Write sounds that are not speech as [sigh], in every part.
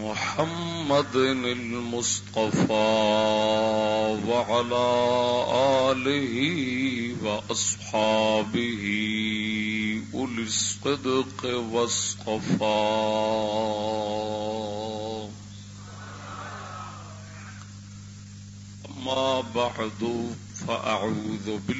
محمد المصطفى وعلى آله وأصحابه أولي الصدق والصفاء. أما بعد فأعوذ بالله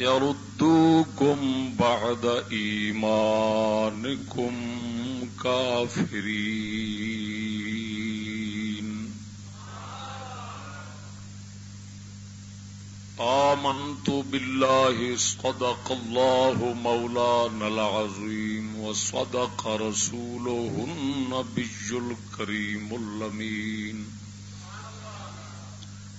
يردوكم بعد إيمانكم كافرين آمنت بالله، صدق الله مولانا العظيم، وصدق رسوله النبي الكريم اللمين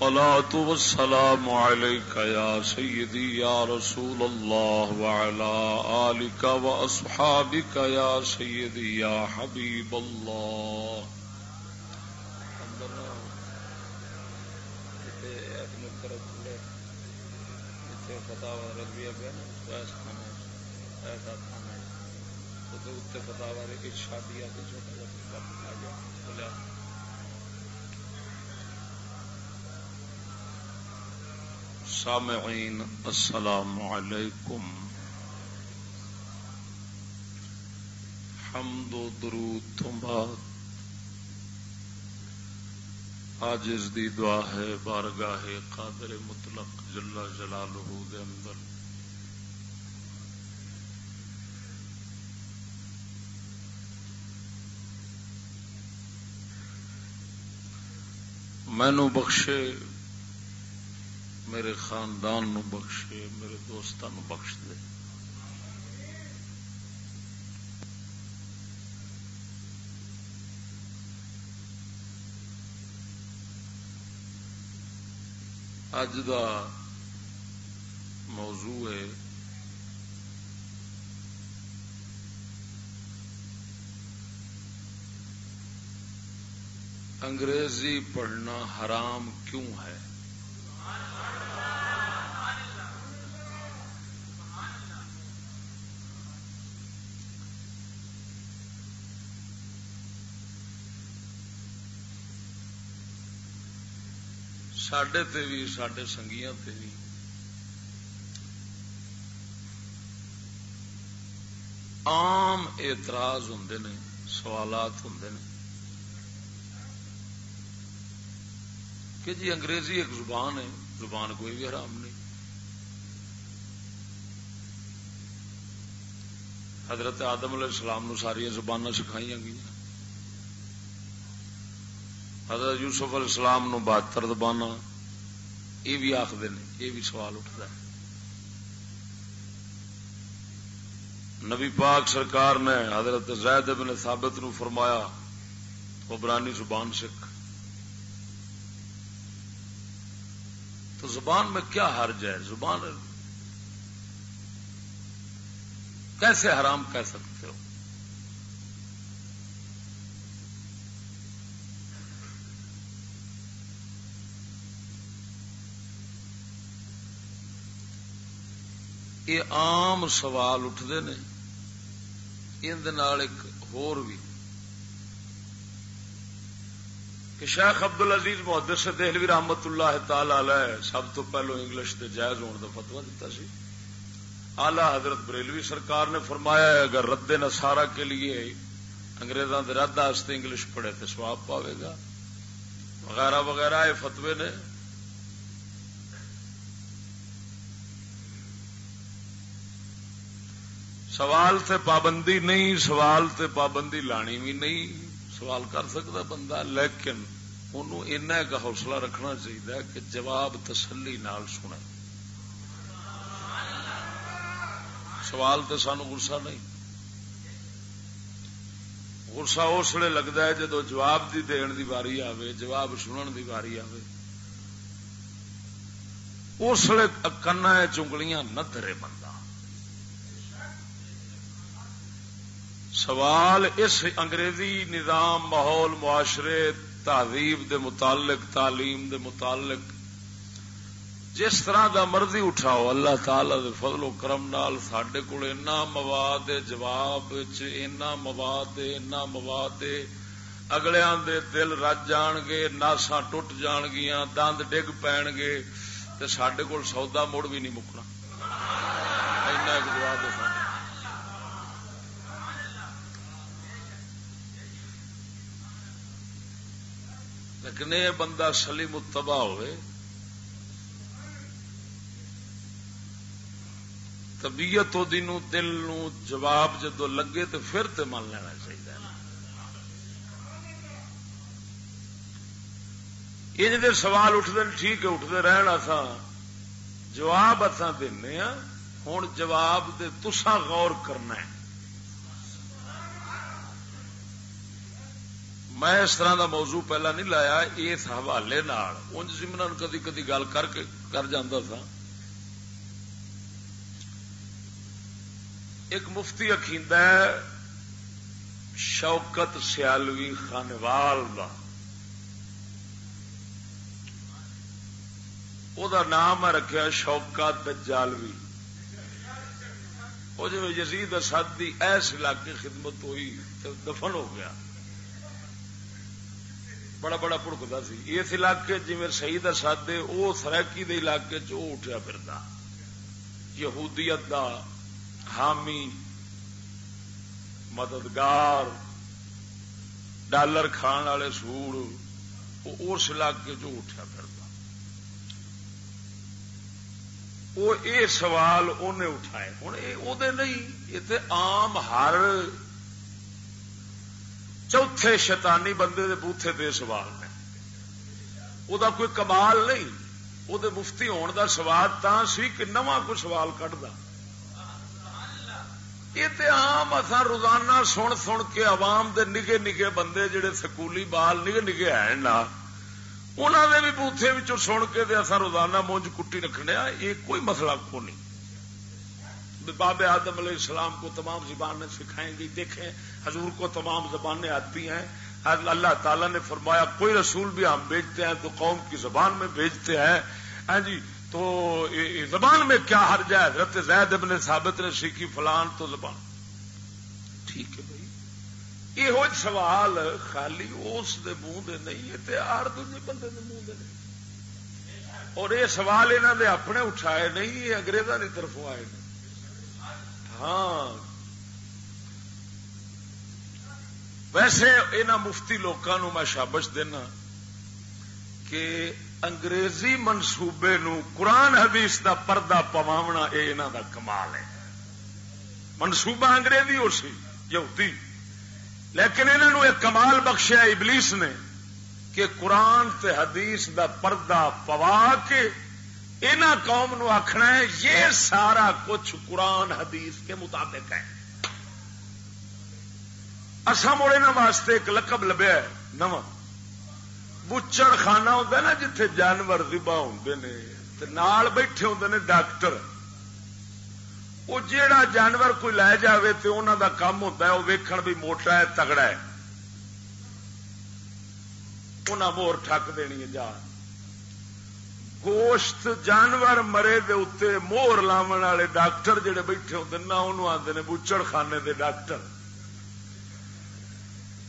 الصلاة والسلام عليك يا سيدي يا رسول الله وعلى آلك وأصحابك يا سيدي يا حبيب الله. شادی آتی جو سامعین السلام علیکم حمد و درود تو بعد. آجز دی دعا ہے، بارگاہ قادر مطلق جلا جلالہ دے اندر. مینو بخشے میرے خاندان نو بخشے، میرے دوستان نو بخش دے۔ اج دا موضوع ہے انگریزی پڑھنا حرام کیوں ہے؟ سڈے بھی سڈے سنگیاں تے بھی عام اعتراض ہوں نے سوالات ہوں نے کہ جی انگریزی ایک زبان ہے زبان کوئی بھی حرام نہیں حضرت آدم علیہ السلام نو ساری زبان سکھائی گئی حضرت یوسف علیہ السلام نو بہتر زبان یہ بھی آخر یہ بھی سوال اٹھتا ہے۔ نبی پاک سرکار نے حضرت زید بن ثابت نو فرمایا برانی زبان سکھ۔ تو زبان میں کیا حرج ہے؟ زبان کیسے حرام کہہ سکتے ہو؟ یہ عام سوال اٹھتے ہیں اندر ایک ہور بھی۔ کہ شیخ ابد ال عزیز محدر سے دہلوی رحمت اللہ تعالی علیہ سب تو پہلو انگلش کے جائز ہونے کا فتوا دیتا سی۔ آلہ حضرت بریلوی سرکار نے فرمایا ہے، اگر رد نسارا کے لیے انگریزوں کے رد واسطے انگلش پڑھے تو سواب پاوے گا۔ وغیرہ وغیرہ یہ فتوے نے سوال سے پابندی نہیں، سوال سے پابندی لانی بھی نہیں۔ سوال کر سکتا بندہ، لیکن انہوں کا حوصلہ رکھنا چاہیے کہ جواب تسلی نال سنے سوال تو سانو گسا نہیں۔ گسا اس لیے لگتا ہے جدو جواب دی دین دی واری آوے، جواب سنن دی واری آوے۔ اس لیے کنا چنگلیاں نہ درے بندہ سوال اس انگریزی نظام ماحول معاشرے تہذیب دے متعلق، تعلیم دے متعلق۔ جس طرح دا مرضی اٹھاؤ، اللہ تعالی دے فضل و کرم نال سڈے کو مواد جواب اینا مواد اینا مواد اگلے دے دل رج جان گے ناسا ٹوٹ جان گیا دند ڈگ پین گے۔ سڈے کول سودا مڑ بھی نہیں مکنا۔ اینا ایک جواب دے لیکن یہ بندہ سلی متبا ہوئے، طبیعت دل نو جواب جدو لگے تو پھر تو من لینا چاہیے۔ یہ سوال اٹھتے ٹھیک ہے اٹھتے رہنا سا جواب اتنا دینا ہاں، ہوں جواب دے تسا غور کرنا ہے۔ میں اس طرح دا موضوع پہلا نہیں لایا، اس حوالے انج سمن کدی کدی گل کر کے کر جانا تھا ایک مفتی اخیند شوکت سیالوی خانوال کا وہ نام رکھا شوکت دجالوی۔ وہ جی یزید اسد کی ایس علاقے خدمت ہوئی تو دفن ہو گیا۔ بڑا بڑا پڑکتا سی۔ اس علاقے جی شہید سادے وہ سرکی دے علاقے اٹھیا پھر یہودیت دا حامی مددگار، ڈالر کھان والے سوڑ وہ اس علاقے چ اٹھیا پھر وہ یہ سوال انہیں اٹھائے۔ ہوں وہ نہیں یہ عام ہر چوتھے شیطانی بندے دے بوتھے دے سوال نے۔ وہ کوئی کمال نہیں وہ مفتی ہون دا سوال تا سی کہ نواں کوئی سوال کٹدا یہ عام اصا روزانہ سن سن کے عوام دے نگے نگے بندے جڑے سکولی بال نگے نگے ہیں نا انہوں نے بھی بوتھے سن کے اصا روزانہ مونج کٹی رکھنے یہ کوئی مسئلہ کو نہیں۔ باب آدم علیہ السلام کو تمام زبانیں سکھائیں گی، دیکھیں، حضور کو تمام زبانیں آتی ہیں۔ اللہ تعالیٰ نے فرمایا، کوئی رسول بھی ہم بیچتے ہیں تو قوم کی زبان میں بیچتے ہیں۔ ہاں جی تو زبان میں کیا ہر جائے حضرت زید ابن ثابت نے سیکھی فلان تو زبان۔ ٹھیک ہے بھائی۔ یہ سوال خالی اس دے منہ دے نہیں ہے ہر دوجے بندے دے منہ دے نہیں۔ اور یہ سوال انہوں نے اپنے اٹھائے نہیں یہ اگریزوں کی طرف آئے نہیں۔ ہاں۔ ویسے یہاں مفتی لوگوں میں شابش دینا کہ انگریزی منصوبے نو قرآن حدیث دا پردہ پواونا یہ انہوں دا کمال ہے۔ منصوبہ انگریزی ہو سی، یہودی۔ لیکن انہوں ایک کمال بخشیا ابلیس نے کہ قرآن تے حدیث دا پردہ پوا کے ان قوم نو آخنا ہے، یہ سارا کچھ قرآن، حدیث کے مطابق ہے۔ اصا مڑے واسطے ایک لقب لبیا ہے نو بچڑ خانہ ہوتا نا، جتھے جانور دبا ہوں نال بیٹھے ہوں نے ڈاکٹر۔ وہ جیڑا جانور کوئی لے جائے تو انہوں دا کام ہوتا ہے وہ ویکھن بھی موٹا ہے، تگڑا ہے۔ انہیں مور ٹھک دینی ہے، جان۔ گوشت جانور مرے دے اتنے موہر لاو والے ڈاکٹر جڑے بیٹھے ہوتے نہ انہوں آتے ہیں بچڑ خانے دے ڈاکٹر۔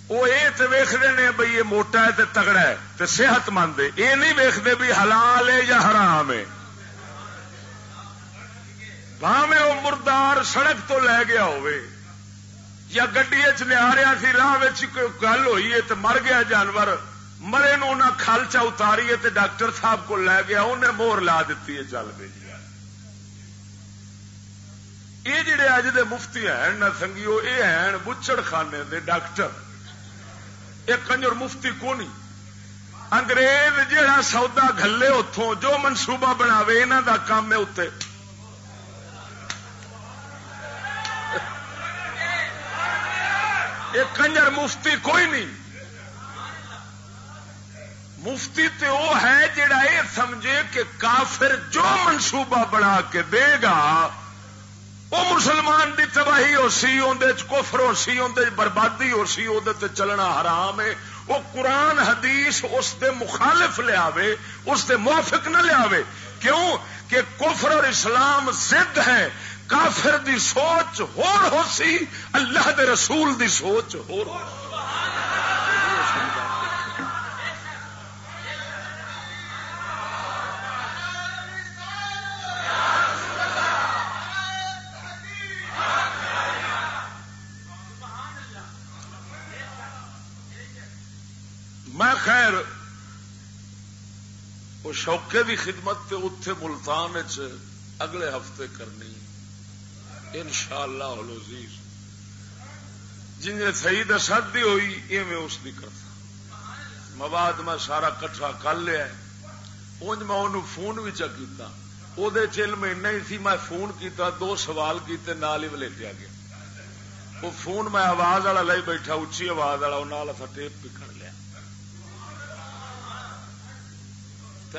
وہ یہ تو ویختے ہیں بھائی یہ موٹا ہے تے تگڑا ہے تے صحت مند ہے۔ یہ نہیں ویختے بھی حلال ہے یا حرام ہے۔ بھاوے وہ مردار سڑک تو لے گیا ہوئے یا گڈی لیا رہا سی، راہ گل ہوئی ہے تو مر گیا جانور۔ مرے نو نہ کھل چا اتاری ہے ڈاکٹر صاحب کو لے گیا انہیں مور لا دیتی ہے چل پی یہ جڑے اج دے مفتی ہیں نہ سنگیو، یہ ہیں بچڑ خانے دے ڈاکٹر۔ یہ کنجر مفتی کو نہیں انگریز جہاں سودا گلے اتوں جو منصوبہ بناوے یہاں دا کام ہے اتنے یہ کنجر مفتی کوئی نہیں۔ مفتی تو وہ ہے جڑا یہ سمجھے کہ کافر جو منصوبہ بنا کے دے گا وہ مسلمان دی تباہی ہو سی اندر کفر ہو سی اندر بربادی ہو سی وہ چلنا حرام ہے۔ وہ قرآن، حدیث اس دے مخالف لیا اس دے موافق نہ لیا کیوں؟ کہ کفر اور اسلام زد ہے کافر دی سوچ ہور ہو سی، اللہ دے رسول دی سوچ ہور ہو شوقے کی خدمت اتے ملتان اگلے ہفتے کرنی۔ ان شاء اللہ جن صحیح دسد دی ہوئی یہ میں اس کی کرتا۔ مواد میں سارا کٹھا کر لیا۔ انج میں انہوں فون بھی چکیتا وہ علم ایسا ہی سی، میں فون کیتا، دو سوال کیتے، نال ہی ولیٹیا گیا۔ وہ فون میں آواز والا لے بیٹھا اچھی آواز والا، وہ ٹیپ بھی کر لیا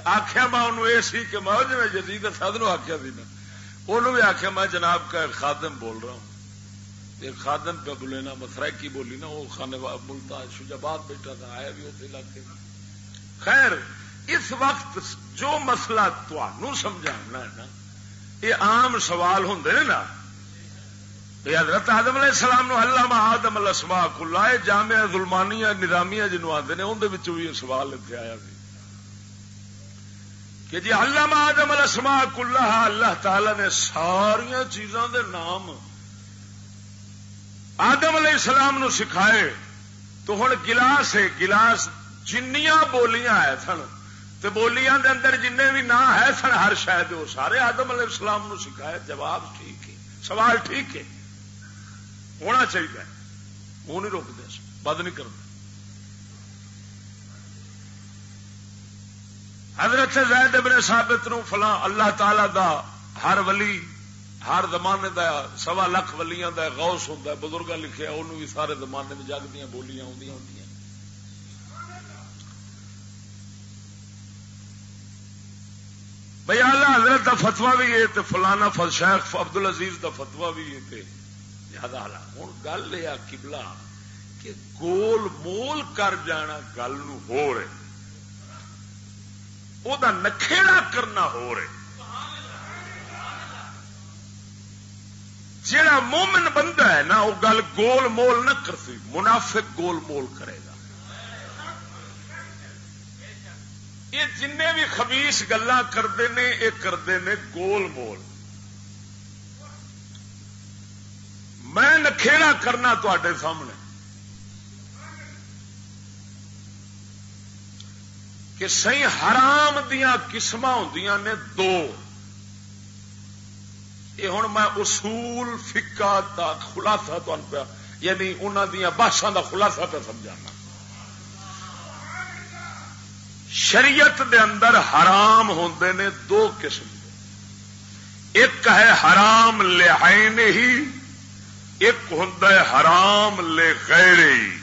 آخیا میں انہوں یہ سی کہ میں جی جدید سدنوں آخیا سی نا انہوں بھی آخیا میں جناب کا خادم بول رہا ہوں۔ ایک خادم پہ بولے نا مسرائکی بولی نا وہ خانے بولتا شجاباد بیٹھا تھا، آیا بھی اس علاقے خیر، اس وقت جو مسئلہ تمہوں سمجھانا ہے نا، یہ عام سوال ہوں نا۔ حضرت آدم علیہ السلام نو اللہ آدم الاسماء کلا جامع ظلمانیاں نظامیاں جنوب آتے ہیں اندر بھی سوال اتنے آیا بھی۔ کہ جی اللہ آدم الاسماء کلہ اللہ تعالی نے ساریا چیزوں دے نام آدم علیہ السلام نو سکھائے تو ہوں گلاس ہے، گلاس جنیاں بولیاں ہے سن۔ تو بولیاں دے اندر جن بھی نام ہے سن، ہر شاید وہ سارے آدم علیہ السلام نو سکھائے، جواب ٹھیک ہے۔ سوال ٹھیک ہے۔ ہونا چاہیے۔ وہ نہیں روکتے۔ بد نہیں کرتے۔ حضرت زید ابن ثابت نو فلاں اللہ تعالی دا ہر ولی، ہر زمانے دا، سوا لکھ ولیاں دا غوث ہوندا ہے، بزرگاں لکھیا انہوں بھی سارے زمانے میں جگ دیاں، بولیاں ہوندیاں ہوندیاں بھئی اللہ حضرت دا فتوا بھی ہے تے فلانا شیخ عبد العزیز دا فتوا بھی ہے تے یاد آ ہوں گل یہ قبلہ، کہ گول مول کر جانا گل نو ہو رہے۔ وہ نکھےڑا کرنا ہو رہے۔ جڑا مومن بندہ ہے نا وہ گل گول مول نہ کرتی منافق گول مول کرے گا۔ یہ جن بھی خبیس گلا کرتے ہیں یہ کرتے ہیں گول مول۔ میں نکھےڑا کرنا تے سامنے۔ کہ سی حرام دیا قسم ہوں نے دو۔ یہ ہوں میں اصول فکا کا خلاصہ پیا یعنی انہوں دیا باشا کا خلاصہ پہ سمجھانا۔ شریعت دے اندر حرام ہوں نے دو قسم۔ ایک ہے حرام لے ہی، ایک ہوں حرام لے غیر ہی۔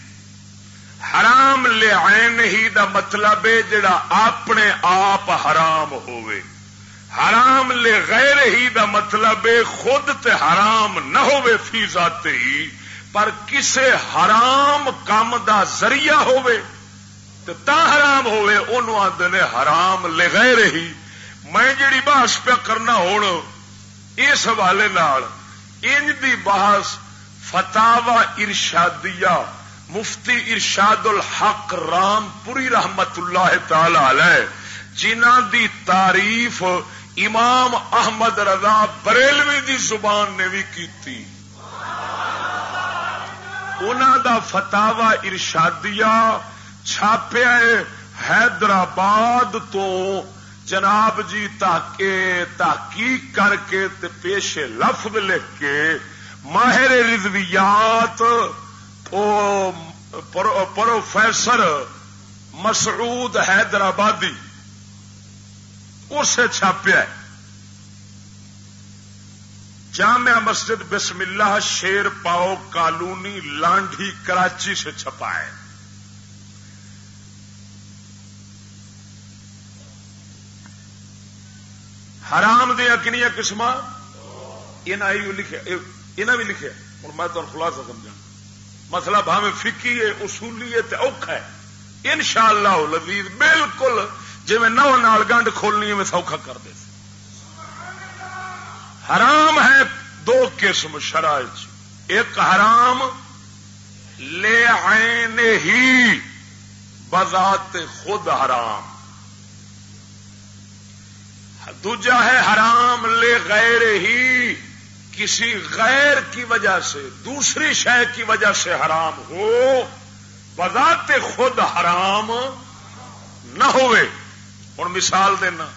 حرام لے ہی دا مطلب ہے جڑا اپنے آپ حرام ہوئے۔ حرام لے غیر ہی دا مطلب ہے خود تے حرام نہ ہوئے فی ذات ہی، پر کسے حرام کام دا ذریعہ ہوئے تے تا حرام ہوئے انہوں آدھے نے حرام لے غیر ہی۔ میں جیڑی بحث پیا کرنا ہوں اس حوالے نال انج دی بحث فتاوا ارشادیہ مفتی ارشاد الحق رام پوری رحمت اللہ تعالی علیہ جنہ دی تعریف امام احمد رضا بریلوی دی زبان نے بھی کی دا فتاوا ارشادیہ چھاپیا حیدرآباد تو۔ جناب جی تحقیق کر کے تے پیش لفظ لکھ کے ماہر رضویات پروفیسر مسعود حیدرآبادی، اسے چھاپیا جامع مسجد بسم اللہ شیر پاؤ کالونی لانڈھی کراچی سے چھپا ہے۔ حرام دیا کنیا قسم لکھے بھی لکھے ہوں میں تمہیں خلاصہ سمجھا مطلب مسئلہ بھاوے فکی ہے، اصولی ہے اوکھا ہے۔ ان شاء اللہ لذیذ، بالکل جی میں نو نال گنڈ کھولنی میں سوکھا کر دے۔ حرام ہے دو قسم شرائط جی۔ ایک حرام، لے آئے ہی بذات خود حرام۔ دوجا ہے حرام، لے غیر ہی کسی غیر کی وجہ سے، دوسری شے کی وجہ سے حرام ہو، بذات خود حرام نہ ہوئے۔ ہوں مثال دینا۔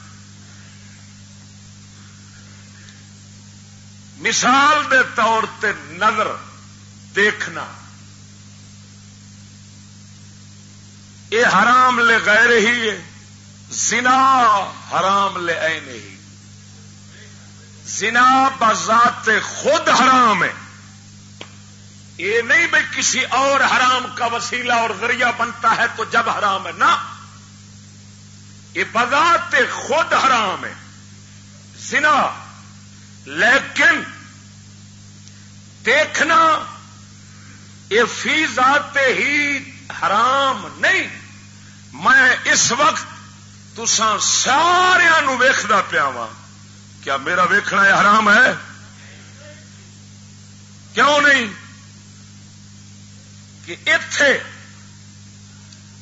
مثال دے طور تے نظر دیکھنا۔ یہ حرام لے غیر ہی ہے زنا حرام لے اے نہیں زنا بذات خود حرام ہے۔ یہ نہیں بھائی کسی اور حرام کا وسیلہ اور ذریعہ بنتا ہے تو جب حرام ہے نہ یہ بذات خود حرام ہے۔ زنا، لیکن دیکھنا، یہ فی ذات ہی حرام نہیں۔ میں اس وقت تسان سارا ویختا پیا وا کیا میرا ویکھنا یہ حرام ہے؟ کیوں نہیں؟ کہ اتے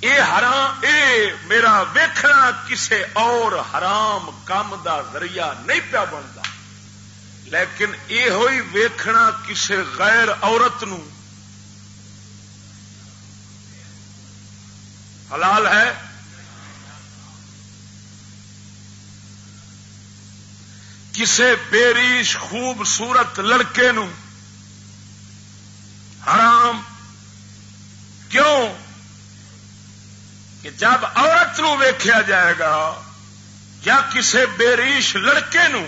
یہ حرام، اے میرا ویکھنا کسے اور حرام کام دا ذریعہ نہیں پیا بنتا لیکن یہ ہوئی ویکھنا کسے غیر عورت نو۔ حلال ہے؟ کسے بیریش خوبصورت لڑکے نو حرام کیوں کہ جب عورت نو ویخیا جائے گا یا کسے بیریش لڑکے نو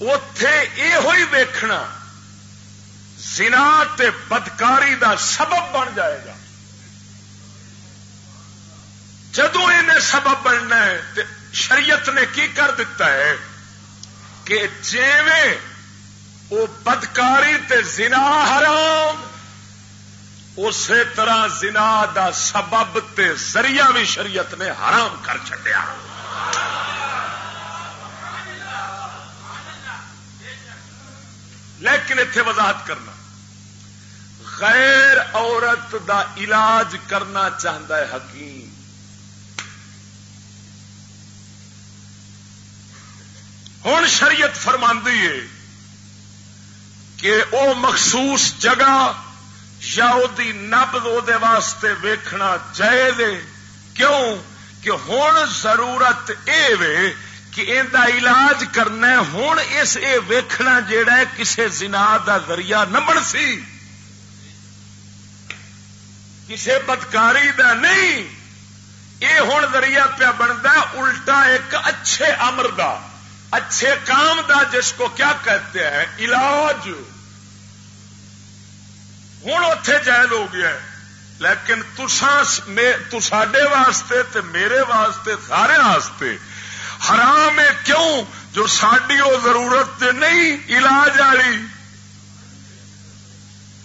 اتے یہ ویکھنا زنا تے بدکاری دا سبب بن جائے گا۔ جدو انہیں سبب بننا ہے شریعت نے کی کر دیتا ہے؟ کہ جیویں وہ بدکاری تے زنا حرام، اسی طرح زنا دا سبب تے ذریعہ بھی شریعت نے حرام کر چڈیا لیکن اتے وضاحت کرنا، غیر عورت دا علاج کرنا چاہتا ہے حکیم۔ ہوں شریعت فرماندی ہے کہ وہ مخصوص جگہ یا نبد وہ واسطے ویکھنا چاہیے کیوں؟ کہ ہوں ضرورت یہ کہ ان علاج کرنا ہوں اس اے ویکھنا جیڑا ہے، کسے زنا دا ذریعہ نہ بن سی۔ کسے بدکاری دا نہیں۔ یہ ہوں ذریعہ پیا بنتا الٹا ایک اچھے امر دا۔ اچھے کام دا جس کو کیا کہتے ہیں؟ علاج۔ ہوں اتے جائز ہو گیا لیکن تساڈے واسطے تے میرے واسطے، سارے واسطے حرام ہے۔ کیوں؟ جو ساری وہ ضرورت نہیں، علاج والی۔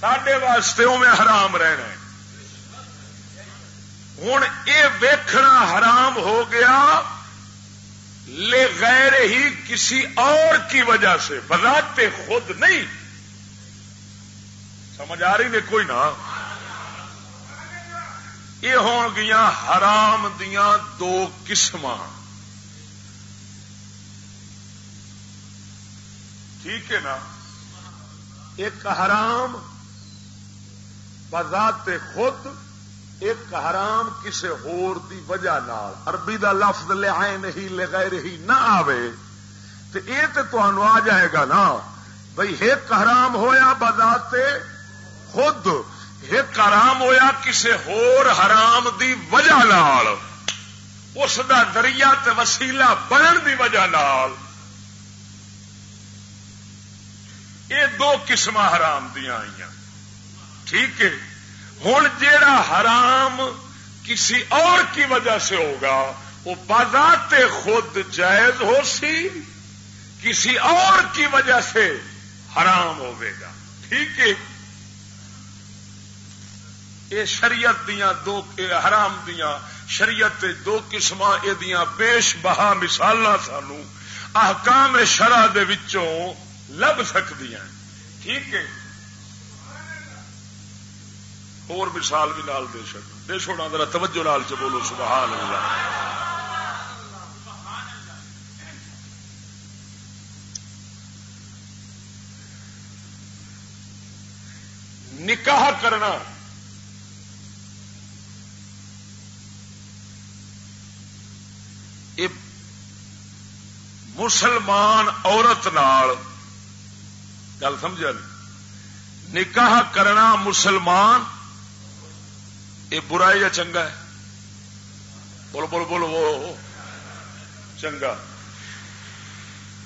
سڈے واسطے میں حرام رہنا ہوں یہ ویکھنا حرام ہو گیا۔ لے غیر ہی کسی اور کی وجہ سے، بذات خود نہیں۔ سمجھ آ رہی نے کوئی نہ یہ ہو گیا حرام دیا دو قسم ٹھیک ہے نا؟ ایک حرام، بذات خود ایک حرام کسی ہور دی وجہ نال، عربی دا لفظ لے آئے نہیں لے گئے رہی نہ آوے تو یہ تو آ جائے گا نا۔ بھائی ایک حرام ہویا بذات خود، ایک حرام ہویا کسی ہور حرام دی وجہ نال۔ اس دا دریا تے وسیلہ بنن دی وجہ نال۔ یہ دو قسم حرام دیا آئی ٹھیک ہے؟ ہوں جیڑا حرام کسی اور کی وجہ سے ہوگا، وہ بذات خود جائز ہو سی کسی اور کی وجہ سے حرام ہوگا ٹھیک ہے؟ یہ شریعت دیا دو حرام دیا شریعت دو قسم یہ بیش بہا مثال سانو، احکام شرح لب سکتی ٹھیک ہے؟ اور مثال بھی نال دے سک دے چھوڑا ذرا توجہ نال چ بولو سبحان اللہ نکاح کرنا مسلمان عورت نال گل سمجھا نکاح کرنا مسلمان یہ برا یا چنگا ہے؟ بولو بولو بولو، وہ چنگا۔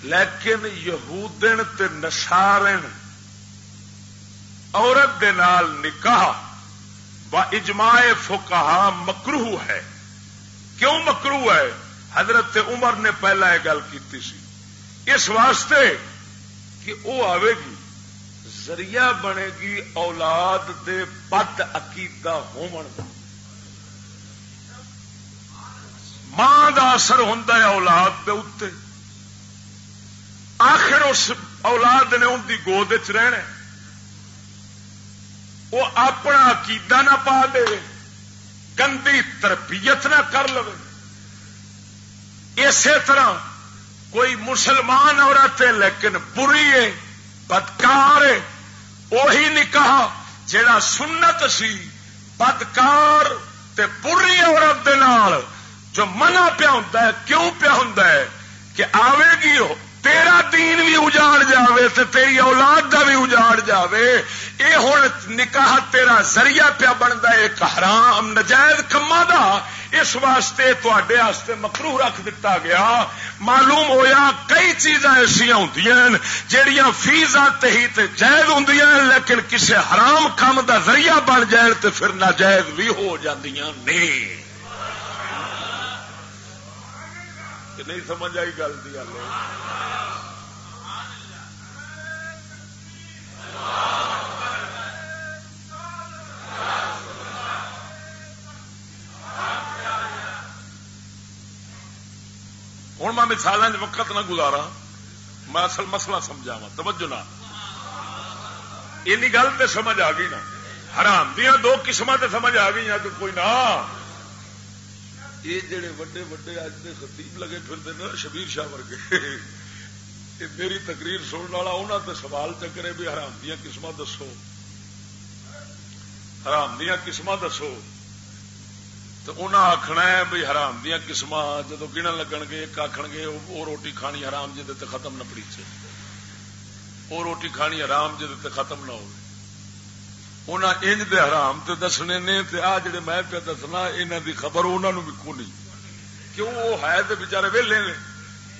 لیکن یہودن تے نسارن عورت دے نال نکاح با اجماع فکہ مکرو ہے۔ کیوں مکرو ہے؟ حضرت عمر نے پہلا یہ گل کی اس واسطے کہ وہ آئے گی۔ ذریعہ بنے گی اولاد دے بد عقیدہ ہومن ماں دا اثر ہوتا ہے اولاد دے اتنے آخر اس اولاد نے ان کی گود چ رہنا وہ اپنا عقیدہ نہ پا دے، گندی تربیت نہ کر لو اسی طرح کوئی مسلمان عورت ہے لیکن بری ہے۔ بدکار وہی نکاح جڑا سنت سی، بدکار تے بری عورت دے نال جو منع پیا ہوں کیوں پیا ہوں کہ آئے گی تیرا دین بھی اجاڑ جاوے تے تیری اولاد دا بھی اجاڑ جاوے۔ اے ہوں نکاح تیرا ذریعہ پیا بنتا ایک حرام نجائز کما دا۔ اس واسطے تے مکرو رکھ دتا گیا۔ معلوم ہویا کئی چیزاں ایسا ہوں جہیا فیزا ہی جائز ہوں لیکن کسی حرام کام دا ذریعہ بن جائے تو پھر ناجائز بھی ہو جاندیاں نہیں نہیں سمجھ آئی گل کی گل۔ ہوں میں مثال وقت نہ گزارا میں اصل مسئلہ سمجھاوا توجہ نہ گل تو سمجھ آ گئی نا۔ حرام دیا دو قسم تو سمجھ آ گئی کہ کوئی نہ۔ یہ جڑے وڈے وڈے اج کے خطیب لگے پھرتے نا شبیر شاہ ورگے۔ میری تقریر سننے والا انہوں نے سوال چکرے بھی حرام دیا قسم دسو۔ حرام دیا قسم دسو۔ تو انہیں آخنا ہے بھائی حرام دیا قسم جدو گن لگن گے ایک آخ گے وہ روٹی کھانی حرام جی ختم نہ پڑیچے وہ روٹی کھانی حرام جی ختم نہ ہو انج دے حرام تے دسنے نے آ جڑے میں پہ دسنا انہوں دی خبر انہوں بھی کونی کیوں وہ ہے تو بچارے ویلے نے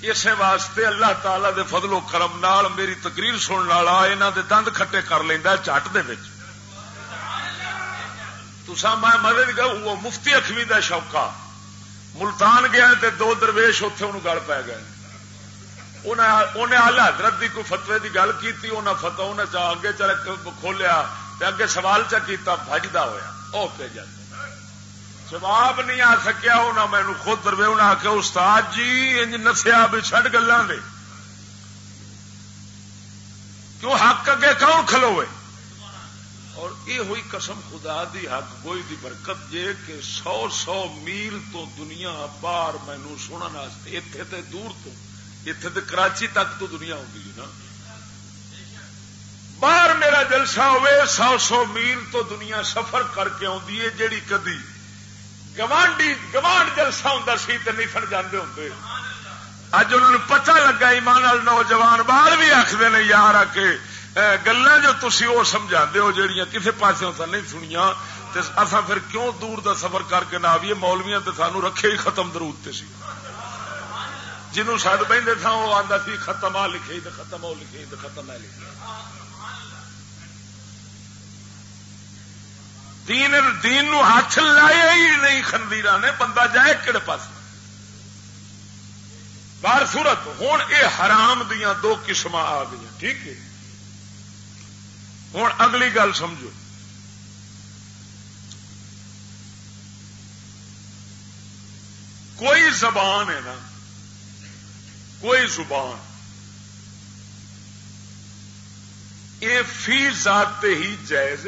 اسی واسطے اللہ تعالی دے فضل و کرم نال میری تقریر سننے والا انہوں دے دند کھٹے کر لینا چٹ دے تسا میں مدد گا وہ مفتی اخمی کا شوقا ملتان گیا تے دو درویش اتے انہوں گل پی گئے۔ انہیں آل حضرت کی کوئی فتوی کی گل کی انہیں فتح انہیں اگے چل کھولیا اگے سوال چا کیتا بجتا ہوا وہ پہ جاتا جواب نہیں آ سکیا انہیں مینو خود روے انہیں آخیا استاد جی انج نسیا بھی چڈ گلوں دے۔ کیوں حق اگے کون کھلوے؟ اور یہ ہوئی قسم خدا دی، حق کوئی دی برکت جے کہ سو سو میل تو دنیا باہر مینو سننے اتے تے دور تو اتے تے کراچی تک تو دنیا ہوگی نا۔ باہر میرا جلسہ ہوئے، سو سو میل تو دنیا سفر کر کے آدھی ہے، جیڑی کدی گوانڈی، گوانڈ جلسہ ہوں سی تو نہیں سن جانے ہوں اج انہوں نے پتا لگا ایمان نوجوان بال بھی آخر نے، یار آ کے گلا جو تھی وہ سمجھا ہو جہیا کسی پاس نہیں سنیا اصا پھر کیوں دور دا سفر کر کے نہ آئیے مولویا تو سانو رکھے ہی ختم درود سی۔ جنوں سد پہ تھا وہ آتا سی، ختم آ لکھے تو ختم آ لکھے تو ختم آ لکھے دین دین نو ہاتھ لایا ہی نہیں خندیر نے، بندہ جائے کہڑے پاس بار سورت ہوں یہ حرام دیا دو قسم آ گئی ٹھیک ہے؟ ہوں اگلی گل سمجھو۔ کوئی زبان ہے نا، کوئی زبان یہ فی ذات ہی جائز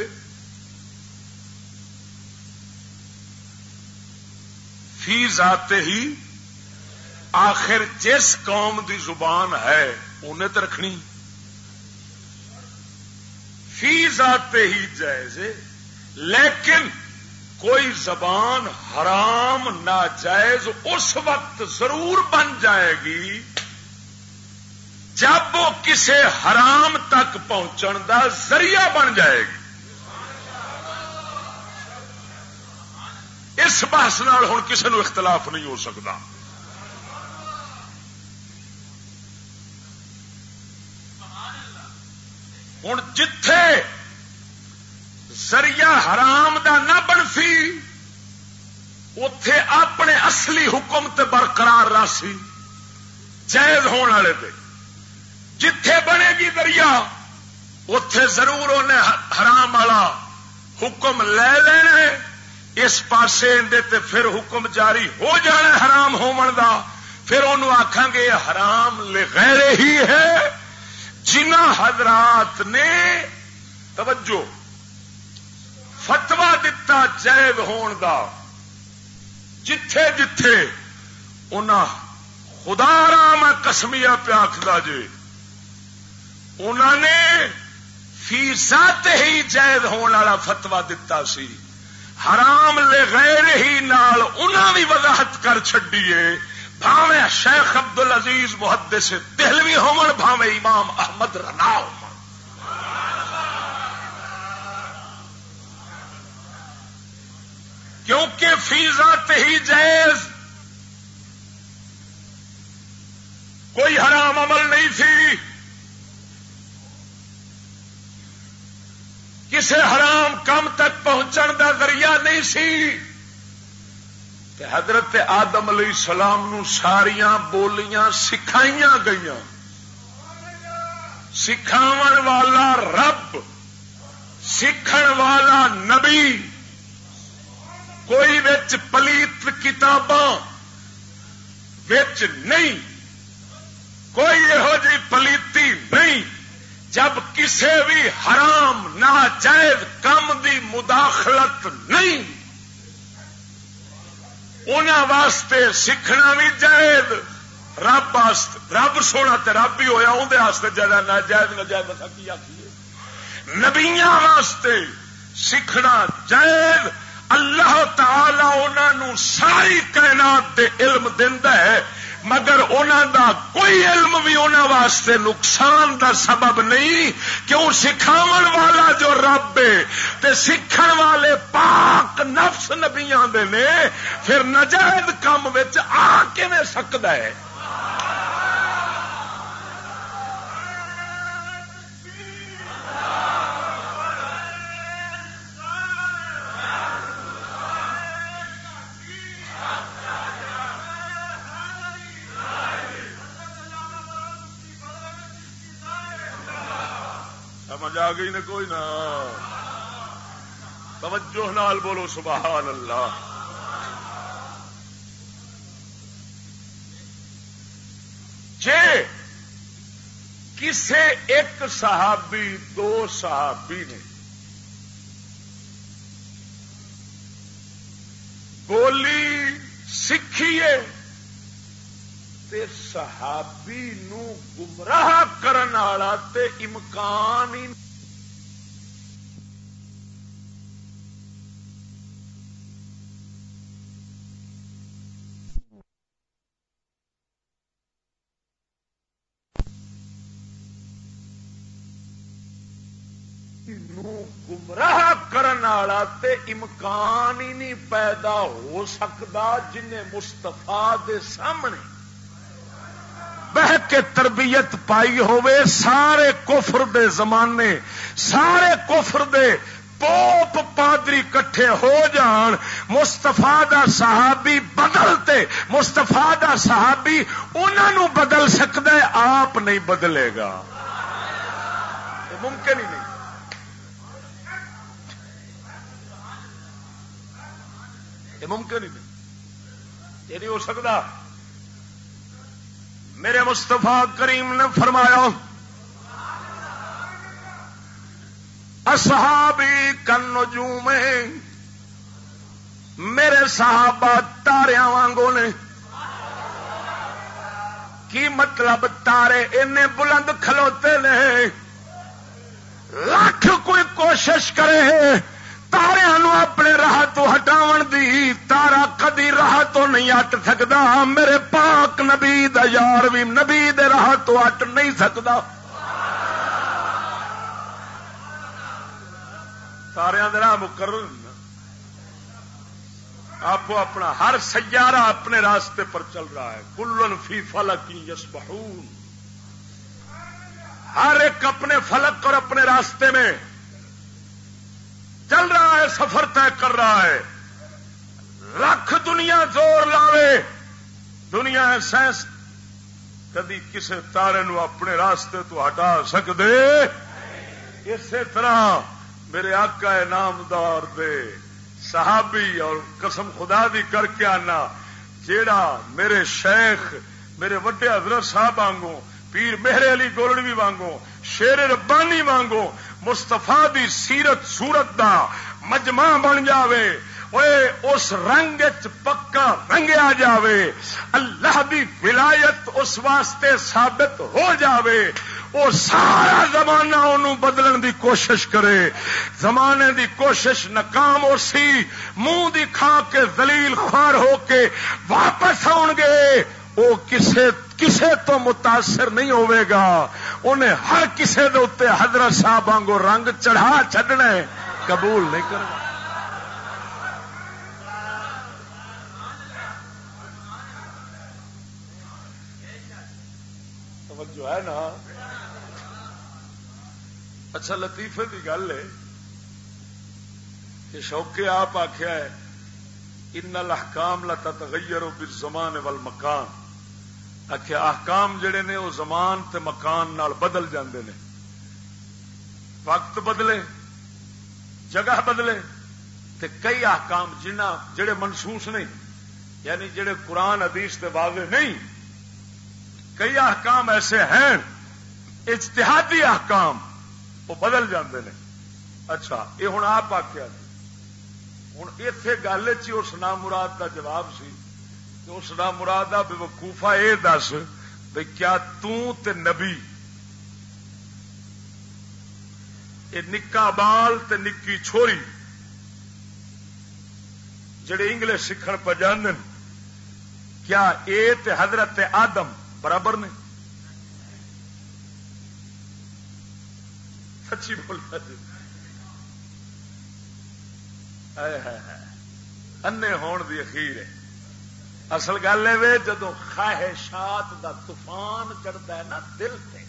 فی ذات ہی آخر جس قوم دی زبان ہے انہیں تو رکھنی۔ فی ذات ہی جائز لیکن کوئی زبان حرام ناجائز اس وقت ضرور بن جائے گی جب وہ کسی حرام تک پہنچن دا ذریعہ بن جائے گی۔ اس بحث ہوں کسی نو اختلاف نہیں ہو سکتا۔ ہوں جتھے ذریعہ حرام دا نہ بنسی اتے اپنے اصلی حکم تے برقرار راسی جائز ہونے والے جتھے بنے گی دریا اتے ضرور انہیں حرام والا حکم لے لینا اس پاسے تے پھر حکم جاری ہو جانا حرام دا پھر انہوں آخان گے حرام لغیرے ہی ہے جنہ حضرات نے توجہ فتوا دتا جائز ہون دا، جتھے جتھے انہاں خدا رام کسمیا پیاکھدا جے انہوں نے فی ذات ہی جائز ہونے والا فتوا دتا سی، حرام لے غیر ہی نال انہاں بھی وضاحت کر چڈیے بھاوے شیخ ابد ال عزیز محدے سے دہلوی ہومن بھاوے امام احمد رنا ہو کیونکہ فیضا ہی جائز۔ کوئی حرام عمل نہیں تھی۔ کسی حرام کم تک پہنچن کا ذریعہ نہیں سی۔ حضرت آدم علیہ السلام نو ساریاں بولیاں سکھائی گئی سکھاو والا رب سکھ والا نبی۔ کوئی بچ پلیت کتاباں نہیں، کوئی یہو جی پلیتی نہیں۔ جب کسی بھی حرام، ناجائز کم دی مداخلت نہیں واسطے سیکھنا بھی جائز۔ رب رب سونا تو رب ہی ہوا اندر جگہ ناجائز نجائز کی آخیے نبیا واسطے سیکھنا جائز۔ اللہ تعالی انہوں ساری کائنات دے علم ہے۔ مگر انہوں دا کوئی علم بھی انہوں واسطے نقصان دا سبب نہیں، کیوں سکھاو والا جو رب تے سکھ والے پاک نفس نبیاں دے نے، پھر نجائز کام آ سکتا ہے؟ گئی نا کوئی نہ توجہ نال بولو، سبحان اللہ۔ جے کسے ایک صحابی، دو صحابی نے بولی سیکھیے تے صحابی نو گمراہ کرن والا تے امکان ہی والا تے امکان ہی نہیں پیدا ہو سکتا جن مستفا دے سامنے بہ کے تربیت پائی ہوئے سارے کفر دے زمانے، سارے کفر دے پوپ پادری کٹھے ہو جان۔ مستفا دا صحابی بدلتے مستفا دا صحابی انہوں بدل سکتا ہے، آپ نہیں بدلے گا۔ ممکن ہی نہیں۔ یہ ممکن ہی نہیں۔ یہ نہیں ہو سکتا۔ میرے مستفا کریم نے فرمایا، اصحابی کن نجوم میرے صحابہ تاریا وانگو نے۔ کی مطلب تارے ان بلند کھلوتے نے؟ لاکھ کوئی کوشش کرے۔ تارا اپنے راہ تو ہٹاو دی تارا کدی راہ تو نہیں ہٹ سکتا میرے پاک نبی دا یار بھی نبی دے راہ تو ہٹ نہیں سکتا تارا راہ مقرر آپ اپنا ہر سیارہ اپنے راستے پر چل رہا ہے کلن فی فلک یس ہر ایک اپنے فلک اور اپنے راستے میں چل رہا ہے، سفر طے کر رہا ہے۔ لکھ دنیا زور لاوے۔ دنیا سائنس کدی کسی تارے نو اپنے راستے تو ہٹا سکتے اسی طرح میرے آقا نامدار دے۔ صحابی اور قسم خدا دی کر کے آنا۔ جیڑا میرے شیخ، میرے وڈے حضرت صاحب وانگو پیر مہر علی گولڑوی وانگو شیر ربانی وانگو مستفا دی سیرت سورت دا مجمع بن جاوے اس رنگ پکا رنگیا جاوے، اللہ دی ولایت اس واسطے ثابت ہو جاوے۔ وہ سارا زمانہ انہوں بدلن دی کوشش کرے۔ زمانے دی کوشش ناکام ہو سی، منہ دی کھا کے دلیل خوار ہو کے واپس آن گے وہ کسے کسے تو متاثر نہیں ہوئے گا۔ انہیں ہر کسے دے اتنے حضرت صاحب آنگو رنگ چڑھا چڈنا قبول نہیں کرنا۔ جو ہے نا۔ اچھا لطیفے کی گل ہے کہ شوقے آپ آخیا ہے، ان الاحکام لا تتغیر بالزمان والمکان. آخیا احکام جڑے نے وہ زمان تے مکان نال بدل جاندے نے۔ وقت بدلے، جگہ بدلے تے کئی احکام جنہ جڑے منسوس نہیں یعنی جڑے قرآن، حدیث کے واضح نہیں۔ کئی احکام ایسے ہیں، اجتہادی احکام، وہ بدل جاندے نے۔ اچھا یہ ہوں آپ آخیا ہوں اتے گل چ اس نام مراد کا جواب سی۔ اس کا مراد آ بے وقوفا یہ دس بھائی کیا تے نبی یہ نکا بال تے نکی چھوری جڑے انگلش سیکھن پہ جان کیا اے تے حضرت آدم برابر نے؟ سچی بولتا جی۔ انے ہون دی اخیر ہے۔ اصل گل ہے جدو خواہشات دا طوفان چڑھتا ہے نا، دل سے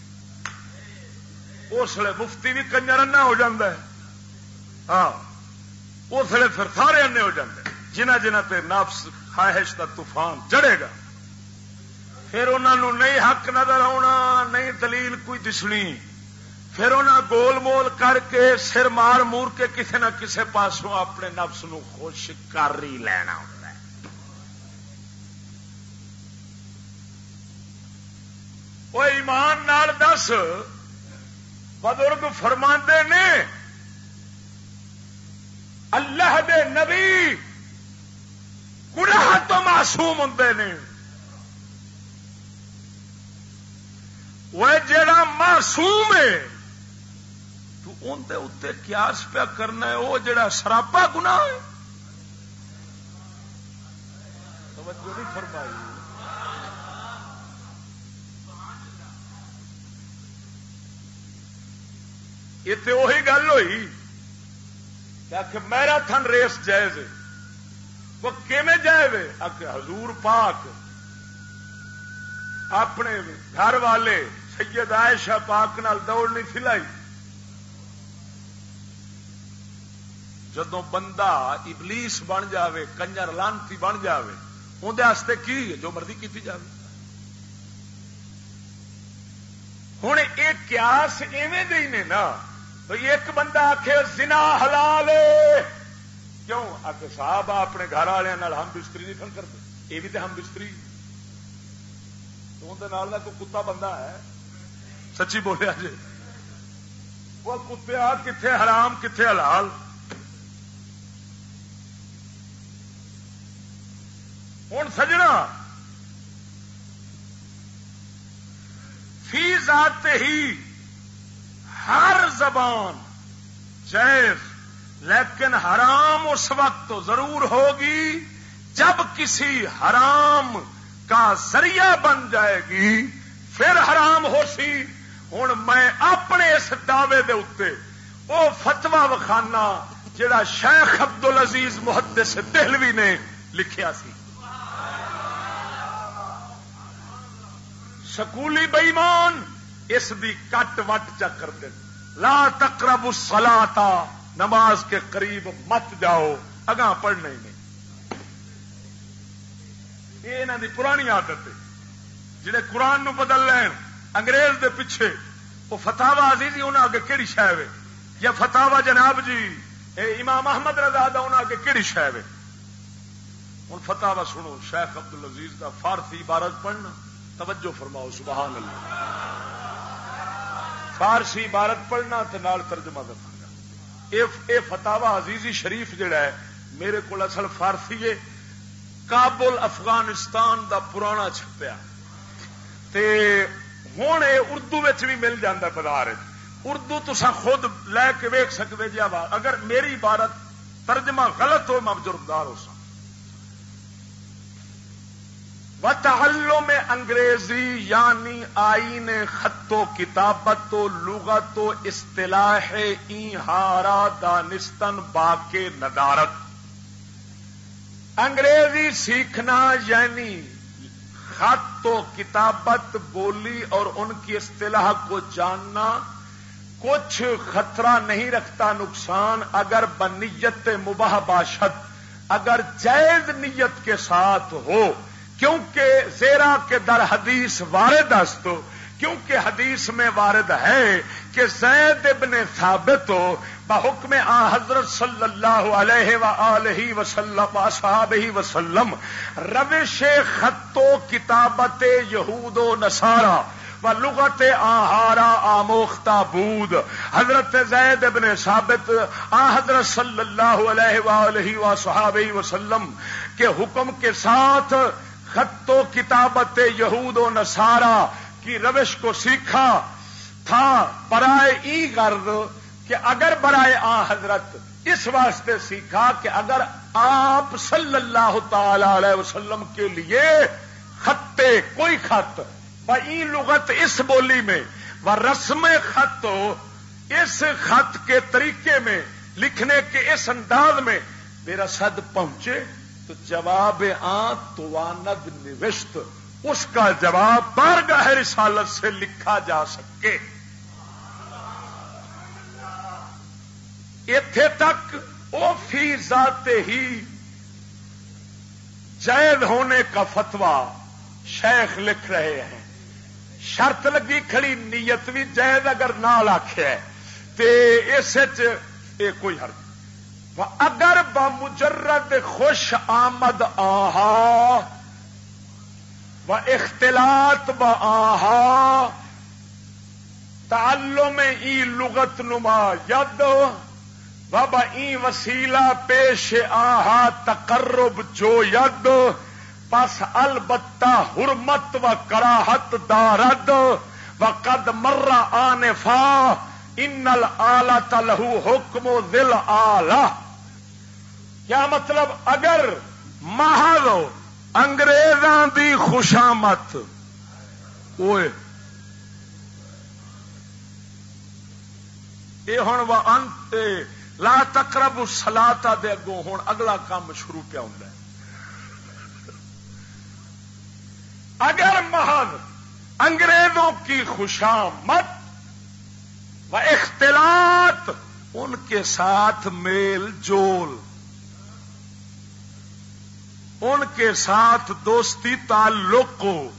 اس لیے مفتی بھی کنجر انا ہو ہے۔ ہاں اس لیے پھر سارے انے ہو جاتے جنہ جنہ تے نفس، خواہش دا طوفان چڑھے گا، پھر انہوں نہیں حق نظر آنا نہیں دلیل کوئی دسنی۔ پھر انہیں گول مول کر کے سر مار مور کے کسی نہ کسی پاسوں اپنے نفس نو خوش کر ہی لینا۔ وہ ایمان دس، بزرگ فرما نے، اللہ دے نبی گناہ تو معصوم ہوں نے۔ وہ جڑا معصوم ہے، تو اندر اتنے کیاس پیا کرنا ہے، وہ جڑا سراپا گنا ہے۔ توجہ نہیں فرمائی۔ اتنے وہی گل ہوئی کہ میرا تھن ریس جائز وہ کیون جائز حضور پاک اپنے گھر والے سید عائشہ پاک نال دوڑ نہیں سلائی۔ جدو بندہ ابلیس بن جاوے، کنجر لانتی بن جاوے اندر کی جو مرضی کی جائے ہوں ایک قیاس ایویں دے نے نا بھائی ایک بندہ آخ زنا حلال کیوں؟ آخ صاحب، اپنے گھر والوں ہم بستری نہیں فن کرتے۔ یہ بھی تو ہم بستری۔ اندر کوئی کتا بندہ ہے۔ سچی بولیا جی وہ کتیا کتنے حرام کتنے حلال۔ ہوں سجنا۔ فی ذات ہی ہر زبان جائز لیکن حرام اس وقت تو ضرور ہوگی جب کسی حرام کا ذریعہ بن جائے گی۔ پھر حرام ہو سی ہوں میں اپنے اس دعوے دے اتنے وہ فتوا وخانا جڑا شیخ ابد ال عزیز محدث دہلوی نے لکھیا سی۔ سکولی بئیمان اس دی کٹ وٹ چکر دے۔ لا تقرب الصلاتا نماز کے قریب مت جاؤ۔ اگاں پڑھنے نہیں یہ انہوں دی پرانی عادت ہے۔ جڑے قرآن نو بدل لین، انگریز دے پیچھے، وہ فتاوا عزیزی انہوں اگے کہڑی شہ یا فتاوا جناب جی اے امام احمد رضا دا انہوں اگے کہڑی شہ ہوں فتاوا سنو، شیخ عبد العزیز دا فارسی عبارت پڑھنا، توجہ فرماؤ، سبحان اللہ۔ فارسی عبارت پڑھنا تے نال ترجمہ دساگا اے فتاوا عزیزی شریف جڑا ہے، میرے کو اصل فارسی ہے۔ کابل، افغانستان دا پرانا چھپیا۔ تے ہوں یہ اردو بھی مل جاتا بازار اردو تو خود لے کے ویک سکتے جی اگر میری عبارت ترجمہ غلط ہو، میں جرمدار ہو سکتا وتحلو میں انگریزی یعنی آئین خط و کتابت و لغت و اصطلاح ہارا دانستن باق ندارت۔ انگریزی سیکھنا یعنی خط و کتابت، بولی اور ان کی اصطلاح کو جاننا۔ کچھ خطرہ نہیں رکھتا نقصان اگر بنیت مباح باشد، اگر جائز نیت کے ساتھ ہو۔ کیونکہ زیرا کے در حدیث وارد است کیونکہ حدیث میں وارد ہے کہ زید ابن ثابت ہو بحکم آ حضرت صلی اللہ علیہ وآلہ وسلم صحاب ہی وسلم روش خط و کتابت یہود و نسارا و لغت آہارا آموختہ بود۔ حضرت زید ابن ثابت، آ حضرت صلی اللہ علیہ وآلہ وصحابہ وسلم کے حکم کے ساتھ خط و کتابت یہود و نسارا کی روش کو سیکھا تھا برائے ای غرض کہ اگر برائے آ حضرت اس واسطے سیکھا کہ اگر آپ صلی اللہ تعالی علیہ وسلم کے لیے خطے کوئی خط ای لغت اس بولی میں و رسم خط اس خط کے طریقے میں لکھنے کے اس انداز میں میرا سد پہنچے تو جواب آ نوشت، اس کا جواب بارگاہ رسالت سے لکھا جا سکے۔ اتے تک وہ فی ذات ہی جید ہونے کا فتوا شیخ لکھ رہے ہیں۔ شرط لگی کھڑی، نیت بھی جید اگر نہ آخیا تو اس کوئی حرف اگر بمجرد خوش آمد آہا و اختلاط ب آہا، تعلم ای لغت نما ید، بابا ای وسیلہ پیش آہا تقرب جو ید، پس البتہ حرمت و کراہت دارد و قد مرہ آنفا ان آلہ تلہو حکم و دل آلہ۔ کیا مطلب اگر محض انگریزاں دی خوشامت اوے یہ ہوں انت لا تقرب سلاتا دے اگوں ہوں اگلا کام شروع پیا ہوں اگر محض انگریزوں کی خوشامت و اختلاط ان کے ساتھ میل جول ان کے ساتھ دوستی تعلق کو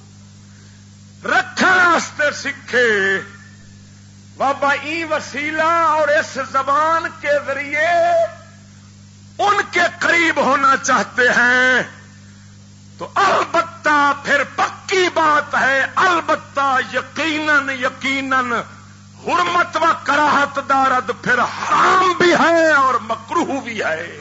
رکھنے سیکھے بابا، ای وسیلہ اور اس زبان کے ذریعے ان کے قریب ہونا چاہتے ہیں۔ تو البتہ پھر پکی بات ہے، البتہ یقیناً یقیناً حرمت و کراہت دارد پھر حرام بھی ہے اور مکروہ بھی ہے۔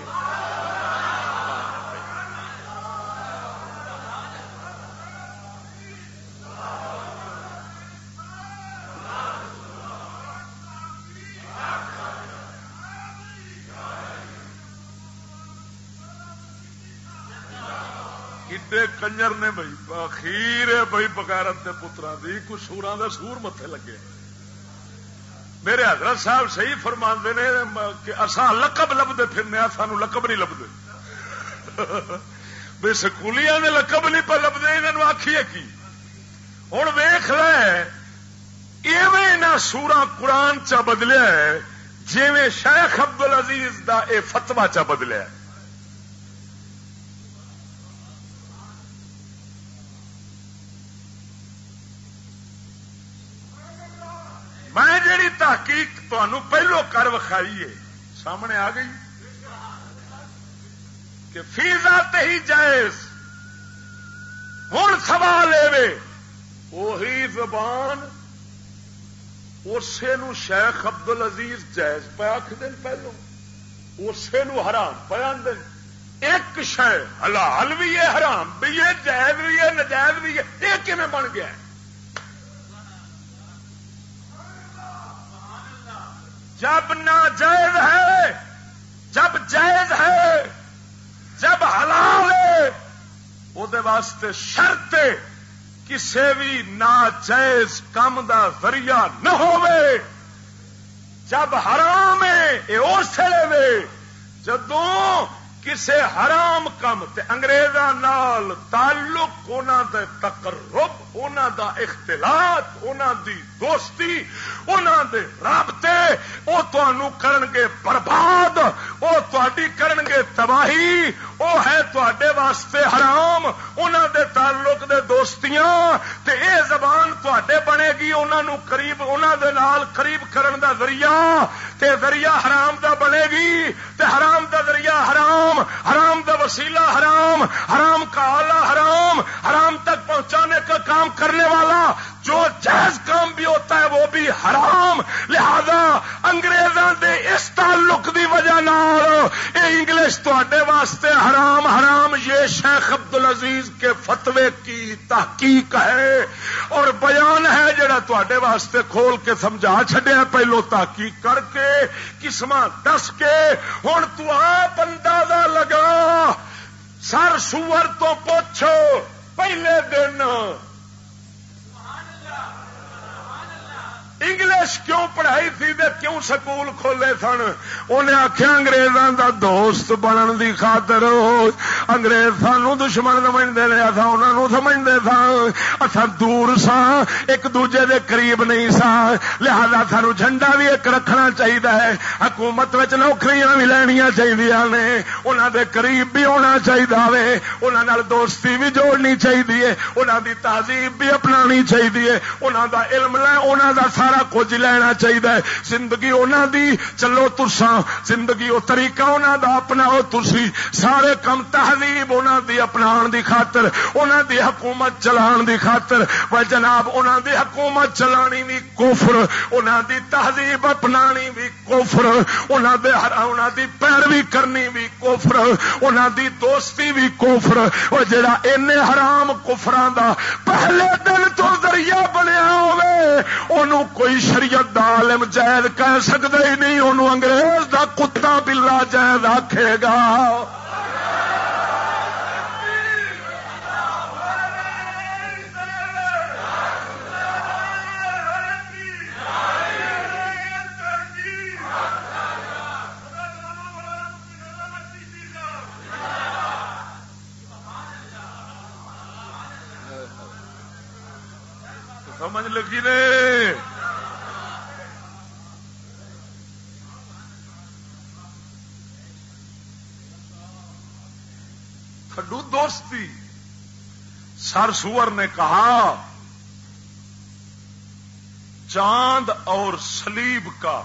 کنجر نے بھائی اخیر بھائی، بغیرت کے پترا دی کچھ سورا کا سور متے لگے۔ میرے حضرت صاحب صحیح فرما نے کہ اصا لقب لبتے پھرنے سانو لقب نہیں لبتے بے سکولیاں نے لقب نہیں پہ لبتے یہ آخیے کی؟ ہوں ویخ ایویں سورا قرآن چا بدلیا ہے جی شیخ ابدل عزیز کا یہ فتوا چا بدلیا ہے میں جیڑی پہلو کر وکھائی ہے سامنے آ گئی کہ فیزا ہی جائز۔ ہوں سوال لے وہی زبان اسے نو شیخ ابدل عزیز جائز پہ آخ دن پہلو اسے نو حرام پہ آدھے ایک شہ حلال بھی ہے، حرام بھی ہے، جائز بھی ہے، نجائز بھی ہے، یہ کھے بن گیا؟ ہے جب ناجائز ہے، جب جائز ہے، جب حلال ہے وہ واسطے شرط کسی بھی ناجائز کم دا ذریعہ نہ ہو جب حرام ہے یہ اس لیے جدوں کسے حرام کم تے انگریزاں نال تعلق، انہاں دے تقرب، انہاں دا اختلاط، انہاں دی دوستی، انہاں دے رابطے، او تانوں کرن گے برباد، او تہاڈی کرن گے تباہی او ہے تواڈے واسطے حرام، انہاں دے تعلق دے دوستیاں، تے اے زبان تواڈے بنے گی، انہاں نو قریب، انہاں دے نال قریب کرن دا ذریعہ، تے ذریعہ حرام دا بنے گی، تے حرام دا ذریعہ حرام حرام دا وسیلہ حرام حرام کا آلہ حرام حرام تک پہنچانے کا کام کرنے والا جو جائز کام بھی ہوتا ہے وہ بھی حرام۔ لہذا انگریزوں دے اس تعلق دی وجہ نال اے انگلش تے واسطے حرام حرام۔ یہ شیخ عبد العزیز کے فتوے کی تحقیق ہے اور بیان ہے جڑا تے واسطے کھول کے سمجھا چڈیا پہلو تحقیق کر کے قسم دس کے ہوں تو آپ اندازہ لگا، سر سور تو پوچھو، پہلے دن انگلش کیوں پڑھائی تھی دے کیوں سکول کھولے سن؟ انہیں آخیا اگریزوں کا دوست بنن دی خاطر انگریز سانو دشمن سمجھتے رہے اصا انہوں سمجھتے سا اصا دور سا ایک دوجے دے قریب نہیں سا لہذا سانو جھنڈا بھی ایک رکھنا چاہیے حکومت نوکریاں بھی لینیا چاہیے نے۔ انہوں دے قریب بھی ہونا چاہیے انہوں دوستی بھی جوڑنی چاہیے انہوں دی تہذیب بھی اپنانی چاہیے انہوں دا علم لے انہوں دا سارا سارا کچھ لینا چاہیے۔ زندگی انہوں دی۔ چلو ترساں زندگی وہ طریقہ انہوں دا اپنا تسی۔ سارے کم تہذیب انہوں دی اپنا دی خاطر انہوں دی حکومت چلان دی خاطر۔ و جناب انہوں دی حکومت چلانی بھی کوفر انہوں دی تہذیب اپنانی بھی کوفر انہوں دے انہوں دی پیروی کرنی بھی کوفر انہوں دی دوستی بھی کوفر وہ جڑا این حرام کفران دا پہلے دن تو ذریعہ بنیا ہوئے انہوں کوئی شریعت دا عالم جائز کہہ سکتا ہی نہیں انہوں انگریز دا کتا بلا جائز آکھے گا۔ سمجھ لگی نے؟ کھڈو دوستی سر سور نے کہا، چاند اور سلیب کا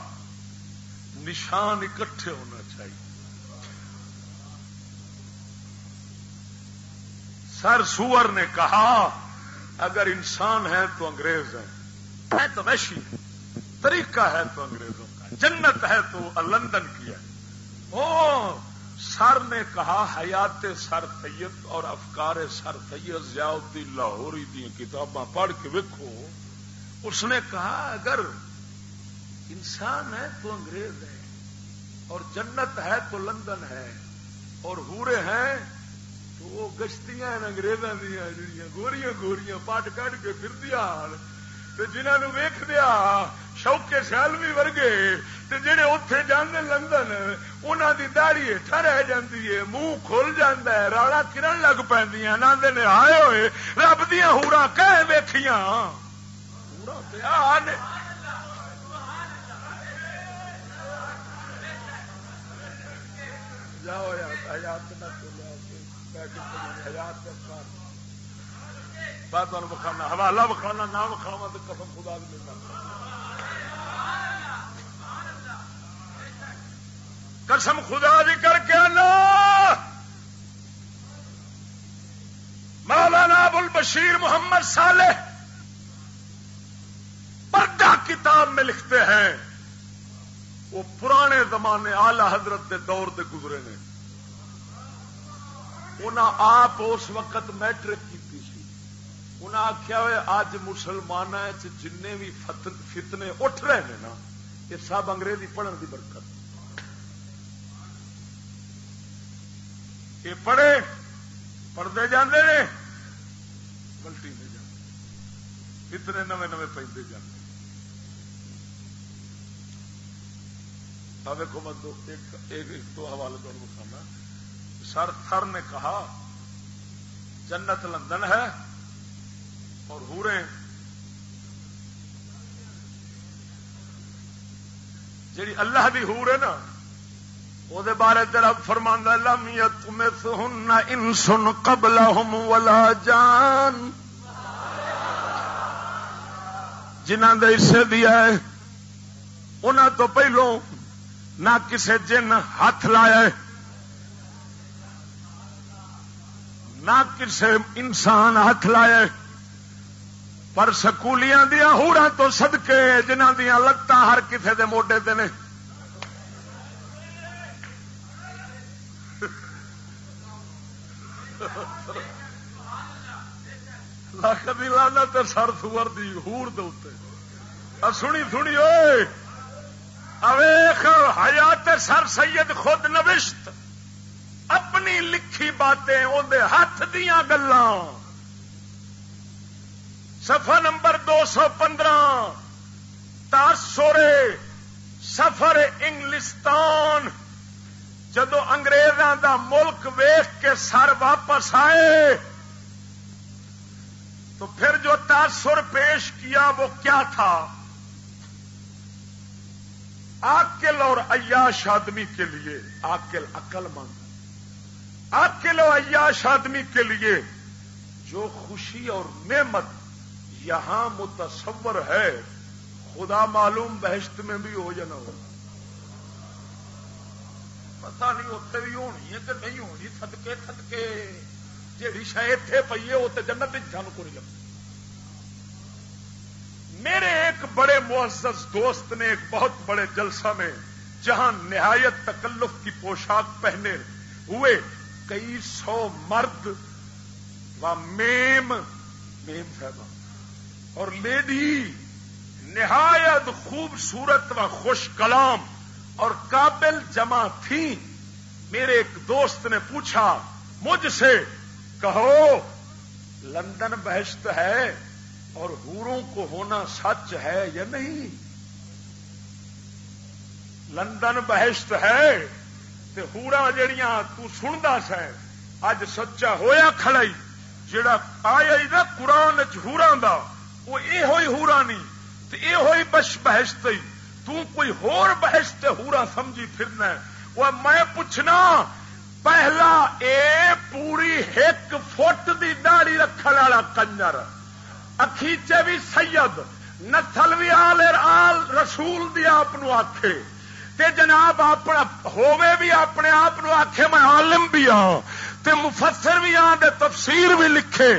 نشان اکٹھے ہونا چاہیے۔ سر سور نے کہا، اگر انسان ہے تو انگریز ہے ہے تو ویشی طریقہ ہے تو انگریزوں کا، جنت ہے تو لندن کی ہے۔ او سر نے کہا، حیات سر سید اور افکار سر سید ضیاء لاہوری دی کتاباں پڑھ کے ویکو اس نے کہا، اگر انسان ہے تو انگریز ہے اور جنت ہے تو لندن ہے اور ہورے ہیں تو وہ گشتیاں اگریزوں دیا جہیا گوریاں گوریاں پٹ کٹ کے پھر دیا۔ جنہوں ویخ دیا شوکے سیالوی ورگے جہے اتے جانے لندن انہوں کی داڑی ہٹا رہ جاتی ہے، منہ کھل جا رالا کرن لگ پہ ناندے نے آئے ہوئے، رب دیا ہورا کہ ویخیاں جاؤ یار بخانا حوالہ بخانا نہ بخاوا تو قسم خدا بھی قسم خدا بھی کر کے مولانا ابو البشیر محمد صالح پردہ کتاب میں لکھتے ہیں۔ وہ پرانے زمانے آلہ حضرت دے دور دے گزرے نے۔ انہیں آپ اس وقت میٹرک کی انہیں آخیا ہوئے اج مسلمان جن بھی فتنے اٹھ رہے ہیں نا، یہ سب انگریزی پڑھن کی برکت۔ یہ پڑھے، پڑھتے جانے گلٹی نہیں جاتے فتنے نویں نویں پہ جاتے دیکھو میں دو، ایک ایک دو حوالے دونوں بخانا سر تھر نے کہا، جنت لندن ہے اور ہورے جیڑی اللہ دی ہور ہے نا وہ بارے جرا فرمانا لمیت میں سن ان سن قبل ولا جان جنہ دے حصے دیا ہے انہوں تو پہلو نہ کسے جن ہاتھ لایا نہ کسے انسان ہاتھ لائے پر سکولیاں دیا ہورا تو سدکے جنہ دیا لتاں ہر کسے دے موڈے دے نے لکھ دی لانا تے سر سور دی ہور دے سنی سنی ہوئے اویخ حیات سر سید خود نوشت۔ اپنی لکھی باتیں اندر ہاتھ دیا گلا سفا نمبر دو سو پندرہ۔ تاسورے سفر انگلستان۔ جدو انگریزاں دا ملک ویخ کے سر واپس آئے، تو پھر جو تاثر پیش کیا وہ کیا تھا؟ آکل اور عیاش آدمی کے لیے آکل عقل مند۔ آکل و عیاش آدمی کے لیے جو خوشی اور نعمت یہاں متصور ہے، خدا معلوم بہشت میں بھی ہو یا نہ ہو۔ پتا نہیں اتنے بھی ہونی ہے کہ نہیں ہونی تھدکے تھدکے جیڑی شاید اتے پی ہے وہ تو جنت سان کو نہیں لگتی میرے ایک بڑے معزز دوست نے ایک بہت بڑے جلسہ میں جہاں نہایت تکلف کی پوشاک پہنے ہوئے کئی سو مرد و میم میم صاحب اور لیڈی نہایت خوبصورت و خوش کلام اور قابل جمع تھی۔ میرے ایک دوست نے پوچھا، مجھ سے کہو، لندن بہشت ہے اور ہوروں کو ہونا سچ ہے یا نہیں؟ لندن بہشت ہے تے ہورا جڑیاں تو سندا سا اج سچا ہویا کھڑائی جڑا آیا ہی نا قرآن چورا دا، وہ یہ ہوئی ہورا نہیں تے یہ ہوئی بش بہشت ہی۔ تو کوئی ہور بہشت ہورا سمجھی پھرنا وہ میں پوچھنا، پہلا اے پوری ایک فٹ دی داڑی رکھنے والا کنجر۔ اخیچے بھی سید، نسل بھی آل آل رسول دی آپ آخے تے جناب اپنا ہووے بھی اپنے آپ آخے میں عالم بھی ہاں۔ تے مفسر بھی ہاں دے تفسیر بھی لکھے۔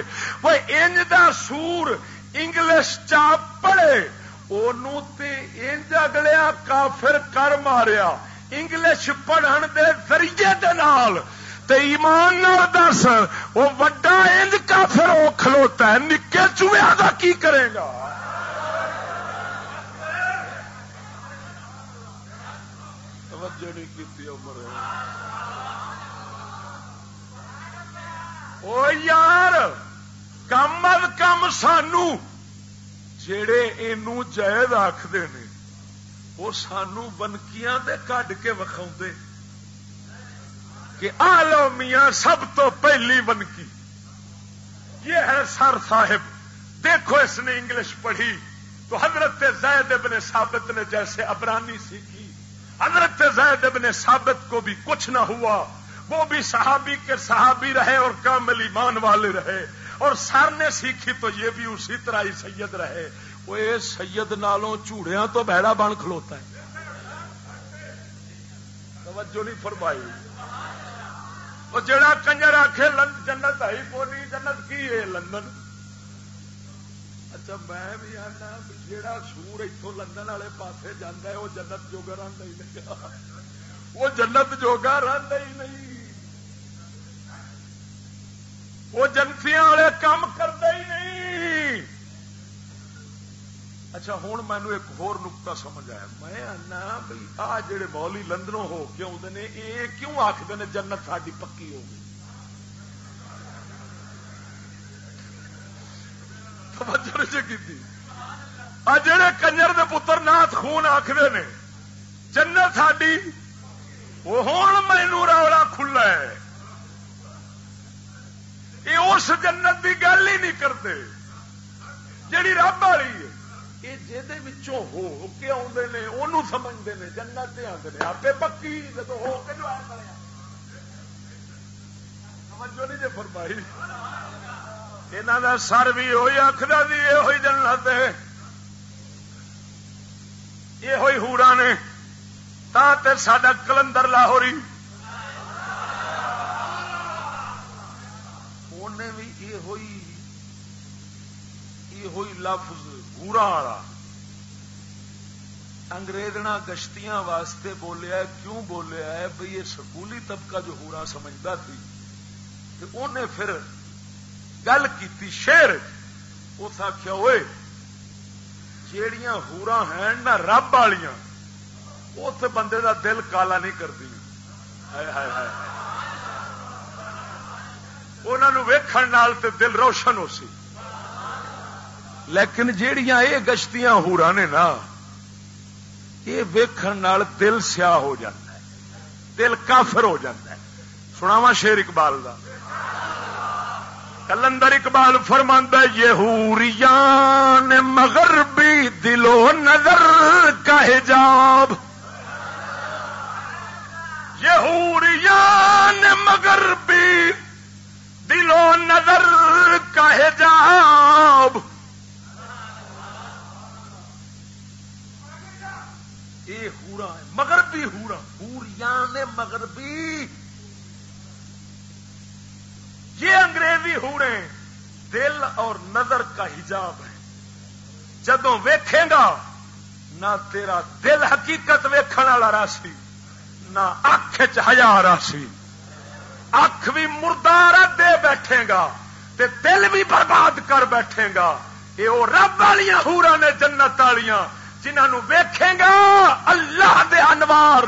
وہ انج دا سور انگلش چا پڑھے۔ انج اگلیا کافر کر ماریا۔ انگلش پڑھن دے ذریعے دے نال۔ تے ایمان نال دس، وہ وڈا انج کافر وہ کھلوتا ہے، نکے چویا کا کی کرے گا؟ توجہ نہیں کی عمر او یار، کم از کم سانو جڑے یہ جائز آخر نے، وہ سانو بنکیاں دے کڈ کے وکھاؤ کہ آلو میاں سب تو پہلی بنکی۔ یہ ہے سر صاحب۔ دیکھو اس نے انگلش پڑھی۔ تو حضرت زید ابن ثابت نے جیسے ابرانی سیکھی۔ حضرت زید ابن ثابت کو بھی کچھ نہ ہوا۔ وہ بھی صحابی کے صحابی رہے اور کامل ایمان والے رہے۔ اور سر نے سیکھی تو یہ بھی اسی طرح ہی سید رہے۔ وہ سید نالوں چوڑیاں تو بہڑا بن کھلوتا ہے۔ توجہ نہیں فرمائی۔ وہ جڑا کنجر آخے جنت آئی کو نہیں جنت کی ہے لندن؟ اچھا میں بھی آنا جڑا سور اتوں لندن والے پاسے جانا ہے، وہ جنت جوگا رہتا ہی نہیں۔ وہ جنت جوگا رہتا ہی نہیں۔ وہ جنسیاں والے کام کرتے ہی نہیں۔ اچھا ہوں مینو ایک ہور نکتا سمجھ آیا۔ میں آنا بھائی آ جڑے مولی لندنوں ہو کے آتے ہیں یہ کیوں آخر نے جنت ساری پکی ہو گئی؟ آ جڑے کنجر دے پتر نات خون آخر نے، جنت ساری وہ ہوں مینو رولا کھلا ہے۔ یہ اس جنت کی گل ہی نہیں کرتے، جیڑی رب والی ہے۔ یہ جہد ہو کے آدھے نے انہوں سمجھتے ہیں جنت سے آتے ہیں آپ پکی جب ہو کے جو سمجھو نہیں جی فرمائی۔ یہاں کا سر بھی ہوئی آخر بھی یہ ہوئی جنت یہ ہوئی ہورا نے تا تے ساڈا کلندر لاہوری انہیں بھی یہ ہوئی یہ ہوئی لفظ پورا والا۔ انگریزنا گشتیاں واسطے بولیا ہے، کیوں بولیا ہے؟ بھئی یہ سکولی طبقہ جو ہورا سمجھتا تھی انہیں پھر گل کی شیر۔ اس آخیا ہوئے جیڑیاں ہورا ہیں نہ رب والیاں ات بندے دا دل کالا نہیں کرتی انہوں ویکھن تے دل روشن ہو سی۔ لیکن جیڑیاں یہ گشتیاں ہورا نے نا یہ ویکھن دل سیاہ ہو جاتا ہے۔ دل کافر ہو جاتا ہے۔ سناوا شیر اقبال کا کلندر اقبال فرماندہ یہ ہوریان مغربی دلو نظر کا حجاب۔ یہ ہوریان مغربی دلو نظر کا حجاب۔ یہ ہورا ہے، مغربی ہورا ہوریا نے مغربی۔ یہ انگریزی ہوڑے دل اور نظر کا حجاب ہے۔ جدو ویکھے گا، نہ تیرا دل حقیقت ویکھن والا راسی نہ اکھ چیا راسی اکھ بھی مردار دے بیٹھے گا تے دل بھی برباد کر بیٹھے گا۔ یہ وہ رب والیاں ہورا نے جنت والیاں جنہوں ویکھے گا اللہ دے انوار۔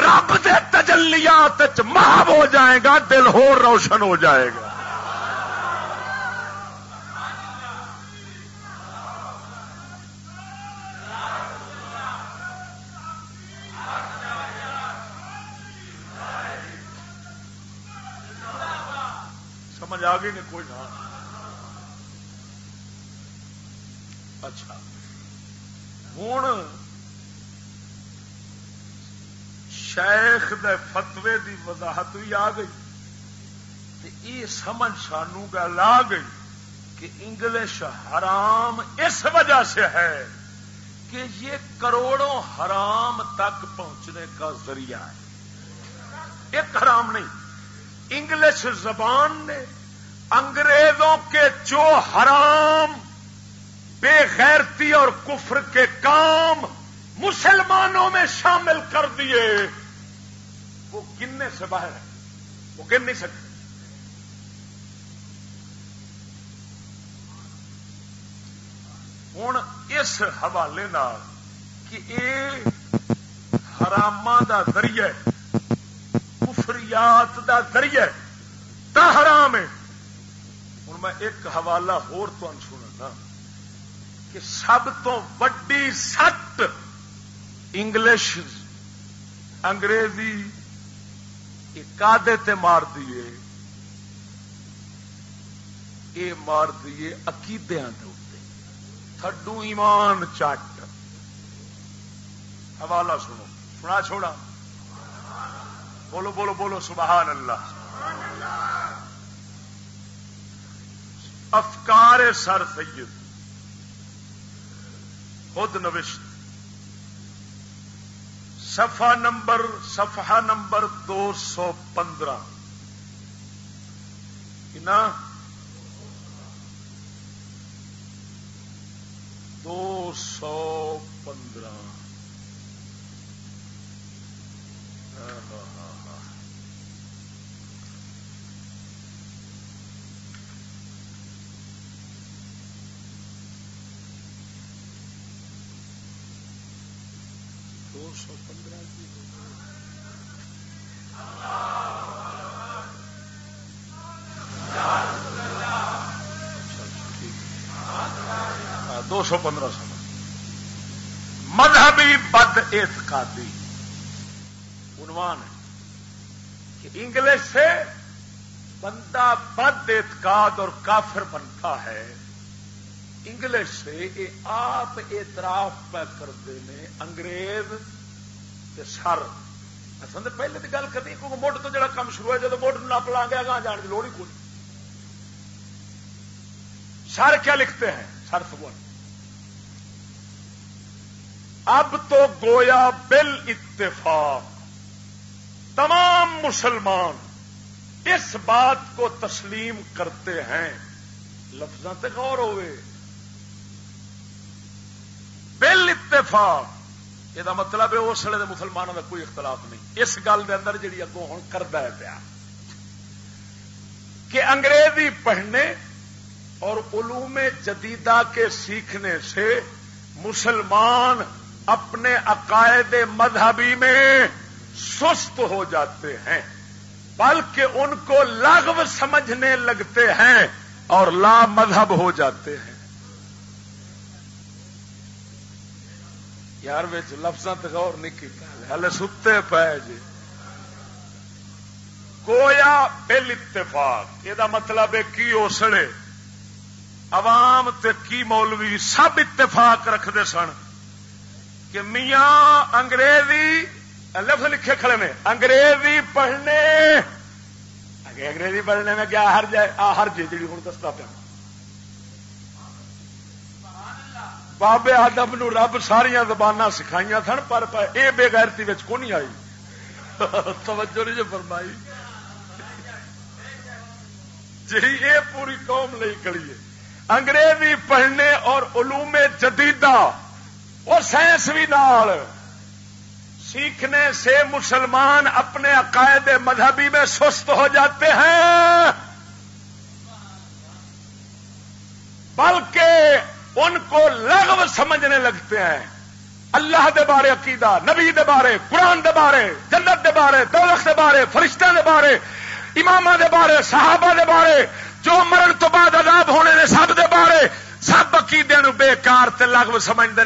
رب دے تجلیات محب ہو جائے گا، دل ہو روشن ہو جائے گا۔ آ گئی نہیں کوئی نہ اچھا۔ ہوں شیخ دے فتوے دی وضاحت بھی آ گئی۔ یہ سمجھ سانو گل آ گئی کہ انگلش حرام اس وجہ سے ہے کہ یہ کروڑوں حرام تک پہنچنے کا ذریعہ ہے۔ ایک حرام نہیں، انگلش زبان نے انگریزوں کے جو حرام، بے غیرتی اور کفر کے کام مسلمانوں میں شامل کر دیے، وہ گننے سے باہر ہے وہ گن نہیں سکتے۔ ہوں اس حوالے کہ یہ حرام دا ذریعہ کفریات دا ذریعہ تا حرام ہے۔ میں ایک حوالہ ہو سننا کہ سب تو وڈی سٹ انگلش، انگریزی تے مار دیے یہ مار دیے عقیدیا تھڈو ایمان چٹ۔ حوالہ سنو، سنا چھوڑا۔ بولو بولو بولو، سبحان اللہ۔ افکار سر سید، خود نوشت۔ سفا نمبر سفا نمبر دو سو پندرہ۔ دو سو پندرہ۔ سو پندرہ کی دو سو پندرہ سو مذہبی بد اعتقادی۔ عنوان ہے کہ انگلش سے بندہ بد اعتقاد اور کافر بنتا ہے۔ انگلش سے یہ آپ اعتراف پہ کرتے ہیں انگریز سر۔ اصل پہلے تو گل کرنی کیونکہ مڈ تو جڑا کام شروع ہے جب مڈ نپ لا گیا گاہ جان کی لوڑ ہی کوئی سر کیا لکھتے ہیں؟ سر سبن اب تو گویا بل اتفاق تمام مسلمان اس بات کو تسلیم کرتے ہیں۔ لفظ غور ہوئے۔ بل اتفاق یہ مطلب ہے اس ویلے مسلمانوں کا کوئی اختلاف نہیں اس گل کے اندر جی اگوں ہوں کرتا ہے پیا کہ انگریزی پڑھنے اور علوم جدیدہ کے سیکھنے سے مسلمان اپنے عقائد مذہبی میں سست ہو جاتے ہیں بلکہ ان کو لغو سمجھنے لگتے ہیں اور لا مذہب ہو جاتے ہیں یار لفظ غور نہیں کیتا ہلے ستے پے جی کویا بل اتفاق یہ مطلب ہے کی اسلے عوام تے کی مولوی سب اتفاق رکھتے سن کہ میاں انگریزی لفظ لکھے کھڑے نے انگریزی پڑھنے انگریزی پڑھنے میں کیا ہر جائے ہر جی جی ہوں دستا پیا بابے آدم نو رب ساریا زبان سکھائی سن پر یہ بےغیرتی کو نہیں آئی؟ [laughs] توجہ نہیں جو فرمائی۔ جی یہ پوری قوم نہیں کری ہے۔ انگریزی پڑھنے اور علوم جدیدہ اور سائنس بھی نال۔ سیکھنے سے مسلمان اپنے عقائد مذہبی میں سست ہو جاتے ہیں۔ بلکہ ان کو لغو سمجھنے لگتے ہیں اللہ دے بارے عقیدہ نبی دے بارے قرآن دے بارے جنت دے بارے دولت دے بارے فرشتہ دے بارے امام دے بارے صحابہ دے بارے جو مرن تو بعد عذاب ہونے نے سب دے بارے سب عقیدے نو بےکار لغو سمجھتے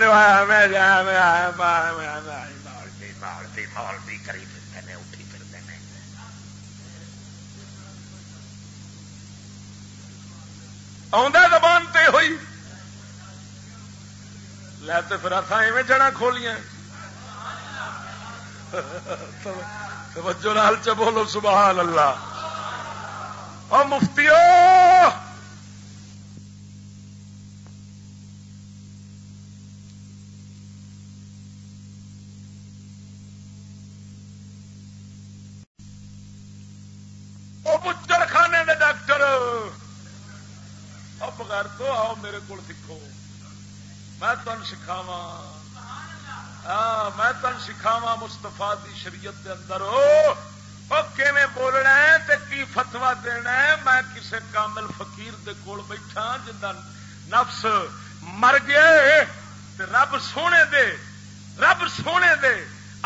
زبان تے ہوئی لے تو پھر اتنا ایویں جڑا کھولیاں توجہ لال چ بولو سبحان اللہ اور مفتی خانے دے ڈاکٹر اب بغیر تو آؤ میرے کو سیکھو میں تم سکھاوا میں تم سکھاوا مستفا دی شریعت دے اندر۔ بولنا ہے تے کی فتوا دینا ہے؟ میں کسے کامل فقیر دے کول بیٹھا جا نفس مر گئے تے رب سونے دے، رب سونے دے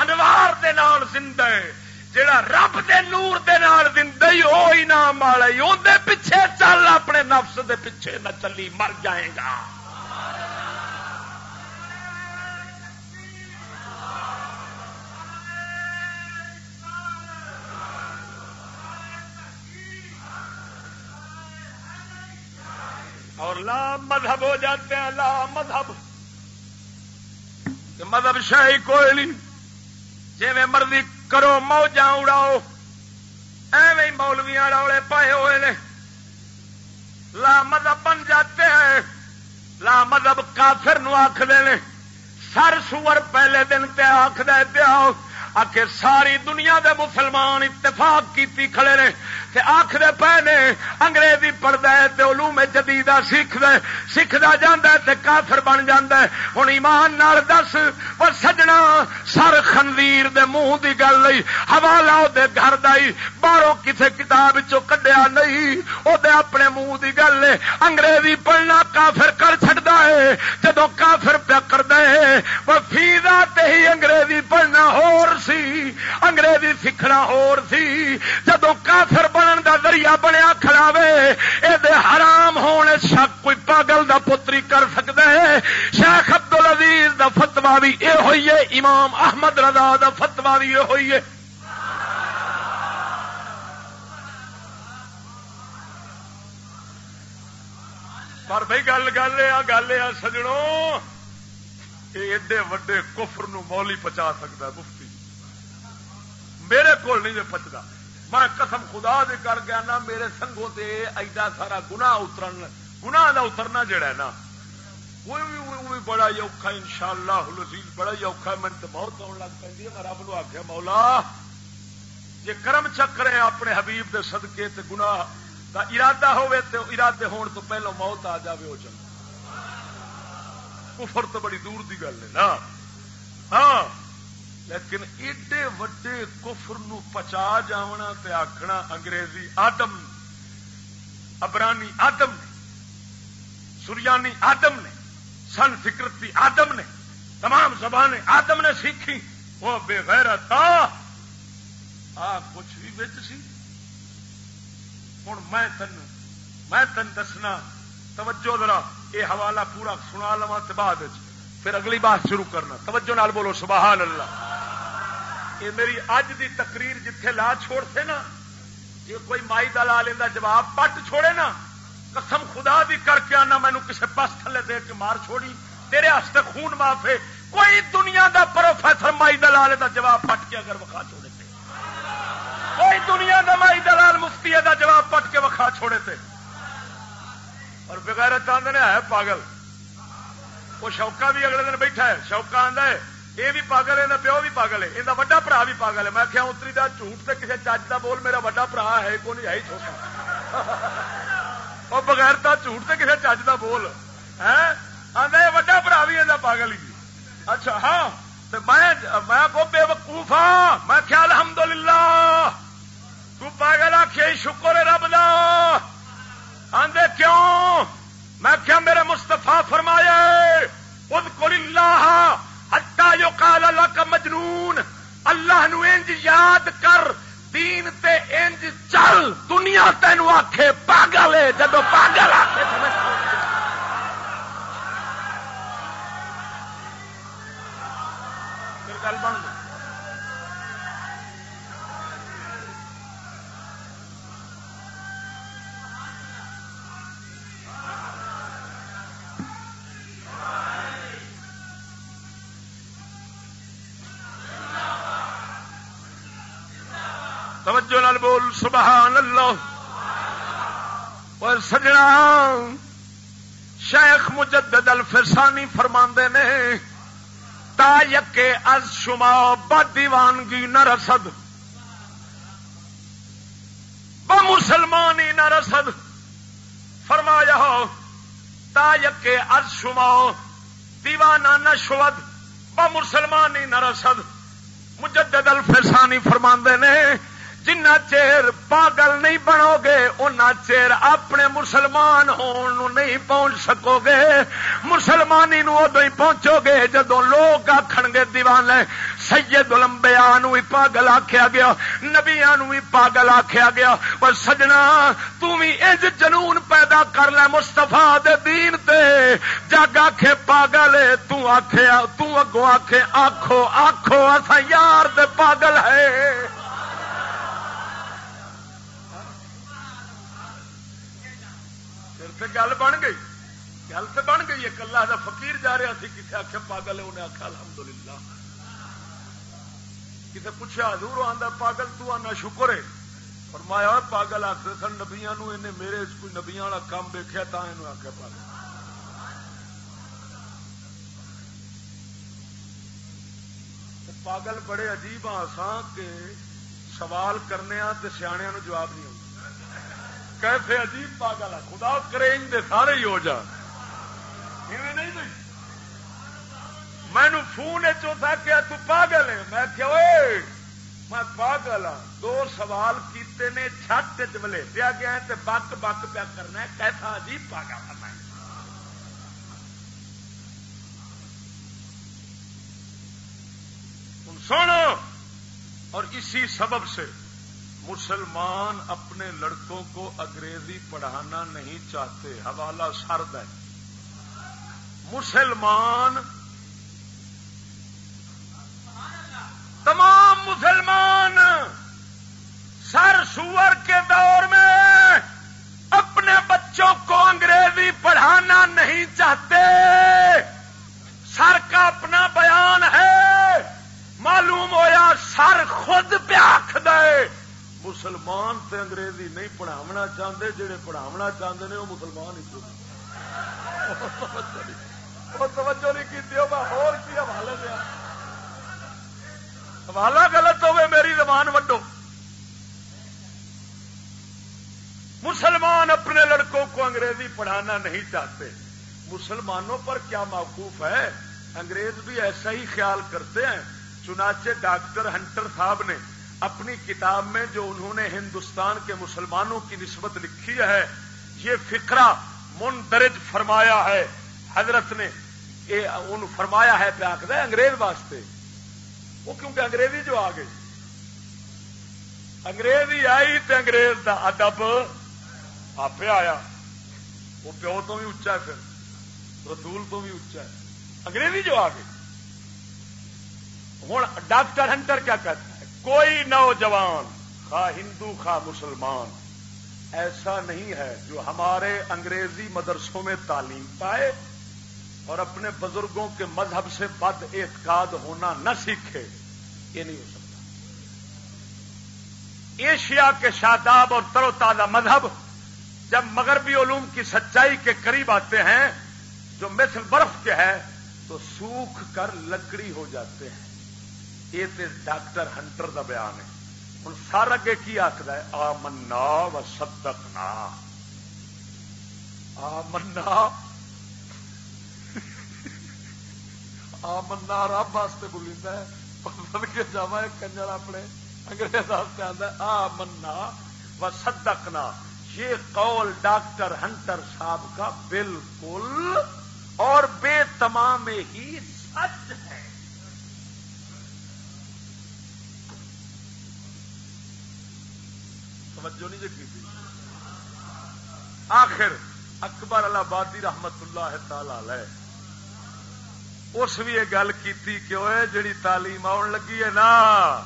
انوار دے نال زندہ ہے۔ جڑا رب دے نور دے نال زندہ ہی وہ انعام والا ہی پیچھے چل اپنے نفس دے پیچھے نہ چلی، مر جائے گا۔ مذہب ہو جاتے ہیں، لا مذہب۔ مذہب شاہی کوئی نہیں۔ جی مرضی کرو موجا اڑاؤ۔ ایویں مولویا روڑے پائے ہوئے نے۔ لا مذہب بن جاتے ہیں۔ لا مذہب کافر نو آخ دے سر سور پہلے دن پہ آخ پیا آ کے ساری دنیا دے مسلمان اتفاق کیتی کھڑے نے۔ تے آخر پے نے، انگریزی پڑھتا ہے تے علوم جدیدہ سیکھتا سیکھتا جانا تے کافر بن جانا ہوں ایمان نال دس پر سجنا، سر خنویر دے منہ دی گل نہیں حوالہ دے گھر دائی باہروں کسے کتاب کڈیا نہیں وہ اپنے منہ دی گل ہے انگریزی پڑھنا کافر کر چڑتا ہے جدو کافر پیا کر دے وہ فیدا تے ہی انگریزی پڑھنا ہور سی، انگریزی سیکھنا ہور سی۔ جدو کافر بنن دا ذریعہ بنیا کھڑاوے یہ حرام ہونے شک کوئی پاگل دا پتری کر سکتا ہے۔ شیخ ابدل عزیز دا فتوا بھی یہ ہوئی ہے، امام احمد رضا دا فتوا بھی یہ ہوئی ہے۔ پر بھائی گل گل ہے گل ہے سجڑوں ایڈے وڈے کفر نو مولی پچا سکتا مفتی۔ میرے کو نہیں پچتا میں قسم خدا دے کر گیا نا میرے سنگوں سے ایڈا سارا گنا اتر گنا اترنا جڑا ہے نا وہ بھی بڑا ہی اوکھا ان شاء اللہ لذیذ بڑا ہی اوکھا من تو بہت آن لگ پی میں رب نو آخیا مولا جی کرم چکر ہے اپنے حبیب دے صدقے تے گنا کا ارادہ ہوے تو ارادے ہون تو پہلو موت آ جائے وہ چل کفر تو بڑی دور دی گل ہے نا۔ ہاں۔ لیکن ایڈے وڈے کفر نو پچا جاونا تے آخنا انگریزی آدم ابرانی آدم نے، سریانی آدم نے، سن فکرتی آدم نے، تمام زبانیں آدم نے سیکھی۔ وہ بے غیرت آ، کچھ بھی بچ سی۔ ہوں میں تین میں تین دسنا۔ توجہ ذرا یہ حوالہ پورا سنا لوا بعد پھر اگلی بات شروع کرنا۔ توجہ نال بولو، سبحان اللہ۔ یہ میری اج دی تقریر جتھے لا چھوڑتے نا جی کوئی مائی دا لا لینا جواب پٹ چھوڑے نا، قسم خدا بھی کر کے آنا مینو کسی پس تھلے دے کے مار چھوڑی۔ تیرے ہاستے خون معافے کوئی دنیا دا پروفیسر مائی دا جواب پٹ کے اگر وکھا چھوڑے تھے کوئی دنیا دا مائی دلال مفتی دا جواب پٹ کے وکھا چھوڑے تھے اور بغیر چاند نے ہے پاگل۔ وہ شوکا بھی اگلے دن بیٹھا ہے، شوکا آدھا ہے۔ یہ بھی پاگل ہے پیو بھی پاگل ہے یہ وا برا بھی پاگل ہے۔ میں کیا اتری دا جھوٹ سے کسی چج کا بول میرا وا برا ہے کو نہیں ہے چھوٹا۔ وہ بغیر تو جھوٹ سے کسی چج کا بول۔ ہے آدھا وا برا بھی ہے پاگل ہی اچھا ہاں میں میں کو بے وقوف ہاں۔ میں کیا الحمد للہ تو پاگل آخیا شکر رب دا۔ آدھے کیوں؟ میں کیا میرے مستفا فرمایا خود کو اللہ ہٹا جو کال اللہ کا مجنون، اللہ نو انج یاد کر، دین تے انج چل، دنیا تین آخے پاگل ہے جب پاگل آخے گل بن گئی۔ بول سبحان اللہ۔ اور سجنا شیخ مجدد الفرسانی فرماندے نے، تا یکے از شما بد دیوانگی نہ رسد۔ ب مسلمانی نہ رسد۔ فرمایا ہو، تا یکے از شما دیوانہ نہ شود ب مسلمانی نہ رسد۔ مجدد الفرسانی فرماندے نے جنا چیر پاگل نہیں بنو گے ان چیر اپنے مسلمان ہون نہیں پہنچ سکو گے مسلمانی نو ادو ہی پہنچو گے جدو لوگ آخ گے، دیوان سید لمبیا بھی پاگل آخیا گیا نبیا بھی پاگل آخیا گیا۔ پر سجنا تھی اج جنون پیدا کر لے مستفا دین تے۔ جگ آخے پاگل تکھے تگو آخے آخو آخو اصا یار دے پاگل ہے۔ گل بن گئی۔ گل تو بن گئی، ایک اللہ کا فقیر جا رہا سی کسی آخیا پاگل ہے؟ انہیں آخیا الحمد للہ کسی پوچھا دور آتا پاگل تو آنا شکر ہے؟ فرمایا، پاگل آخر سن نبیا میرے کوئی نبیا والا کام ویکیا تا یہ آخیا پاگل۔ پاگل بڑے عجیب آسان کہ سوال کرنے سیاح جواب نہیں ہوتا کیسے عجیب پاگل ہے؟ خدا کرے دے سارے ہی ہو جا۔ نہیں فون چوتھا کیا تو پاگل ہے؟ میں کیا میں پاگل ہاں۔ دو سوال کیتے نے، چھت چلے پیا گیا تے بک بک پیا کرنا ہے۔ کیسا عجیب پاگل ہے میں۔ سن اور اسی سبب سے مسلمان اپنے لڑکوں کو انگریزی پڑھانا نہیں چاہتے حوالہ سرد ہے۔ مسلمان تمام مسلمان سر سور کے دور میں اپنے بچوں کو انگریزی پڑھانا نہیں چاہتے سر کا اپنا بیان ہے معلوم ہویا سر خود پیاکھ دے مسلمان تے انگریزی نہیں پڑھاونا چاہتے جہے پڑھاونا چاہتے ہیں وہ مسلمان ہی توجہ نہیں کی حوالے دیا۔ حوالہ غلط ہوئے میری زبان وڈو۔ مسلمان اپنے لڑکوں کو انگریزی پڑھانا نہیں چاہتے۔ مسلمانوں پر کیا موقوف ہے؟ انگریز بھی ایسا ہی خیال کرتے ہیں، چنانچہ ڈاکٹر ہنٹر صاحب نے اپنی کتاب میں جو انہوں نے ہندوستان کے مسلمانوں کی نسبت لکھی ہے، یہ فکرہ مندرج فرمایا ہے۔ حضرت نے ان فرمایا ہے پہ آخر انگریز واسطے۔ وہ کیونکہ انگریزی جو آ گئی۔ انگریزی آئی تو انگریز کا ادب آپ آیا۔ وہ پیو تو بھی اچا ہے پھر۔ رسول تو بھی اچا ہے۔ انگریزی جو آ گئی۔ ہوں ڈاکٹر ہنٹر کیا کہتے کوئی نوجوان خا ہندو خا مسلمان، ایسا نہیں ہے جو ہمارے انگریزی مدرسوں میں تعلیم پائے اور اپنے بزرگوں کے مذہب سے بد اعتقاد ہونا نہ سیکھے، یہ نہیں ہو سکتا۔ ایشیا کے شاداب اور تر و تازہ مذہب جب مغربی علوم کی سچائی کے قریب آتے ہیں، جو مثل برف کے ہے، تو سوکھ کر لکڑی ہو جاتے ہیں۔ یہ تو ڈاکٹر ہنٹر کا بیان ہے۔ ہوں سر اگے کی آخر ہے؟ آ منا و سدکنا آ منا آ منا رب واسطے بولی بول کے جا کنجر اپنے انگریز واسطے آتا آ منا و سدکنا یہ قول ڈاکٹر ہنٹر صاحب کا بالکل اور بے تمام ہی سچ ہے۔ توجہ نہیں جی تھی۔ آخر اکبر آبادی رحمت اللہ تعالی اس بھی یہ گل کی کہ جڑی تعلیم آن لگی ہے نا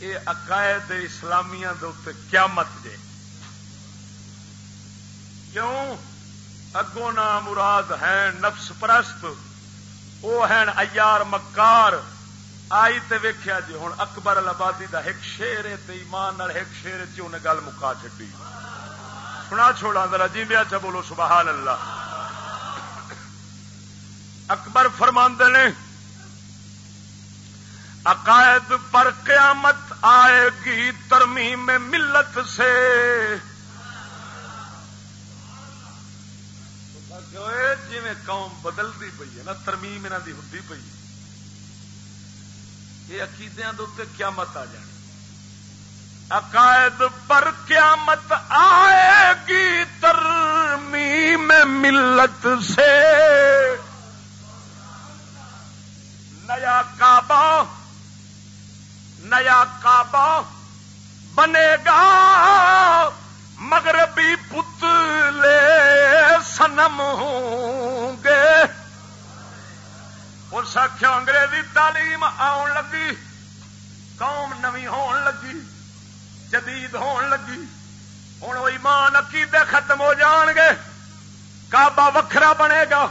یہ عقائد اسلامیہ دے قیامت دے۔ کیوں؟ اگوں نام مراد ہے نفس پرست وہ ہیں ایار مکار۔ آئی تے ویکھیا جی ہوں اکبر آبادی دا ایک شیر ہے ایمان ایک شیر چ انہیں گل مکا چڈی سنا چھوڑا ذرا جی بیا آچھا چا بولو، سبحان اللہ۔ اکبر فرماندے نے، عقائد پر قیامت آئے گی ترمیم ملت سے۔ جی قوم بدلتی پی ہے نا، ترمیم یہاں کی ہوں پی یہ عقیدے کیا مت آ جانی۔ عقائد پر قیامت آئے گی ترمیم ملت سے۔ نیا کعبہ نیا کعبہ بنے گا۔ مغربی پتلے سنم ہوں گے۔ اس آخیا انگریزی تعلیم آن لگی قوم نمی ہون لگی جدید ہون لگی ہوں وہ ایمان عقیدے ختم ہو جان گے کعبہ وکھرا بنے گا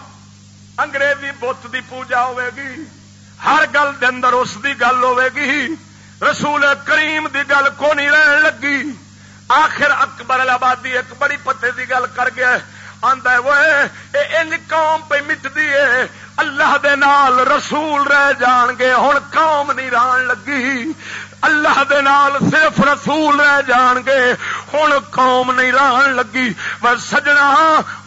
انگریزی بت دی پوجا ہوے گی ہر گل دے اندر اس دی گل ہوے گی رسول کریم دی گل کو نہیں رہن لگی آخر اکبر آبادی ایک بڑی پتے کی گل کر گیا آدھا وہ قوم پہ مٹتی ہے اللہ دے نال رسول رہ جان گے ہوں قوم نہیں ران لگی۔ اللہ دے نال صرف رسول رہ جان گے ہوں قوم نہیں ران لگی۔ بس سجنا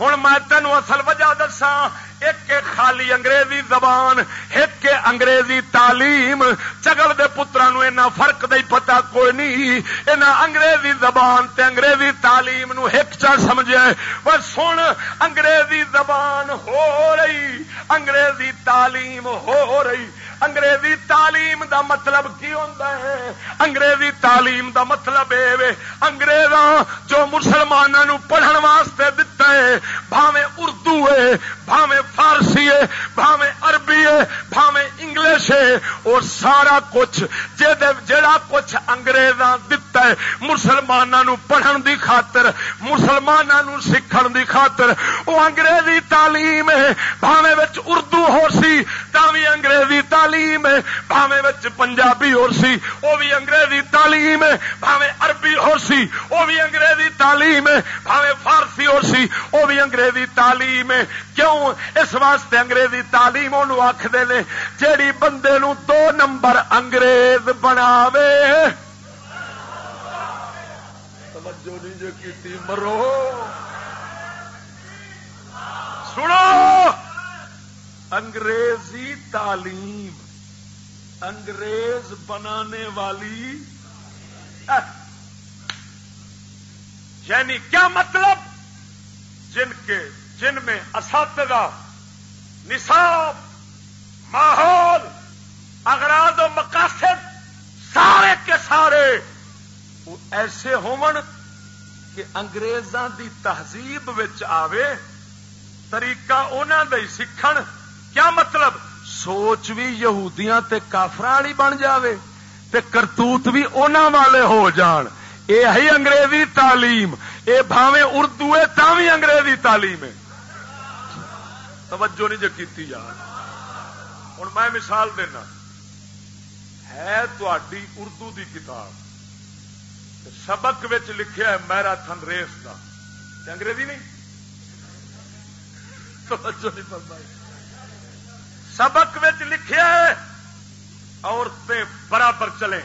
ہوں میں تینوں اصل وجہ دساں۔ ایک خالی انگریزی زبان، ایک انگریزی تعلیم۔ چگل دے پترا نو فرق دے پتا کوئی نہیں۔ اینا انگریزی زبان تے انگریزی تعلیم نو ایک چا سمجھے۔ وہ سن، انگریزی زبان ہو رہی، انگریزی تعلیم ہو رہی۔ انگریزی تعلیم دا مطلب کی ہوتا ہے؟ انگریزی تعلیم دا مطلب اے انگریزاں جو مسلمانوں پڑھن واسطے دتا ہے بھاوے اردو ہے بھاوے فارسی ہے بھاوے عربی ہے بھاوے انگلش ہے اور سارا کچھ جڑا کچھ اگریزاں دتا ہے مسلمانوں پڑھن دی خاطر مسلمانوں سیکھن دی خاطر وہ انگریزی تعلیم ہے بھاوے اردو ہو سی تا بھی انگریزی تعلیم ہے۔ بھاوے پنجابی ہو سی وہ بھی انگریزی تعلیم ہے۔ بھاوے عربی ہو سی وہ بھی انگریزی تعلیم ہے۔ بھاوے فارسی ہو سی وہ بھی انگریزی تعلیم ہے۔ کیوں؟ اس واسطے انگریزی تعلیم آخر نے جیڑی بندے نو دو نمبر انگریز بناوے۔ توجہ نہیں جو کی مرو۔ سنو! انگریزی تعلیم، انگریز بنانے والی۔ یعنی کیا مطلب؟ جن کے، جن میں اساتذہ، نصاب، ماحول اگراد و مقاصد سارے کے سارے وہ ایسے ہون کہ انگریزاں دی تہذیب آوے، طریقہ انہوں ہی سیکھن۔ کیا مطلب؟ سوچ بھی یہودیاں تے کافر والی بن جاوے تے کرتوت بھی انہوں والے ہو جان۔ یہ ہے انگریزی تعلیم یہ بھاوے اردو ہے تا بھی انگریزی تعلیم ہے توجہ نہیں جو کی یار۔ ہوں میں مثال دینا۔ ہے تھی اردو دی کتاب۔ سبق لکھیا ہے میرا تھن ریس کا انگریزی نہیں؟ توجہ نہیں پڑتا سبق لکھے عورتیں برابر چلے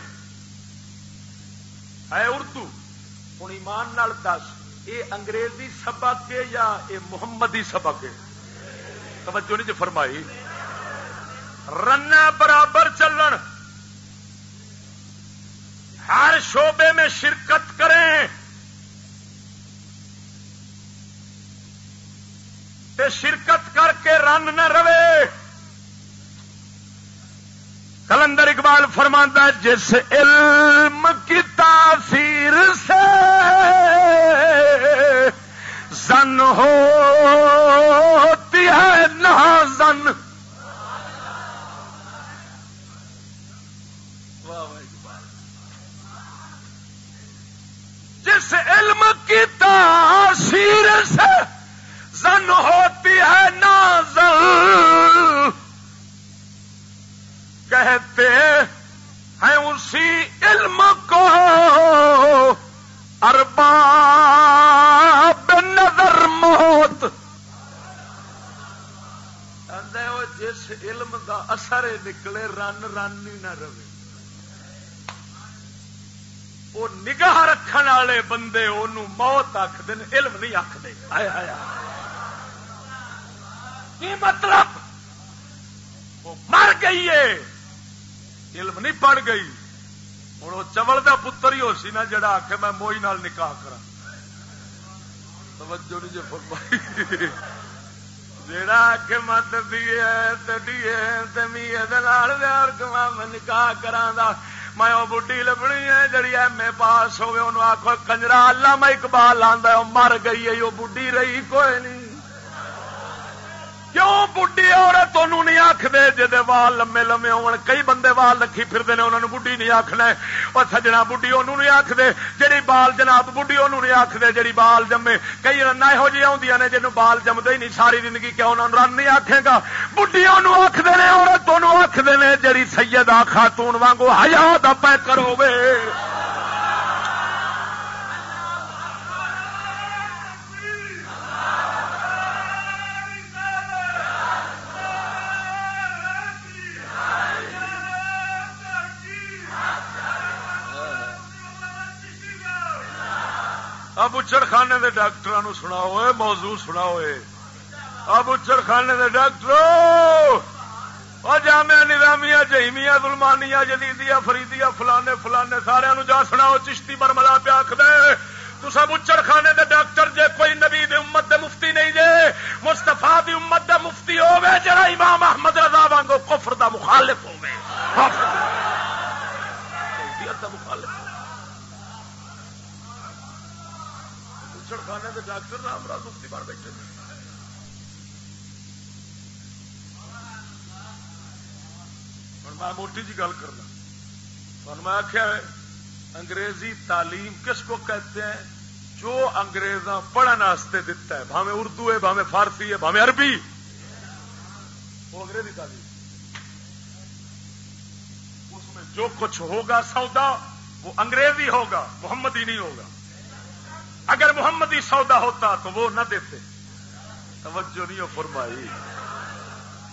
ہے اردو ہوں ایمان نال دس یہ انگریزی سبق ہے یا یہ محمدی سبق ہے؟ توجہ نہیں جو فرمائی۔ رنا برابر چلن۔ ہر شعبے میں شرکت کریں۔ تے شرکت کر کے رن نہ رہے۔ کلندر اقبال فرماندہ جس علم کی تاثیر سے زن ہوتی ہے، نہ زن۔ جس علم کی تاثیر سے زن ہوتی ہے نازل کہتے ہیں اسی علم کو ارباب نظر موت۔ جس علم دا اثر نکلے، رن رن ہی نہ رہے۔ وہ نگاہ رکھنے والے بندے انہوں موت آخد علم نہیں آخر آیا کی مطلب؟ وہ مر گئی ہے۔ علم نہیں پڑ گئی۔ ہوں وہ چوڑ کا پتر ہی ہو سی نا جڑا آخ میں موئی نال نکاح کرا توجہ نہیں جو فرمائی۔ جڑا آخ مت دیے دیے میں نکاح کرا میں وہ بڈی لبنی ہے جڑی ایم اے پاس ہوئے انہوں آخو کنجرا اللہ میں اقبال آدھا مر گئی ہے وہ بڈی رہی، کوئی نہیں۔ کیوں بڈی عورت انہوں نہیں آخر جی وال لمے لمے ہو کئی بندے وال رکھی پھرتے ہیں انہوں بڈی نہیں آخنا اور سجنا بڈی انہوں نہیں آخر جی بال جناب بڈی انہوں نہیں آخر جی بال جمے کئی رن یہو جی آدی نے جنوب بال جمتے ہی نہیں ساری زندگی کیا انہوں رن نہیں آخے گا بڈی انہوں آخر نے عورت انہوں آخر نے جی سید آ خاتون وانگو ہزار پیکر ہوے خانے کے ڈاکٹر سنا ہوئے موضوع سنا ہوئے اب اچڑ خانے کے ڈاکٹر جامع نظامیا جہیمیا دلمانیا جدیدیا فریدیا فلانے فلانے سارا جا سناؤ، چشتی برملا پیا آخر تو سب اچڑ خانے دے ڈاکٹر، جے کوئی نبی دی امت دے مفتی نہیں جے مستفا دی امت دے مفتی ہوے جڑا امام احمد رضا وانگو کفر دا مخالف ہوے مخالف۔ خانے کے ڈاکٹر رام راج مفتی بار بیٹھے میں موٹی جی گل کرنا۔ میں آخیا انگریزی تعلیم کس کو کہتے ہیں؟ جو انگریزاں پڑھنے واسطے دتا ہے بھاوے اردو ہے بھاوے فارسی ہے بھاوے عربی۔ وہ انگریزی تعلیم۔ اس میں جو کچھ ہوگا سودا، وہ انگریزی ہوگا، محمدی نہیں ہوگا۔ اگر محمدی سودا ہوتا تو وہ نہ دیتے۔ توجہ نہیں فرمائی۔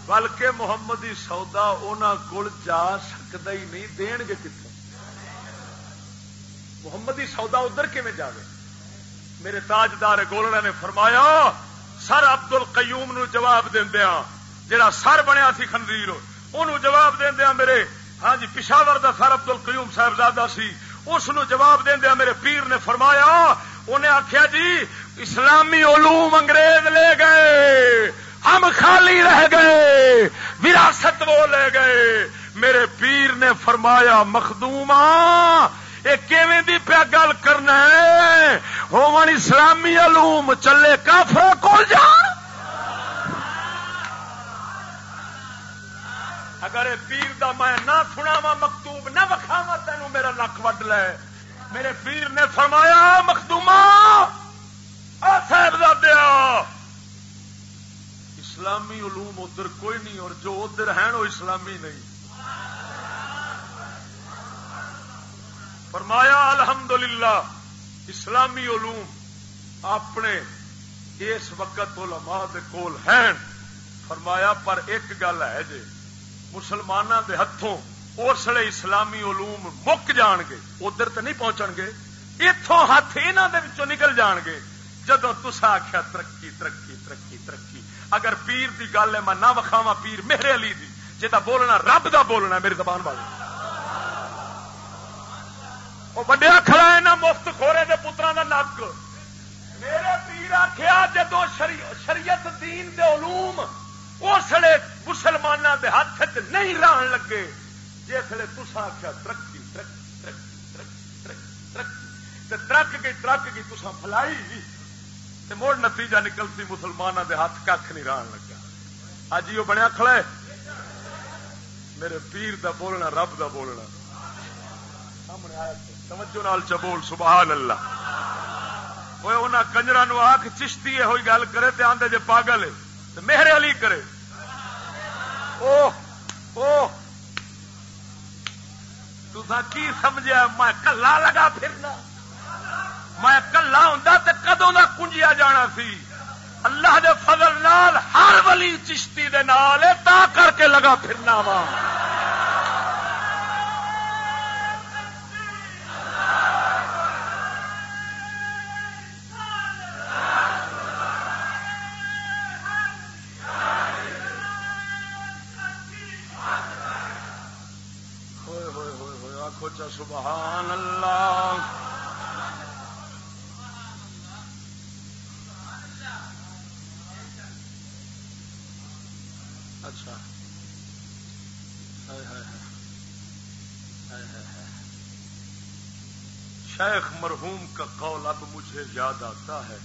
بلکہ محمدی سودا کول جا سکتا ہی نہیں، دین گے کتنے؟ محمدی سودا ادھر کیون جائے میرے تاجدار گولڑا نے فرمایا، سر ابد ال قیوم نباب دیا جا سر بنیا سی خنزیر انہوں جواب دیا میرے ہاں جی پشاور دا سر ابد ال قیوم صاحبزادہ سی، اس جواب دیا میرے پیر نے فرمایا انہیں آخیا جی اسلامی علوم انگریز لے گئے، ہم خالی رہ گئے، وراثت وہ لے گئے۔ میرے پیر نے فرمایا مخدوم دی پیا گل کرنا ہے؟ ہومن اسلامی علوم، چلے کافر کو جان اگر پیر دا میں نہ سناوا مکتوب نہ وکھاوا تینوں میرا نک وڈ لے۔ میرے پیر نے فرمایا مخدوما دیا اسلامی علوم ادھر کوئی نہیں، اور جو ادھر ہیں وہ اسلامی نہیں۔ فرمایا، الحمدللہ، اسلامی علوم اپنے اس وقت علماء دے کول ہیں۔ فرمایا، پر ایک گل ہے جی مسلمانوں دے ہاتھوں اس لیے اسلامی علوم مک جان گے، ادھر تو نہیں پہنچ گے اتوں ہاتھ یہاں نکل جان گے۔ جدو تسا آخیا ترقی ترقی ترقی ترقی۔ اگر پیر دی گل ہے، میں نہ وکھاوا پیر میرے علی دی جا بولنا رب دا بولنا میری زبان والے۔ وہ وڈیا کھڑا ہے نا، مفت خورے دے پترا دا نک۔ میرے پیر آخیا جدو شریعت دین دے علوم اسلے مسلمانوں دے ہاتھ نہیں رہن لگے جسے تسا آخیا ترقی ترقی ترقی ترقی ترقی ترک گئی ترک گئی تسا فلائی مڑ نتیجہ نکلتی مسلمانوں دے ہاتھ کھ نہیں رہن لگا۔ اج یہ بنیا کھڑے میرے پیر دا بولنا، رب دا بولنا۔ سامنے آیا توجہ نال چبول سبحان اللہ۔ وہ انہاں کنجرا نو آخ چشتی ہے، ہوئی گل کرے تے آندے جے پاگل ہے۔ تے مہر علی کرے۔ او او تو کی سمجھا میں کلا لگا پھرنا۔ میں کلا ہوں تو کدوں کا کنجیا جانا سی؟ اللہ دے فضل نال ہر ولی چشتی دے نال تا کر کے لگا پھرنا وا۔ شیخ مرحوم کا قول اب مجھے یاد آتا ہے۔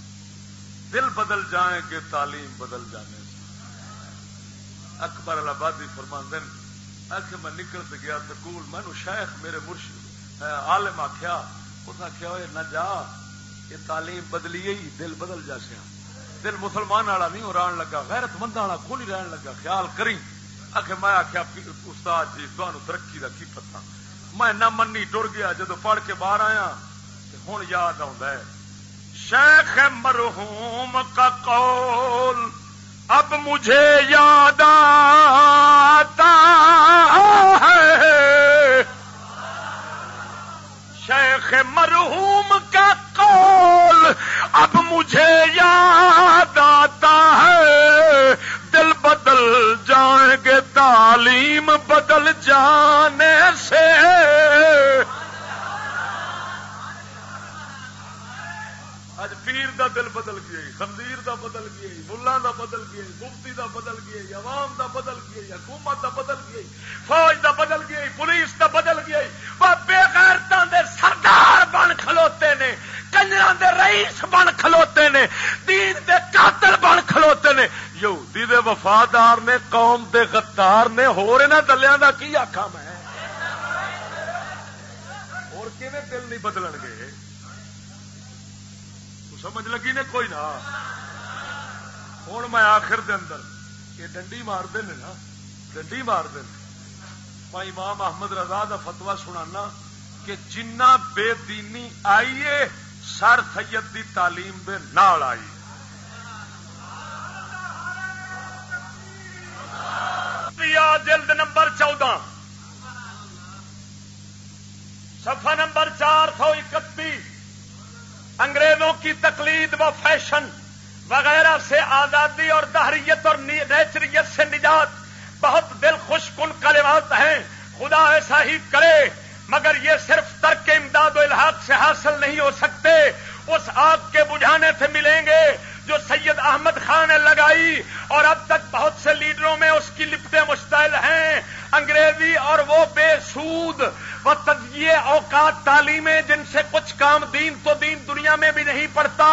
دل بدل جائیں گے، تعلیم بدل جانے۔ سے اکبر البادی فرماندن آخر میں نکل گیا سکول میں شیخ میرے مرشد عالم آخیا اس آخیا نہ جا، یہ تعلیم بدلی ہی دل بدل جا سیا۔ دل مسلمان والا نہیں ران لگا، غیرت مند والا کھول ہی رہن لگا، خیال کری آخر میں آخیا استاد جی تمہیں ترقی کا کی پتا میں نہ منی ٹر گیا جب پڑھ کے باہر آیا ہوں یاد آ شیخ مرحوم کا قول اب مجھے یاد آتا ہے۔ شیخ مرحوم کا قول اب مجھے یاد آتا ہے بدل جائیں گے تعلیم بدل جانے سے۔ اج پیر دا دل بدل گیا خندیر دا بدل گیا ملا دا بدل گیا مفتی دا بدل گیا عوام دا بدل گیا حکومت دا بدل گئی فوج دا بدل گئی پولیس دا بدل گیا بے غیرتوں دے سردار بن کھلوتے نے کنجر دے رئیس بن کھلوتے نے، دین دے قاتل بن کھلوتے نے۔ یہودی دے وفادار نے، قوم دے غدار نے ہو رہے نا دلیا کا کی آخا میں؟ اور کیویں دل نہیں بدلن گے؟ سمجھ لگی نے کوئی نہ۔ ہوں میں آخر دے اندر یہ ڈنڈی مارتے ہیں نا۔ ڈنڈی مارتے میں امام احمد رضا کا فتوا سنانا کہ جنہ بے دینی آئیے، سر سید دی تعلیم دے نال آئی جلد نمبر چودہ۔ سفا نمبر چار سو اکتیس انگریزوں کی تقلید و فیشن وغیرہ سے آزادی اور دہریت اور نیچریت سے نجات بہت دل خوش کن کلمات ہیں، خدا ایسا ہی کرے، مگر یہ صرف ترک امداد و الحاق سے حاصل نہیں ہو سکتے۔ اس آگ کے بجھانے سے ملیں گے جو سید احمد خان نے لگائی، اور اب تک بہت سے لیڈروں میں اس کی لپٹیں مشتعل ہیں۔ انگریزی اور وہ بے سود و تجزیے اوقات تعلیمیں جن سے کچھ کام دین تو دین دنیا میں بھی نہیں پڑتا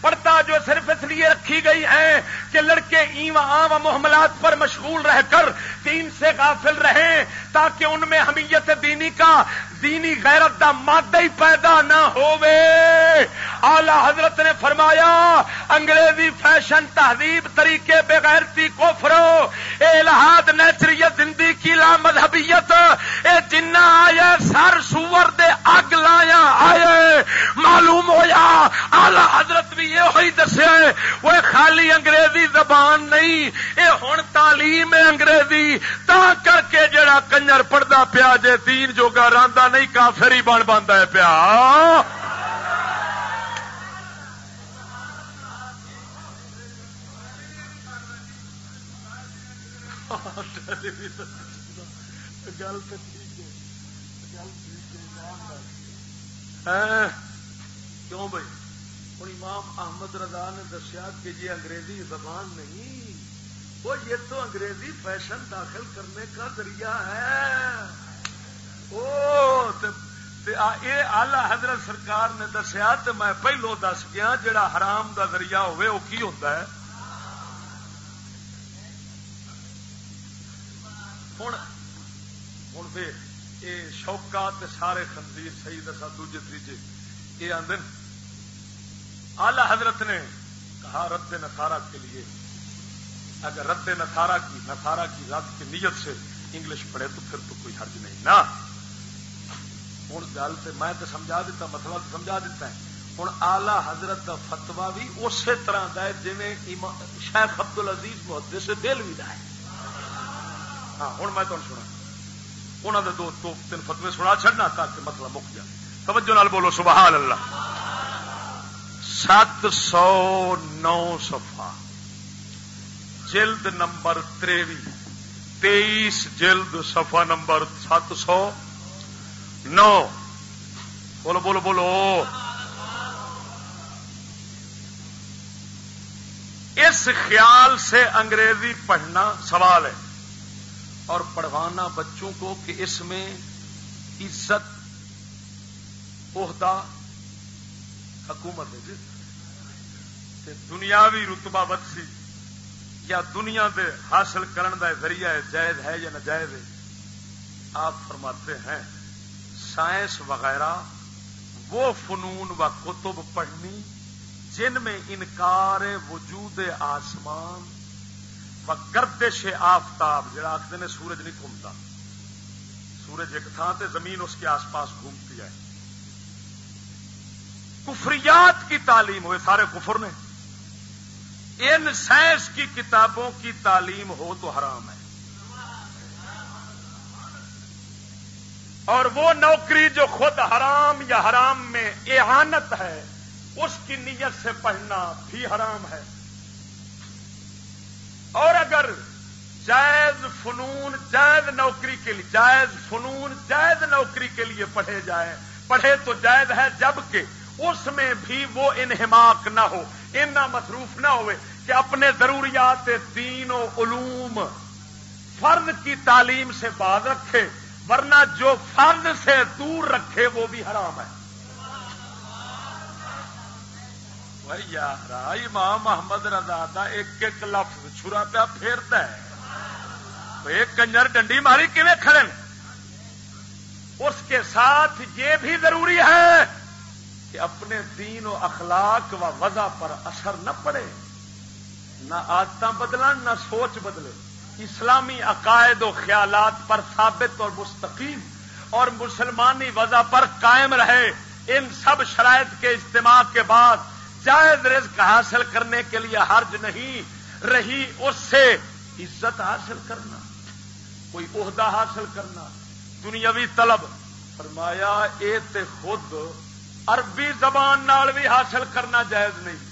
پڑتا جو صرف اس لیے رکھی گئی ہیں کہ لڑکے ایم عام محملات پر مشغول رہ کر دین سے غافل رہیں تاکہ ان میں حمیت دینی کا دینی غیرت دا مادہ ہی پیدا نہ ہوئے آلہ حضرت نے فرمایا، انگریزی فیشن تہذیب طریقے بغیرتی کو فرو الحاد نیچریت زندگی کی لا مذہبیت، اے جنا آیا سر سور دے اگ لایا آئے۔ معلوم ہوا آلہ حضرت بھی یہ دسیا وہ خالی انگریزی زبان نہیں یہ ہوں تعلیم ہے انگریزی تا کر کے جڑا کنجر پڑھتا پیا جے، دین جوگا راندا نہیں کافر ہی بن بنتا ہے پیا۔ گل تو ٹھیک ہے۔ گل ٹھیک ہے ہاں۔ کیوں بھائی؟ ہوں امام احمد رضا نے دسیا کہ یہ انگریزی زبان نہیں، وہ یہ تو انگریزی فیشن داخل کرنے کا ذریعہ ہے۔ یہ آلہ حضرت سرکار نے دسیا تو میں پہلو دس گیا جڑا حرام دا ذریعہ ہوئے وہ کی ہوتا ہے؟ ہوں ہوں یہ سارے خنزیر صحیح دسا دوجے تیجے یہ آدھے آلہ حضرت نے کہا رد نسارا کے لیے۔ اگر رد نسارا کی نسارا کی رد کی نیت سے انگلش پڑھے تو پھر تو کوئی حرج نہیں نا ہوں گل تو میں تو سمجھا دیتا مسئلہ مطلب تو سمجھا دیتا ہے۔ ہوں آلہ حضرت کا فتوا بھی اسی طرح کا ہے جی شیخ ابد ال عزیز محدے سے دل بھی ہے۔ ہاں ہوں میں تمہیں سنا انہوں نے دو تین فتوے سنا چڑنا تاکہ مسئلہ مک جائے۔ توجہ نال بولو، سبحان اللہ۔ سات سو نو سفا جلد نمبر تریوی تیئیس جلد سفا نمبر سات سو نو بولو بولو بولو اس خیال سے انگریزی پڑھنا سوال ہے اور پڑھوانا بچوں کو کہ اس میں عزت، عہدہ، حکومت ہے جی۔ دنیاوی رتبہ بدسی یا دنیا دے حاصل کرن دا ذریعہ ہے، جائز ہے یا ناجائز ہے؟ آپ فرماتے ہیں۔ سائنس وغیرہ، وہ فنون و کتب پڑھنی جن میں انکار وجود آسمان و گردش آفتاب، جڑا آخر نے سورج نہیں گھومتا۔ سورج ایک تھان تے زمین اس کے آس پاس گھومتی ہے۔ کفریات کی تعلیم، ہوئے سارے کفر نے۔ ان سائنس کی کتابوں کی تعلیم ہو تو حرام ہے۔ اور وہ نوکری جو خود حرام یا حرام میں احانت ہے، اس کی نیت سے پڑھنا بھی حرام ہے۔ اور اگر جائز فنون، جائز نوکری کے لیے، جائز فنون، جائز نوکری کے لیے پڑھے جائے پڑھے تو جائز ہے جبکہ اس میں بھی وہ انہماک نہ ہو، اتنا مصروف نہ ہوئے کہ اپنے ضروریات، دین و علوم، فرد کی تعلیم سے باز رکھے۔ ورنہ جو فرد سے دور رکھے وہ بھی حرام ہے۔ یار امام محمد رضا دا ایک ایک لفظ چھرا پیا پھیرتا ہے۔ ایک کنجر ڈنڈی ماری کھڑے اس کے ساتھ یہ بھی ضروری ہے کہ اپنے دین و اخلاق و وضع پر اثر نہ پڑے، نہ آدت بدلن، نہ سوچ بدلے۔ اسلامی عقائد و خیالات پر ثابت اور مستقیم اور مسلمانی وضع پر قائم رہے، ان سب شرائط کے اجتماع کے بعد جائز رزق حاصل کرنے کے لیے حرج نہیں، رہی اس سے عزت حاصل کرنا، کوئی عہدہ حاصل کرنا۔ دنیاوی طلب فرمایا، اے تے خود عربی زبان نال بھی حاصل کرنا جائز نہیں۔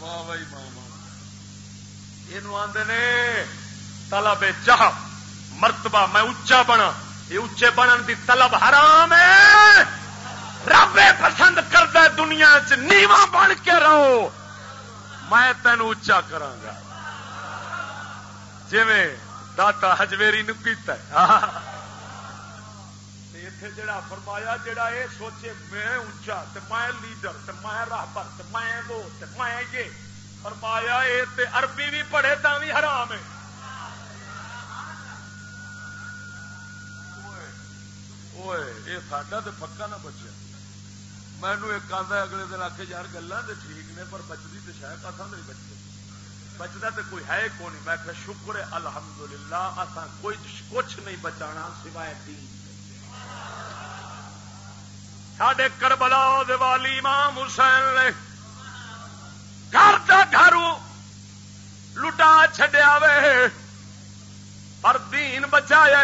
واہ بھائی ماما یہ آدھے نے طلب چاہ مرتبہ میں اچا بنا یہ اچے بنن دی طلب حرام ہے رب پسند کرتا دنیا چ نیواں بن کے رہو میں تین اچا کرا جی داتا ہجویری نکیتا اتے جڑا فرمایا جڑا یہ سوچے میں اچا میں لیڈر میں راہبر میں وہ میں یہ فرمایا یہ عربی بھی پڑھے تا بھی حرام ہے۔ یہ ساڈا تو پکا نہ بچا مینو ایک آدھا اگلے دن آ کے یار گلا تو ٹھیک نے، پر بچتی تو شاید کتھا نہیں بچے بچتا تو کوئی ہے کو نہیں۔ میں کہ شکر ہے، الحمدللہ، اساں کوئی کچھ نہیں بچانا سوائے دین۔ ساڈے کربلا دیوالی امام حسین نے گھر کا گھر لٹا چڈیا وے، پر دین بچایا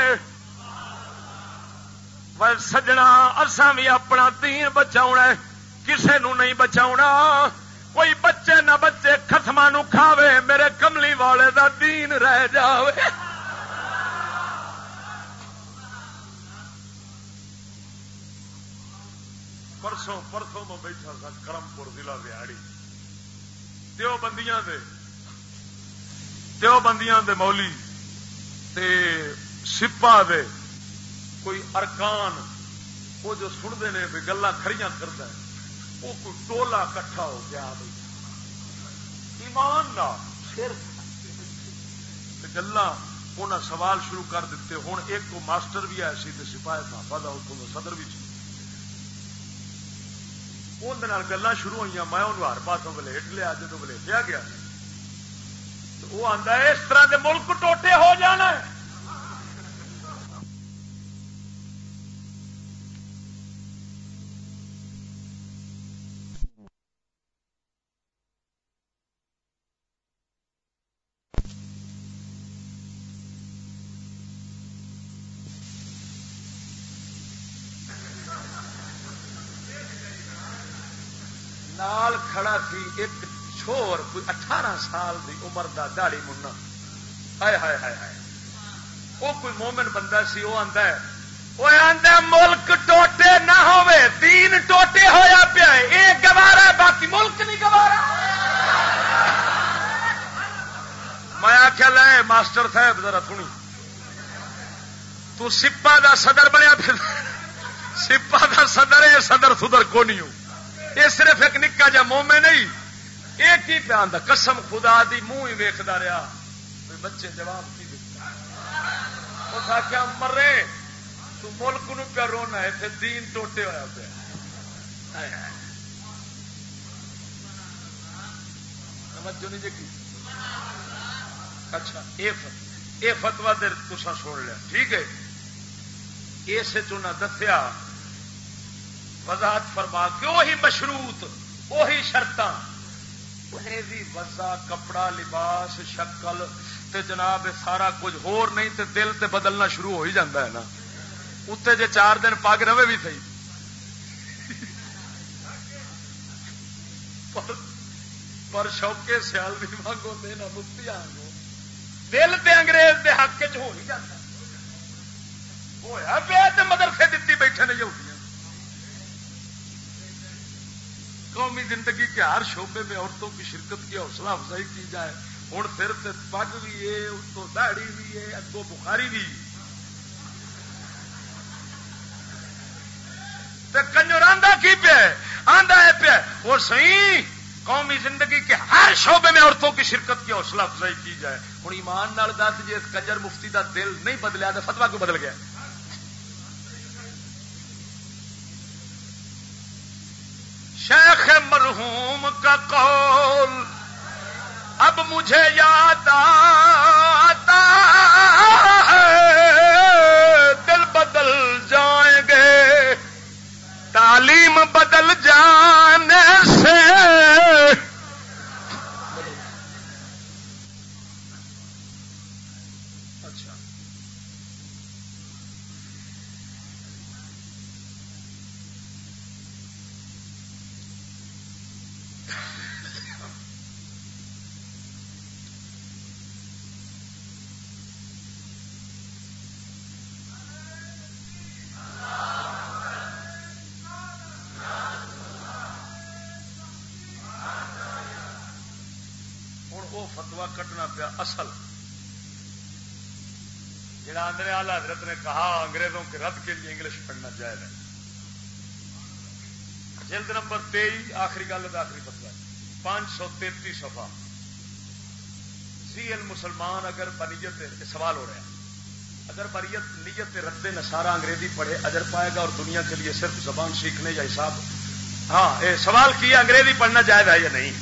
سجنا اصا بھی اپنا دین بچا کسے نو نہیں بچا کوئی بچے نہ بچے ختما نو کھاوے، میرے کملی والے دا دین رہ جاوے۔ پرسوں پرسوں میں بیٹھا سا کرم پور ضلع دہاڑی۔ دو بندیاں دے۔ دو بندیاں دے مولی تے سپا دے۔ کوئی ارکان وہ جو سنتے ہیں بھی گلا کھڑی کرتا ہے وہ کوئی ٹولا کٹھا ہو گیا بھائی ایمان نہ۔ گلا انہیں سوال شروع کر دیتے۔ ہوں ایک ماسٹر بھی آیا سی سپاہی تھا اتوں کا صدر بھی اندر گلا شروع ہوئی میں انہوں ہر پاسوں ولیٹ لیا جب ولیٹیا گیا وہ آتا ہے اس طرح کے ملک ٹوٹے ہو جانا ہے۔ کھڑا سی، ایک چھوڑ کوئی اٹھارہ سال دی عمر دا داڑی منا ہائے ہائے ہائے ہائے۔ وہ کوئی مومن بندہ سی وہ آتا ہے۔ وہ آدھا ملک ٹوٹے نہ ہوئے، دین ٹوٹے ہویا پیا یہ گوارا، باقی ملک نہیں گوارا۔ میں آخیا لے ماسٹر صاحب، ذرا سنی تو سپا دا صدر بنیا پھر سپا دا صدر ہے صدر سدر کو نہیں ہوں۔ یہ صرف ایک نکا جا مومے نہیں ایک ہی پیان دا؟ قسم خدا دی، منہ ہی ویکتا رہا بچے جواب کی دیتا کیا مرے، تو ملک نو پیا رونا ہے، پھر دین ٹوٹے ہوا پیا۔ سمجھو نہیں جی اچھا یہ فتوا دیر تسا سن لیا۔ ٹھیک ہے۔ اس دسیا وضاحت فرما کے وہی مشروط، وہی شرط وزا کپڑا، لباس، شکل، تے جناب سارا کچھ ہور نہیں تے دل تے بدلنا شروع ہو ہی جاتا ہے نا۔ اتنے جے چار دن پگ رہے بھی صحیح۔ پر شوکے سیال بھی مانگو دینا مفتی آگو دل تے انگریز دے حق چ ہو ہی جاتا ہوا پیا مدرسے دیتی بیٹھے نہیں ہوتی قومی زندگی کے ہر شعبے میں عورتوں کی شرکت کی حوصلہ افزائی کی جائے۔ ہوں صرف پگ بھی ہے، اس کو دہڑی بھی ہے، اگو بخاری بھی۔ کنجر آدھا کی پیا آدھا ہے پیا وہ سی قومی زندگی کے ہر شعبے میں عورتوں کی شرکت کی حوصلہ افزائی کی جائے۔ ہوں ایمان نال دس جی کنجر مفتی کا دل نہیں بدلیا تو فتوا کیوں بدل گیا؟ شیخ کا قول اب مجھے یاد آتا دل بدل جائیں گے تعلیم بدل جانے سے جہاں آندر آل حضرت نے کہا انگریزوں کے رد کے لیے انگلش پڑھنا جائز ہے۔ جلد نمبر تیئی، آخری گل آخری فتوا پانچ سو تینتی سفا سی ایل مسلمان اگر بنیت سوال ہو رہا ہے۔ اگر بریت نیت رد نسارا انگریزی پڑھے، اجر پائے گا اور دنیا کے لیے صرف زبان سیکھنے یا حساب۔ ہاں سوال کیا انگریزی پڑھنا جائز ہے یا نہیں؟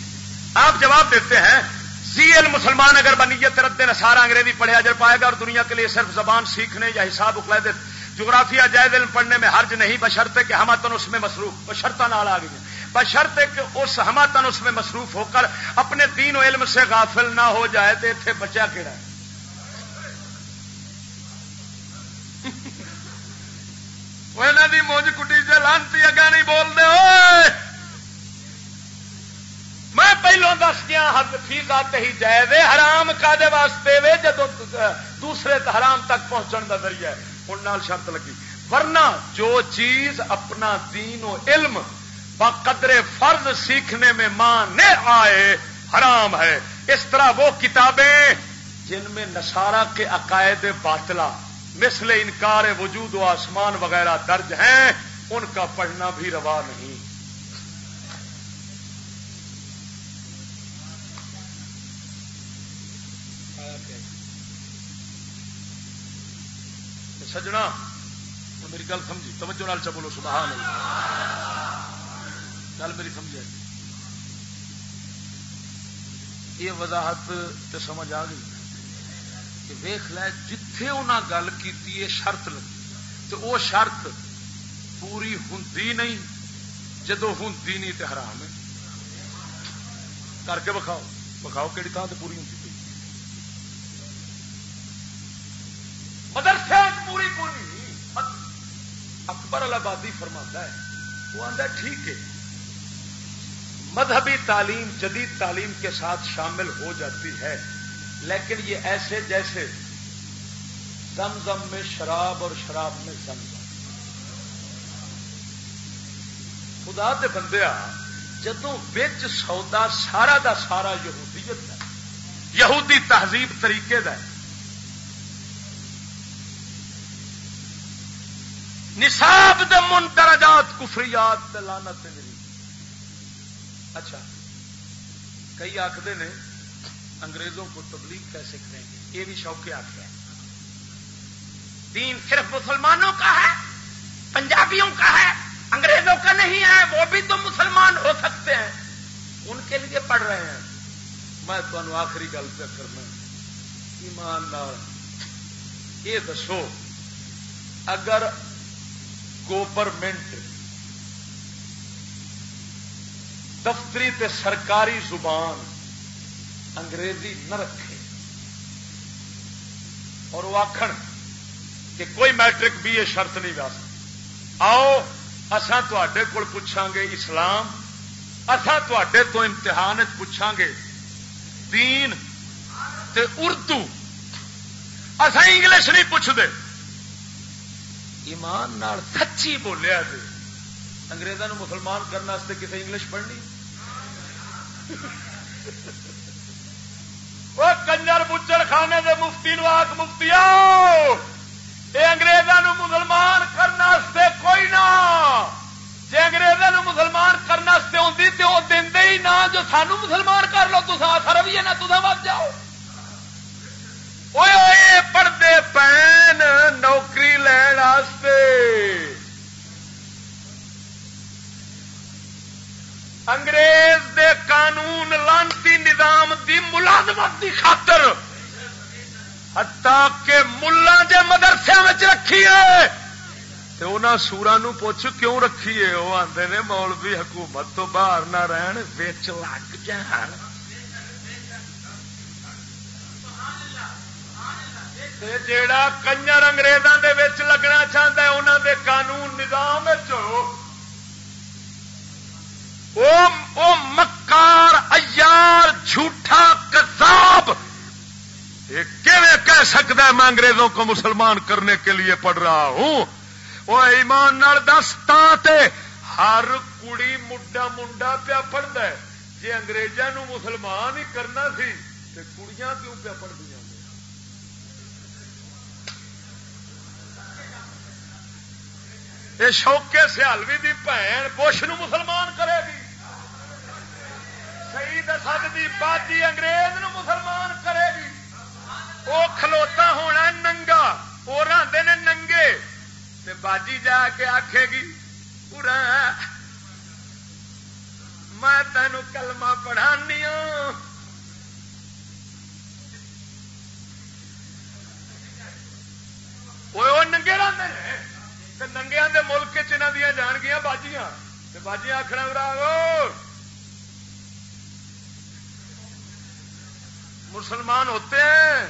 آپ جواب دیتے ہیں۔ زیل مسلمان اگر بنیت رد نسارا انگریزی پڑھے اجر پائے گا اور دنیا کے لیے صرف زبان سیکھنے یا حساب اقلید، جغرافیہ جائز علم پڑھنے میں حرج نہیں بشرتے کہ ہماتن اس میں مصروف بشرتا نال آ گئی۔ بشرتے کہ اس ہماتن اس میں مصروف ہو کر اپنے دین و علم سے غافل نہ ہو جائے تو اتنے بچا کہڑا ہے؟ [laughs] مونج کٹی چلانتی اگا نہیں بول دے پہلو دس گیا حد فی ذات ہی جائے حرام کا دے واسطے وے جدو دوسرے حرام تک پہنچن کا ذریعہ ہے۔ ہوں شرط لگی۔ ورنہ جو چیز اپنا دین و علم قدر فرض سیکھنے میں مانے آئے، حرام ہے۔ اس طرح وہ کتابیں جن میں نصارہ کے عقائد باطلا مثل انکار وجود و آسمان وغیرہ درج ہیں، ان کا پڑھنا بھی روا نہیں۔ سجنا۔ میری گل سمجھی۔ توجہ نال چبولو سبحان اللہ۔ گل میری سمجھ آئی یہ وضاحت تو سمجھ آ گئی کہ ویخ لے، جتھے انہیں گل کی شرط لگی۔ تو وہ شرط پوری ہوں نہیں، جدو ہوں نہیں تو حرام ہے۔ کر کے بکھاؤ۔ بکھاؤ کہڑی تھان سے پوری ہوں مدرسے پوری پوری اکبر آبادی فرما ہے۔ وہ آتا ٹھیک ہے۔ مذہبی تعلیم جدید تعلیم کے ساتھ شامل ہو جاتی ہے، لیکن یہ ایسے جیسے دم دم میں شراب اور شراب میں زم زم۔ خدا دے بندیا جدو بچ سودا سارا دا سارا یہودیت ہے، یہودی تہذیب طریقے دا ہے نصاب دے من درجات کفریات لانت اچھا کئی آخر نے انگریزوں کو تبلیغ کیسے کریں گے؟ یہ بھی شوق آخر ہے۔ دین صرف مسلمانوں کا ہے، پنجابیوں کا ہے، انگریزوں کا نہیں ہے، وہ بھی تو مسلمان ہو سکتے ہیں۔ ان کے لیے پڑھ رہے ہیں۔ میں تمہیں آخری گل پہ کرنا ایمان یہ دسو، اگر گورنمنٹ دفتری تے سرکاری زبان انگریزی نہ رکھے۔ اور وہ آخر کہ کوئی میٹرک بھی یہ شرط نہیں سکتا آؤ اسان تے کول پوچھا گے اسلام اسان تے تو امتحان پوچھا گے دین تے اردو۔ اصا انگلش نہیں پوچھتے ایمان نال سچی بولیا جی انگریزوں مسلمان کرنے کسی انگلش پڑھنی؟ وہ کنجر بچڑ خانے دے مفتی نو آخ مفتی یہ اگریزوں مسلمان کرنے کوئی نہ۔ جی اگریزوں مسلمان کرنے آتی تو وہ دے ہی نہ، جو سانو مسلمان کر لو تو سر بھی ہے نا تو بچ جاؤ۔ پڑھتے پین نوکری لین انگریز دے قانون لانتی نظام دی ملازمت دی خاطر ہتا کہ ملا جے مدرسے رکھیے تو انہوں سورا پوچھ کیوں رکھیے وہ آتے نے مولوی حکومت تو باہر نہ رہن بچ لگ جان جیڑا کنجر اگریزوں کے لگنا چاہتا ہے انہوں دے قانون نظام او مکار ایار جھوٹا کتاب کہہ سکتا ہے میں انگریزوں کو مسلمان کرنے کے لیے پڑھ رہا ہوں وہ ایمان نال دستا ہر کڑی مڈا منڈا پیا پڑھتا ہے جی اگریزوں مسلمان ہی کرنا سی تو کڑیاں کیوں پیا پڑھ شوکے سیالوی دی بھن بش مسلمان کرے گی۔ سعید اسد کی باجی انگریز نو مسلمان کرے گی۔ وہ کھلوتا ہونا ننگا وہ راندے نے ننگے۔ تے باجی جا کے آکھے گی، پورا، میں تین کلمہ پڑھانی ہوں وہ ننگے راندے نے؟ ننگیا کے ملک چاہ دیا جان گیا باجیاں باجیاں آخر براغ مسلمان ہوتے ہیں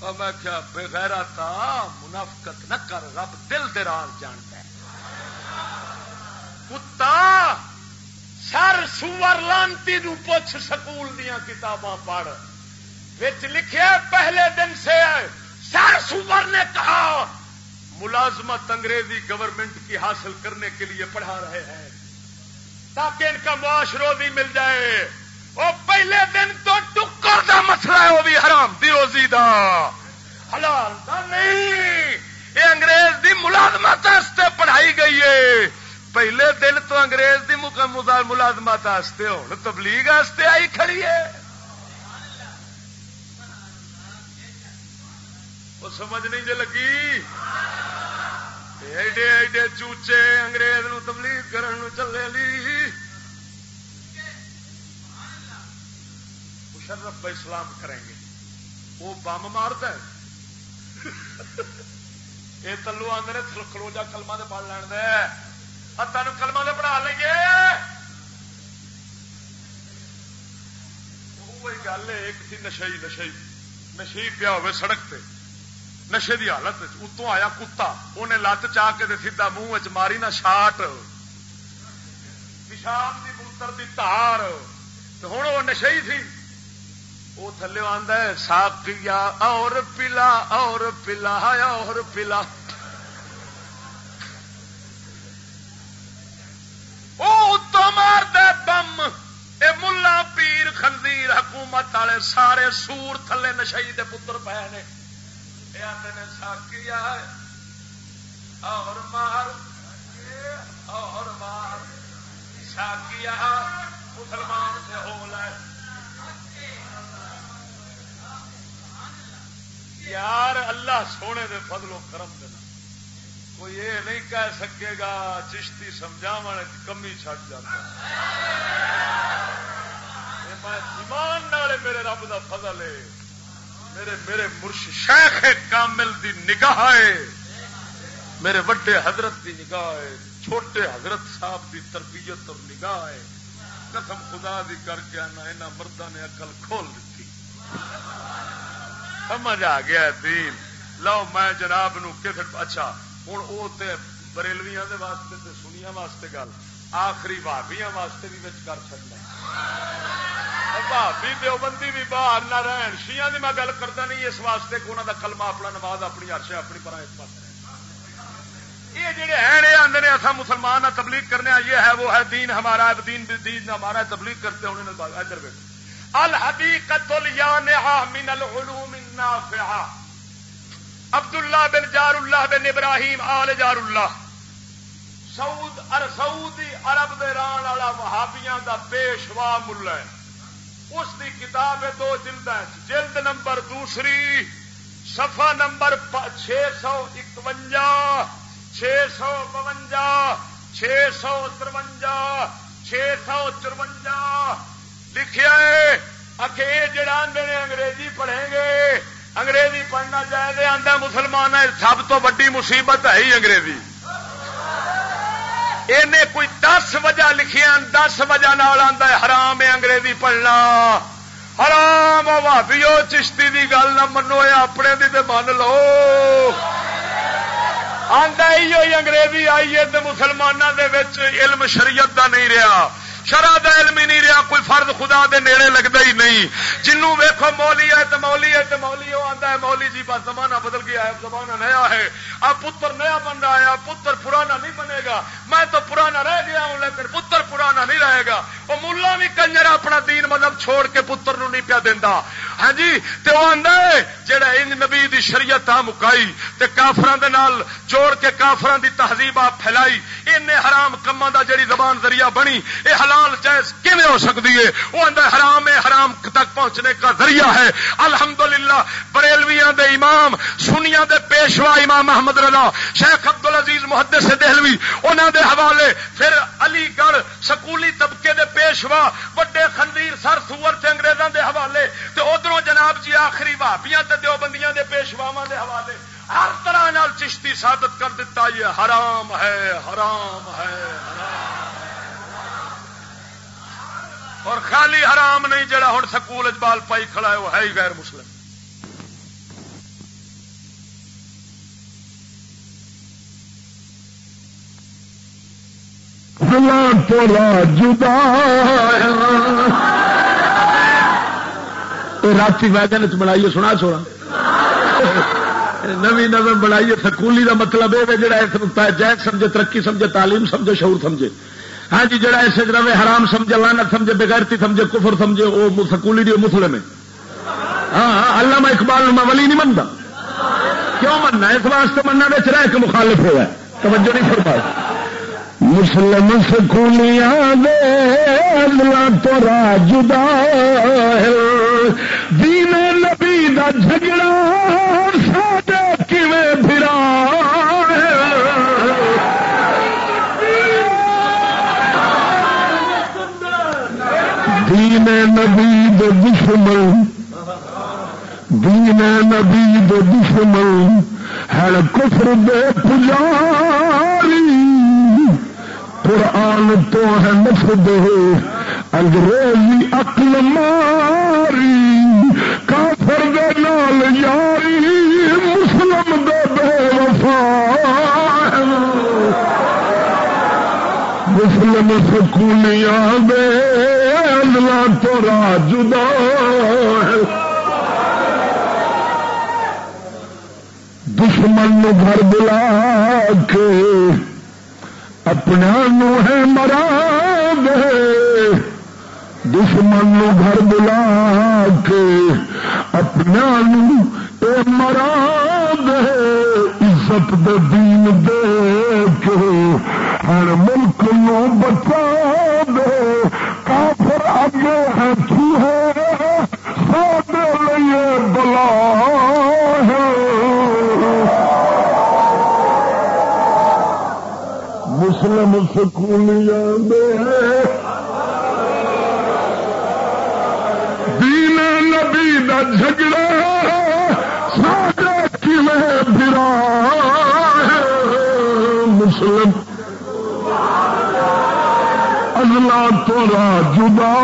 اور میں کیا بغیرا تھا منافقت نہ کر رب دل دراز جانتا ہے کتا سر سور لانتی نو پوچھ سکول دیا کتاباں پڑھ لکھے پہلے دن سے آئے سر سور نے کہا، ملازمت انگریزی گورنمنٹ کی حاصل کرنے کے لیے پڑھا رہے ہیں۔ تاکہ ان کا معاش روزی مل جائے۔ وہ پہلے دن تو ٹکر کا مسئلہ ہے، وہ بھی حرام دی روزی دا حلال دا نہیں، یہ انگریز دی ملازمت پڑھائی گئی ہے۔ پہلے دن تو انگریز دی ملازمت ہوں تبلیغ آئی کھڑی ہے۔ وہ سمجھ نہیں جی لگی ایڈے ایڈے چوچے انگریز نو تبلیغ کرن چلے لی مشرف بھائی سلام کریں گے وہ بم مارتا ہے یہ تلو آدھے کلو جا کلما پڑھ لین دے تین کلما دے پڑھا لیں گے گل ایک تھی نشئی نشئی نشئی پیا ہوئے سڑک پہ نشے دی حالت اتوں آیا کتا انہیں لت چاہ کے سیدا منہ ماری نہ شاٹ۔ پیشاب کی موتر کی تار۔ ہوں وہ نشے تھی۔ وہ تھلے آدھا ساکیا اور پلا اور پلا اور پلا۔ مار دے بم۔ اے ملا پیر خنزیر حکومت والے سارے سور تھلے نشئی دے پتر پے نے۔ آتے ساکیا اور مار اور مار ساکیا مسلمان سے ہو لائے یار اللہ سونے دے فضل و کرم دینا کوئی یہ نہیں کہہ سکے گا، چشتی سمجھاو کمی چڈ جاتا۔ ایمان نالے میرے رب دا فضل ہے۔ میرے میرے مرش شیخ کامل دی نگاہ ہے۔ میرے وڈے حضرت دی نگاہ ہے، چھوٹے حضرت صاحب دی تربیت اور نگاہ ہے۔ قسم خدا دی کر کے آنا یہاں مردہ نے اقل کھول دیتی۔ سمجھ آ گیا دین۔ لو میں جناب نو اچھا ہوں وہ بریلویا واسطے تے سنیا واسطے گل، آخری بھابیا واسطے بھی کر سکتا بھابی دیوبندی بھی باہر نہ رہن۔ شیا کی میں گل کرتا نہیں، اس واسطے کہ انہوں کا کلما اپنا نماز اپنی عرش اپنی پر یہ جڑے ہیں، یہ آدھے ایسا مسلمان تبلیغ کرنے یہ ہے وہ ہے دین، ہمارا ہے دین دین ہمارا ہے، تبلیغ کرتے ہیں ادھر بیٹھے الحدیقت الیانہا من العلوم النافعہ۔ عبداللہ بن جار اللہ بن ابراہیم آل جار اللہ سعود ار سعودی عرب دے ران والا وہابیاں دا پیشوا ملا ہے۔ اس دی کتاب ہے دو جلد جلد نمبر دوسری، صفحہ نمبر چھ سو اکوجا چھ سو بونجا چھ سو ترونجا چھ سو چرونجا لکھا ہے یہ جڑا آدھے انگریزی پڑھیں گے، انگریزی پڑھنا چاہیے آدھا مسلمان ہے، سب تو ویڈی مصیبت ہے ہی انگریزی۔ یہ کوئی دس وجہ لکھیا دس وجہ نال آتا ہے، حرام ہے انگریزی پڑھنا۔ حرام بھابیو چشتی کی گل نہ منو اپنے دی تے من لو۔ آئی ہی انگریزی آئیے تو مسلمانوں کے علم شریعت دا نہیں رہا شرح دا علم ہی نہیں رہا، کوئی فرد خدا دے نیڑے لگتا ہی نہیں۔ جنوں ویکو مولی ہے تو مولی ہے تو مولی وہ آتا ہے مولی جی بس زمانہ بدل گیا ہے، زمانہ نیا ہے۔ اب پتر نیا بن رہا ہے پتر پرانا نہیں بنے گا۔ میں تو پرانا رہ گیا ہوں، لیکن پتر پرانا نہیں رہے گا۔ وہ ملا بھی کنجر اپنا دین مطلب چھوڑ کے پتر نو نہیں پیا دینا ہاں جی تو وہ آدھا ہے جہاں ان نبی دی شریعت آ مکائی، تے کافران دے نال جوڑ کے کافران دی تہذیب آپ پھیلائی۔ ان حرام کما دا جڑی زبان ذریعہ بنی یہ حلال حلال جائز کیون ہو سکتی ہے؟ وہ اندر حرام ہے، حرام تک پہنچنے کا ذریعہ ہے۔ الحمدللہ، بریلویاں دے امام سنیا دے پیشوا امام محمد رضا، شیخ عبد العزیز محدث دہلوی انہوں دے حوالے پھر علی گڑھ سکولی طبقے دے پیشوا، وڈے خندیر سر سور سے انگریزوں دے حوالے، تے ادھروں جناب جی آخری بھابیاں تے دیوبندیاں دے پیشواواں دے حوالے۔ ہر طرح نال چشتی ثابت کر دیتا یہ حرام ہے حرام ہے حرام ہے۔ اور خالی حرام نہیں جڑا ہوں سکول بال پائی کھڑا ہے، وہ ہے ہی غیر مسلم۔ جدا رات ویگن چ بنائیے، سنا چھوڑا۔ نوی نظم بنائیے، سکولی کا مطلب یہ جڑا جائز سمجھے، ترقی سمجھے، تعلیم سمجھے، شعور سمجھے۔ ہاں جی جڑا ایسے رہے، حرام سمجھے لانت سمجھے، بغیرتی سمجھے، کفر سمجھے، وہ سکولی دی مسلم ہے۔ ہاں ہاں اللہ میں اقبال میں ولی نہیں منتا کیوں مننا اس واسطے مننا بچ رہا کہ مخالف ہوا ہے۔ توجہ نہیں فرمایا مسلم سکولیاں دے اللہ تو راجدا دین نبی دا جھگڑا نبی دے دشمن، دین نبی دے دشمن ہے کفر دے پجاری، قرآن تو ہے نفد انگریزی عقل ماری، کافر دے نال یاری، مسلم دے بے وفا۔ مسلم سکولیاں دے اللہ تو راجدا دشمن گھر بلا کے اپنا ہے مرا دے۔ دشمن نو گھر بلا کے اپنا اے مرا دے۔ عزت دے دین دے کے ہر ملک نو بچا دے۔ کافر آگے ہے چوہے سادے لیے بلا ہے۔ مسلم سکون سکولیاں دین نبی دا جھگڑا سارے کلے برا ہے؟ مسلم ازلا تو جدا،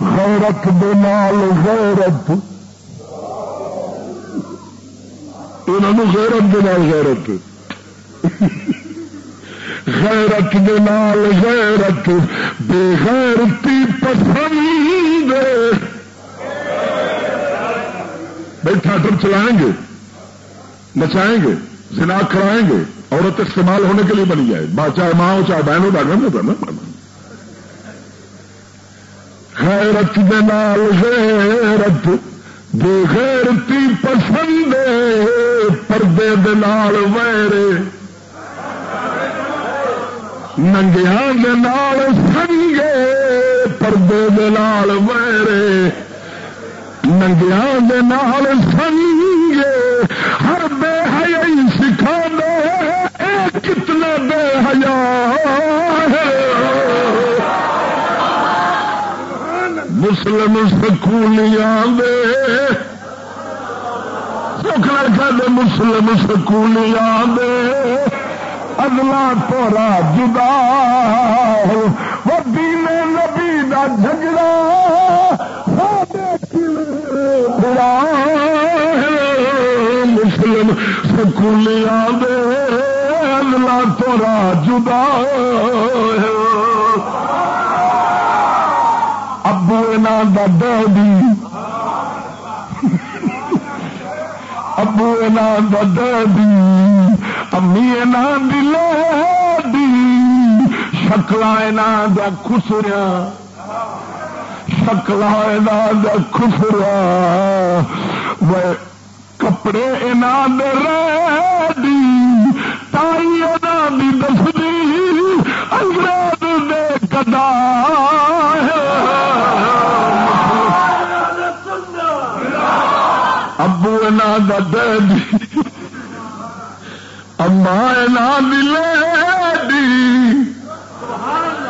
غیرت دال غیرت۔ انہوں غیرت دال غیرت۔ غیرت نال غیرت، بے غیرتی پسند۔ بیٹھا کر چلائیں گے، نچائیں گے، زنا کرائیں گے۔ عورت استعمال ہونے کے لیے بنی جائے۔ چاہے ماں ہو چاہے بہن ہو ڈاکٹر ہوتا نا غیرت نال غیرت بے غیرتی پسند پردے دال ویرے ننگیا سنگے پردے دال ویرے ننگیا سنگے ہر بے حیا سکھا دے کتنا بے حیا مسلم سکولیاں دے۔ سکھ لکھا دے مسلم سکولیاں دے۔ اگلا تورا جدا وہ دین نبی دا جھگڑا برا مسلم سکولیا دے۔ اگلا تورا جدا ابو نا ڈیڈی۔ ابو نا ڈیڈی۔ امی دلو دی شکل خسریا شکل دیا خسرا کپڑے انہوں دے ری تائی انگریز دے کدا ابو نا دی۔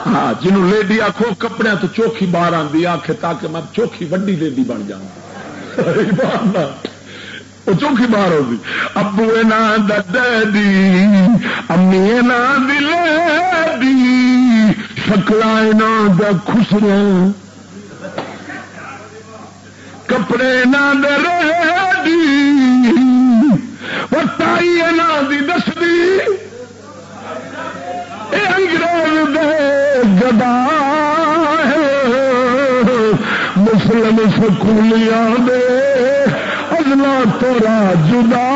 ہاں جنہوں لیڈی آخو کپڑے تو چوکھی باہر آتی آخ تاکہ میں چوکھی وڈی لیڈی بن جا وہ چوکھی باہر ہوگی ابو نا دی۔ امی نا دل دی۔ شکل دا خسرا کپڑے نہ در دی وتائی دی دس انگریز دے گدا مسلم سکولیاں دے۔ ازلا تورا جدا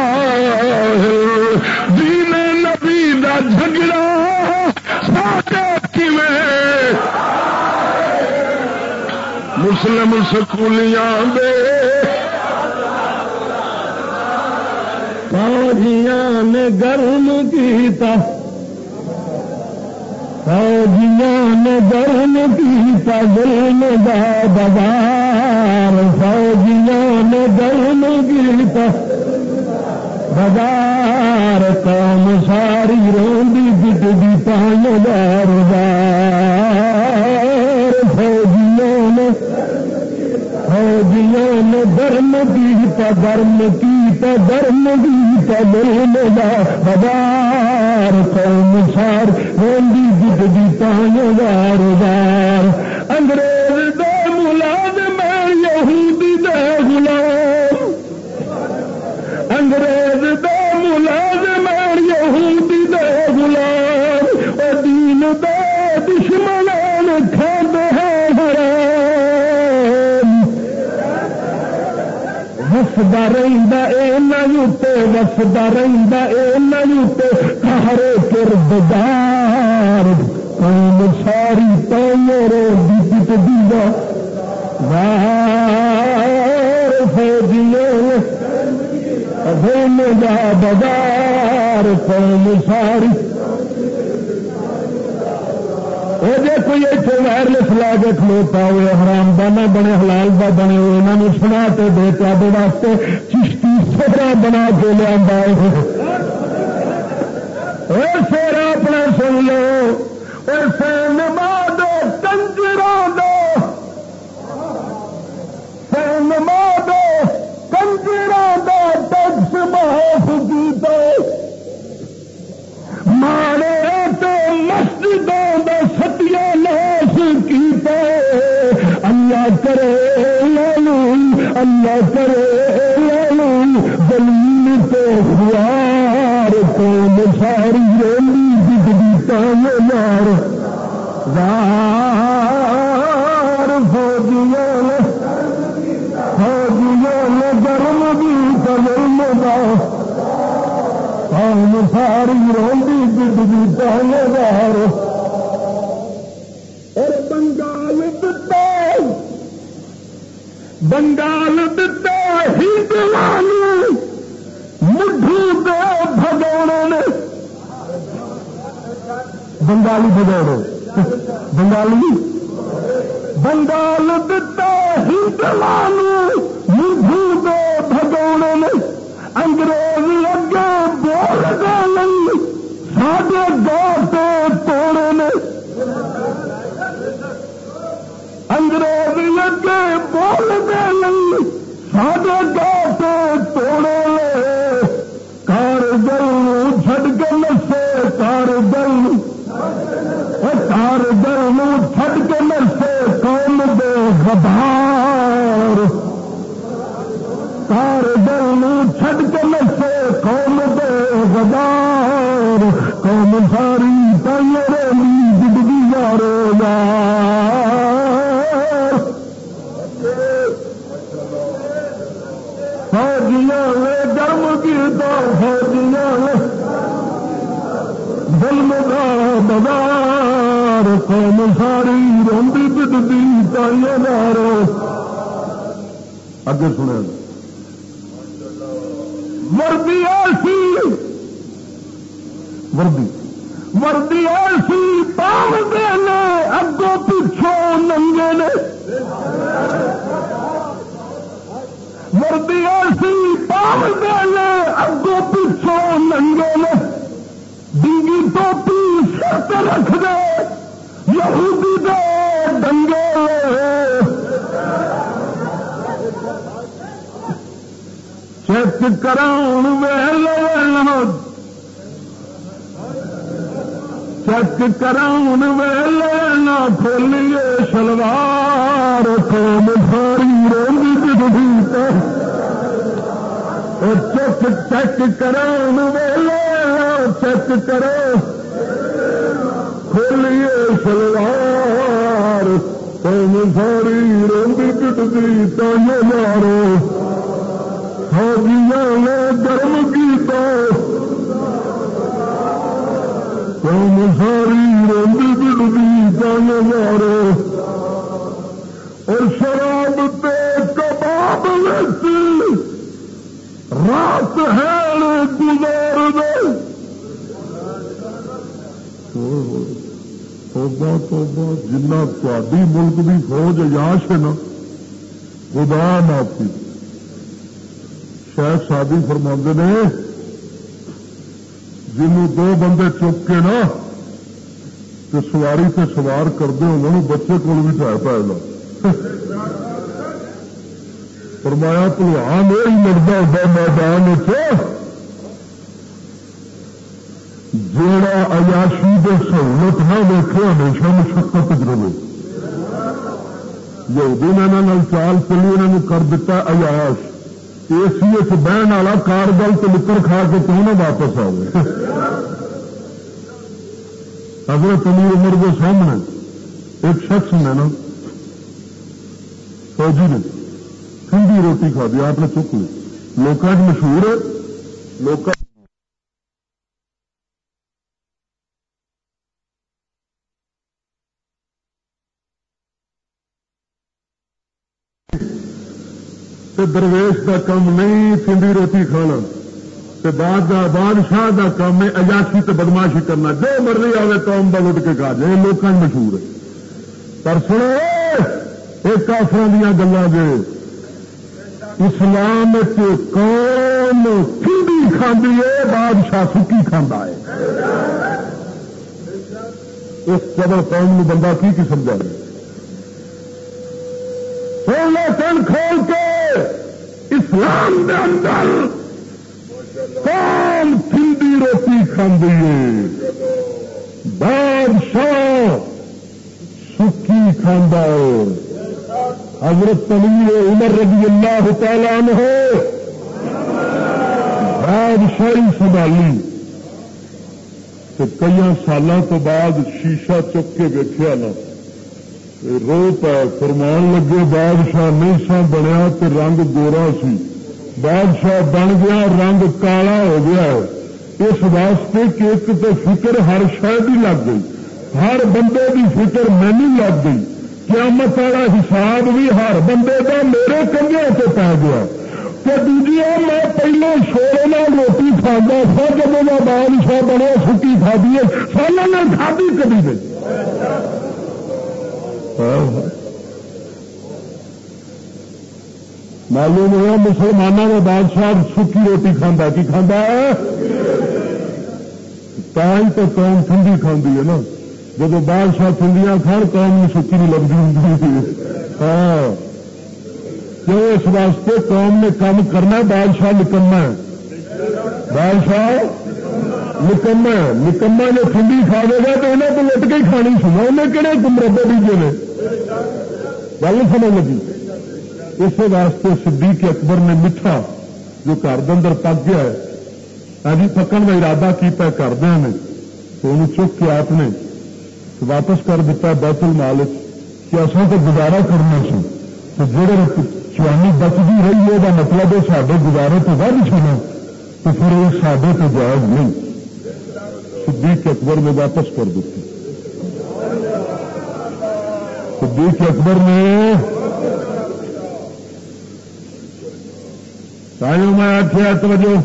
دین نبی دا جھگڑا۔ مسلم سکولیاں دے۔ فوجیاں نے گرم کیتا۔ فوجیاں نے گرم کیتا ظلم دا بازار فوجیاں نے گرم کیتا۔ بازار قوم ساری روندی گٹی پانی دار فوجیاں نے فوجیاں نے درم کیتا درم کیتا درم کیتا درم دا بازار قوم سار روندی گٹی پانی دار دار انگریز دے ملازم یہودی دے غلام۔ انگریز یہودی دے غلام او دین دے دشمنان کھاندے ہیں حرام۔ وسدا رہندا اے نوتے وسدا رہندا اے نوتے کہرے کردار قوم ساری تیرے دی دیوا وار فوجیوں دا بازار قوم ساری۔ وہ جی کوئی اتنے وائرلس لا کے کھلوتا ہوئے حرام دانا بنے حلال دا، بنے ہوئے انہوں سنا کے دے تے واسطے چشتی سہرا بنا کے لیا سیرا اپنا سن لو، اور سین دو کنجرا دو سین دو کنجرا دو ٹیکس معاف کیتا مارے تو مسجدوں دے ستیا ناس کیتا اللہ کرے اللہ کرے ساری رولی بجلی تان یار اور بنگال دتا بنگال دتا ہندوانو مٹھو دے بھگوڑے نے۔ بنگالی بھگوڑے بنگالی؟ بنگال دتا ہندوانو مٹھو دے بھگوڑے نے۔ انگریز ساڈے گاٹے توڑے نے انگریز اگے بول گئے ساڈے گاٹے توڑے کار گل چھڈ کے نسے کار گل کار گل چھڈ کے نسے قوم دے غدار بازار قوم ساری روندی بدی تائیے دارو اگے سنے وردی ایسی۔ وردی۔ وردی ایسی پاؤ دے اگوں پچھوں ننگے نے۔ وردی ایسی پاؤ دے اگوں پچھوں ننگے نے۔ ڈنگی ٹوپی سر رکھ دے یہودی دے دنگے چیت چیک کراؤن ویلے چیک کراؤن ویلے نہ کھولیے شلوار قوم ساری رنگ چیک چیک کراؤن ویلے، چیک کرو کھولیے سلوار قوم ساری رنگ پٹتی تانو مارو۔ فوجیاں نے گرم کیتا۔ قوم ساری رنگ پٹتی تانو مارو۔ اور شراب پہ کباب رات ہے گزار دے۔ توبہ توبہ، جنہ تھی ملک کی فوج عیاش ہے نا، خدا معافی۔ شاید شادی فرما نے، جنوں دو بندے چک کے نا تو سواری سے سوار کرتے انہوں بچے کو بھی ٹھہر پائے گا فرمایا، پلوان یہ لڑتا ہوتا میدان جیڑا عیاشی دے سہولت نہ دیکھے ہمیشہ مشقت رہے یہودی نے انہوں چال چلی انہوں نے کر دیتا عیاش۔ اے سی ایس بہن والا کار بل تو لکڑ کھا کے تو نہ واپس آ گئے حضرت امیر عمر کے سامنے ایک شخص نے نا، فوجی نے ٹھنڈی روٹی کھا دی، آپ نے چک لی۔ لوگ مشہور ہے لوگ درویش کا کام نہیں ٹھنڈی روٹی کھانا۔ بادشاہ کا کام ہے اجاسی تو بدماشی کرنا۔ جو مرضی آئے قوم کا لٹ کے کھا جائے لوگوں مشہور ہے پر سنو ایک کافر دیا گلا جو اسلام قوم ٹھنڈی کھاندی ہے، بادشاہ سکی کھانا ہے۔ اس قبل قوم بندہ کی کی سمجھا ہے؟ کھول کے اسلام دے اندر قوم ٹھنڈی روٹی کھاندی ہے بادشاہ سکی کھانا ہے حضرت علی عمر رضی اللہ تعالیٰ ہو بادشاہی سنبھالی تو کئی سالوں تو بعد شیشہ چک کے ویکیا نا۔ رو پا فرمان لگے، بادشاہ نہیں سا بنیا تو رنگ گورا سی۔ بادشاہ بن گیا، رنگ کالا ہو گیا اس واسطے کہ ایک تو فکر ہر شاید ہی لگ گئی۔ ہر بندے کی فکر مینو لگ گئی۔ قیامت والا حساب بھی ہر بندے کا میرے کنگے سے پی گیا۔ تو دوجی میں پہلے شورے روٹی کھانا سا جب میں بادشاہ بنیا، سکی کھا دیے سالوں نے کھادی کبھی نہیں معلوم ہوا مسلمانوں میں بادشاہ سکی روٹی کھانا کی کھانا ہے؟ تھی تو قوم ٹھنڈی کھاندی ہے نا۔ جب بادشاہ ٹھنڈیاں کھان، قوم میں سکی نہیں لگتی ہوں ہاں۔ کیوں؟ اس واسطے قوم نے کام کرنا بادشاہ نکلنا بادشاہ نکما نکما جو ٹھنڈی کھا دے گا تو انہیں تو لٹ کے ہی کھانی سنا انہیں کہڑے مربے بیجے نے؟ گل سمجھ لگی؟ اس واسطے صدیق اکبر نے میٹھا جو گھر اندر پک گیا ہے ابھی پکن کا ارادہ کیا کردیا نے، تو انہوں چک کے آپ نے واپس کر دیتا بیت المال کہ اصل تو گزارا کرنا سی۔ تو جہے چوانی بچتی رہی ہے وہ مطلب ہے سارے گزارے تو ود چنا تو پھر یہ سڈے تو جائز نہیں۔ صدیق اکبر نے واپس کر دیتی صدیق اکبر نے تائیوں میں آخیا توجہ۔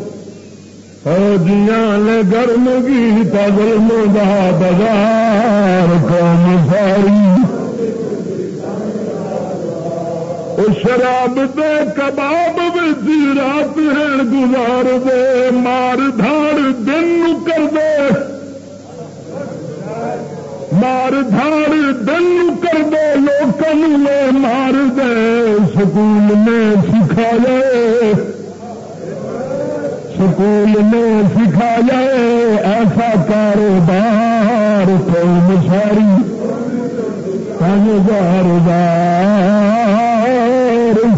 فوجیاں لے گرم کی پگل مدا بازار قوم ساری۔ شراب دے کباب رات ہے گزار دے، مار دھاڑ دن کر دے۔ مار دھاڑ دن کر دے لوگوں مار دے۔ سکول میں سکھا جائے سکول نے سکھایا ایسا کاروبار قوم ساری کاروبار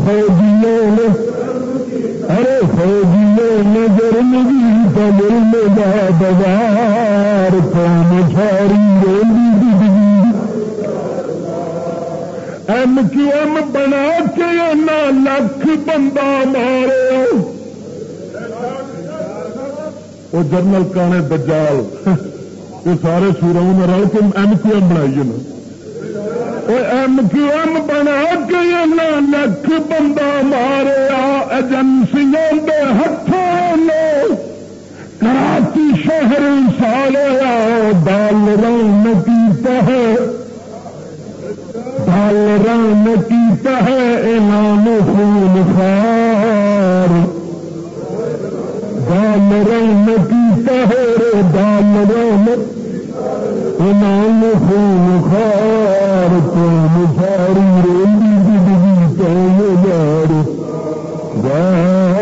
فوجیوں نے۔ ارے فوجیوں نے جرم بھی تو جرم کا بازار قوم ساری ایم کیو ایم بنا کے لکھ بندہ مارے۔ وہ جنرل کانے دجال۔ یہ سارے سوروں میں رل کے ایم کیو ایم بنائی نا ایم کیو ایم بنا کے لکھ بندہ مارے۔ ایجنسیوں کے ہاتھوں نے کراچی شہر سالیا دال رن کی حل رنگ پیتا ہے خون خار دام رنگ پیتا ہے رے دام رنگ امام خون خار کون خاری ریلی بجلی پہلے یار گار